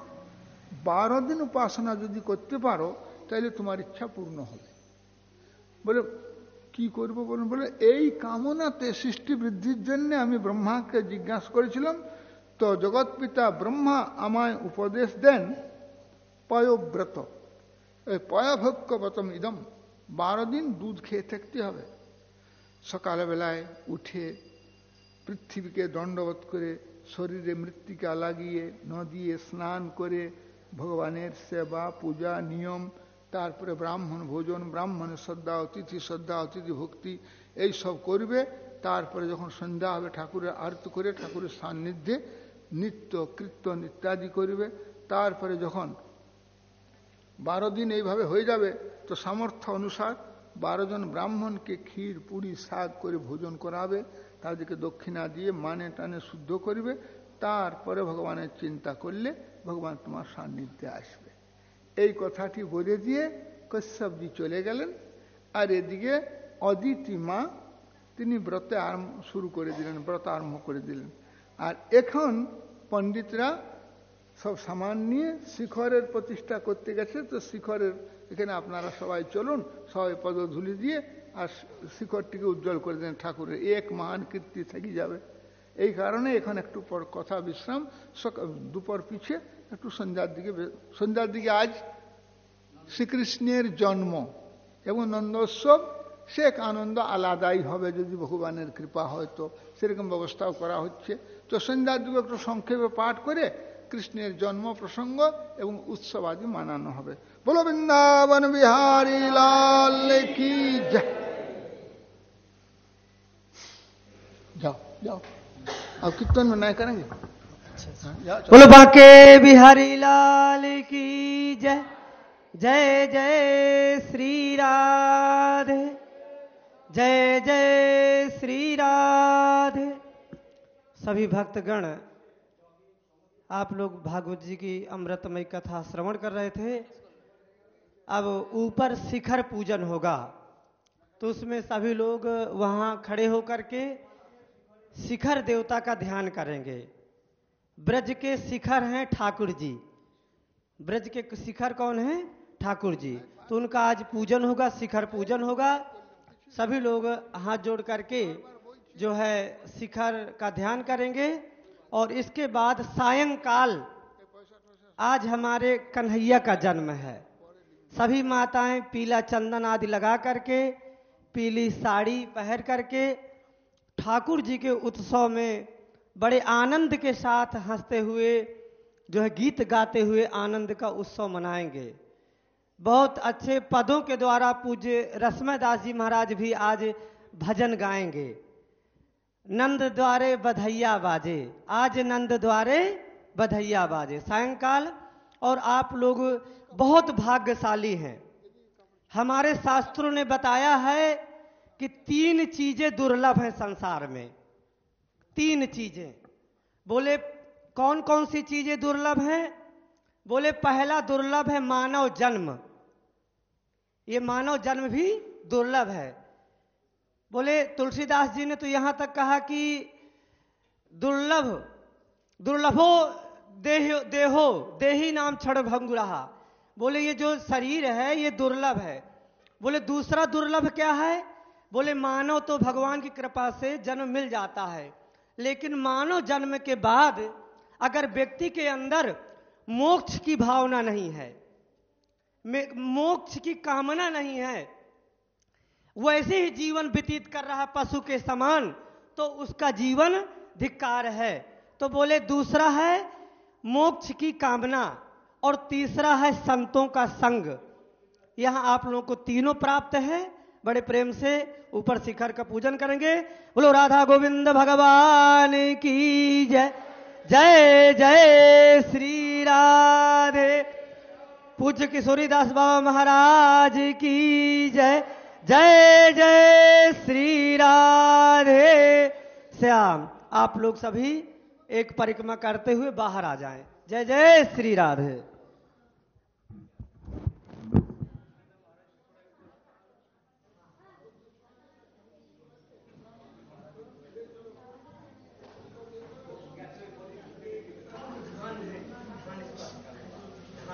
বারো দিন উপাসনা যদি করতে পারো তাহলে তোমার ইচ্ছা পূর্ণ হবে। বলে কি করব বলুন? বলে, এই কামনাতে সৃষ্টি বৃদ্ধির জন্য আমি ব্রহ্মাকে জিজ্ঞাসা করেছিলাম, তো জগৎ পিতা ব্রহ্মা আমায় উপদেশ দেন, পয়োব্রত। এই পয়াভক্যবতম ইদম, বারো দিন দুধ খেয়ে থাকতে হবে। সকালবেলায় উঠে পৃথিবীকে দণ্ডবোধ করে শরীরে মৃত্তিকা লাগিয়ে, নদিয়ে স্নান করে ভগবানের সেবা, পূজা, নিয়ম তারপরে ব্রাহ্মণ ভোজন ব্রাহ্মণের শ্রদ্ধা, অতিথি শ্রদ্ধা, অতিথি ভক্তি, এই সব করবে। তারপরে যখন সন্ধ্যা হবে, ঠাকুরের আরতি করে ঠাকুরের সান্নিধ্যে নিত্য কীর্তন ইত্যাদি করবে। তারপরে যখন বারো দিন এইভাবে হয়ে যাবে, তো সামর্থ্য অনুসার বারো জন ব্রাহ্মণকে ক্ষীর, পুরি, শাক করে ভোজন করাবে। তাদেরকে দক্ষিণা দিয়ে মানে টানে শুদ্ধ করবে। তারপরে ভগবানের চিন্তা করলে ভগবান তোমার সান্নিধ্যে আসবে। এই কথাটি বলে দিয়ে কশ্যপজি চলে গেলেন। আর এদিকে অদিতি মা, তিনি ব্রতে আরম্ভ, শুরু করে দিলেন, ব্রত আরম্ভ করে দিলেন। আর এখন পণ্ডিতরা সব সামান নিয়ে শিখরের প্রতিষ্ঠা করতে গেছে। তো শিখরের, এখানে আপনারা সবাই চলুন, সবাই পদধুলি দিয়ে আর শিখরটিকে উজ্জ্বল করে দেন ঠাকুরের। এক মহান কীর্তি থেকে যাবে। এই কারণে এখন একটু পর কথা বিশ্রাম দুপুর পিছিয়ে একটু সন্ধ্যার দিকে সন্ধ্যার দিকে আজ শ্রীকৃষ্ণের জন্ম এবং নন্দোৎসব সে এক আনন্দ আলাদাই হবে যদি ভগবানের কৃপা হয় তো সেরকম ব্যবস্থাও করা হচ্ছে তো সন্ধ্যার দিকে একটু সংক্ষেপে পাঠ করে কৃষ্ণের জন্ম প্রসঙ্গ এবং উৎসব আদি মানানো হবে বলো বৃন্দাবন বিহারী লাল কি যাও যাও अब कीर्तन में नहीं करेंगे बोलो, बाके बिहारी लाल की जय। जय जय श्री राधे। जय जय श्री राधे। सभी भक्तगण, आप लोग भागवत जी की अमृतमय कथा श्रवण कर रहे थे। अब ऊपर शिखर पूजन होगा। तो उसमें सभी लोग वहाँ खड़े होकर के शिखर देवता का ध्यान करेंगे। ब्रज के शिखर हैं ठाकुर जी। ब्रज के शिखर कौन है? ठाकुर जी। तो उनका आज पूजन होगा, शिखर पूजन होगा। सभी लोग हाथ जोड़ करके जो है शिखर का ध्यान करेंगे और इसके बाद सायंकाल, आज हमारे कन्हैया का जन्म है। सभी माताएँ पीला चंदन आदि लगा करके, पीली साड़ी पहन करके ठाकुर जी के उत्सव में बड़े आनंद के साथ हँसते हुए, जो है गीत गाते हुए आनंद का उत्सव मनाएँगे। बहुत अच्छे पदों के द्वारा पूज्य रश्मदास जी महाराज भी आज भजन गाएँगे। नंद द्वारे बधैया बाजे। आज नंद द्वारे बधैया बाजे। सायंकाल और आप लोग बहुत भाग्यशाली हैं। हमारे शास्त्रों ने बताया है कि तीन चीज़ें दुर्लभ हैं संसार में। तीन चीज़ें। बोले कौन कौन सी चीज़ें दुर्लभ हैं? बोले, पहला दुर्लभ है मानव जन्म। ये मानव जन्म भी दुर्लभ है। बोले, तुलसीदास जी ने तो यहाँ तक कहा कि दुर्लभ, दुर्लभो देह, देहो, देही नाम क्षण भंग रहा बोले, ये जो शरीर है, ये दुर्लभ है। बोले, दूसरा दुर्लभ क्या है? बोले, मानव तो भगवान की कृपा से जन्म मिल जाता है। लेकिन मानव जन्म के बाद अगर व्यक्ति के अंदर मोक्ष की भावना नहीं है मोक्ष की कामना नहीं है, वैसे ही जीवन व्यतीत कर रहा पशु के समान तो उसका जीवन धिक्कार है। तो बोले, दूसरा है मोक्ष की कामना और तीसरा है संतों का संग। यहाँ आप लोगों को तीनों प्राप्त है। बड़े प्रेम से ऊपर शिखर का पूजन करेंगे। बोलो, राधा गोविंद भगवान की जय। जय जय श्री राधे। पूज्य किशोरी दास बाबा महाराज की जय। जय जय श्री राधे। श्याम, आप लोग सभी एक परिक्रमा करते हुए बाहर आ जाएँ। जय जय Shri Radhe.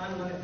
Ah, no, vale.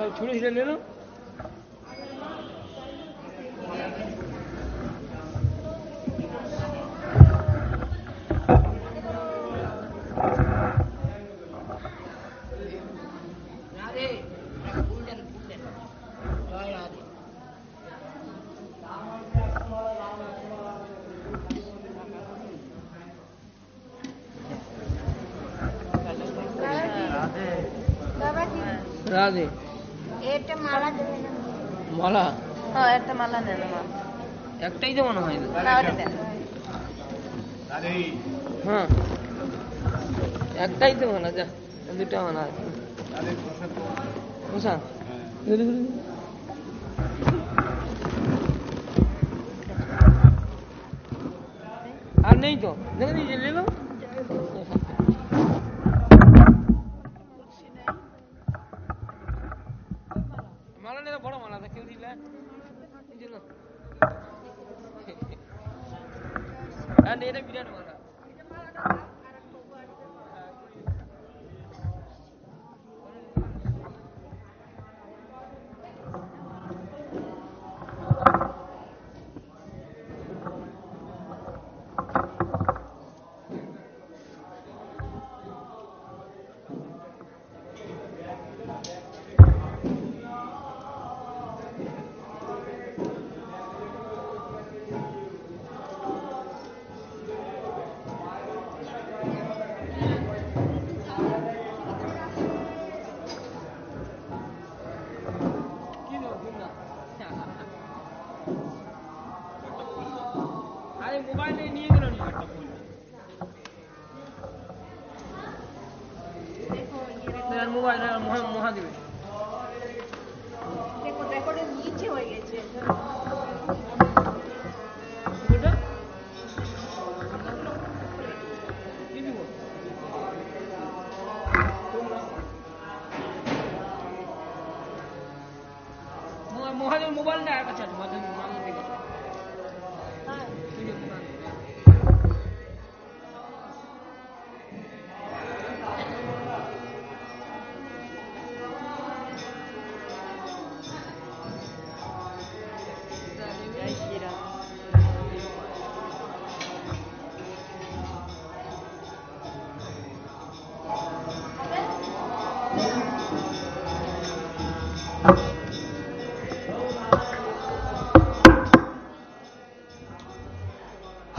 잘 줄이시려면은 একটাই যে মনে হয় হ্যাঁ। একটাই তো মালা যা দুটা মালা আছে ধরে। আর নেই তো দেখে দিয়েছে নিলাম আর মোবাইল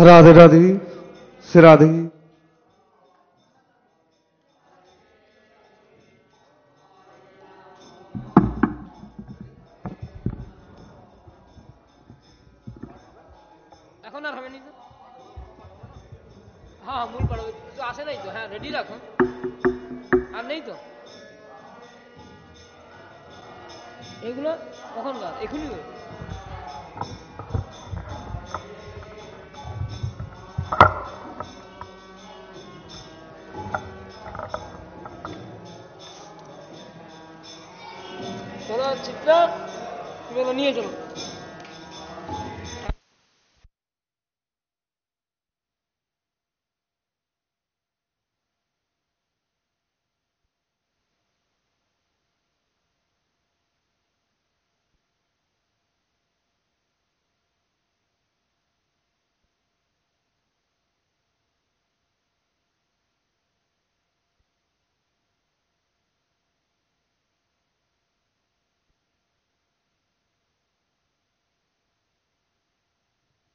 राधे राधे श्री राधे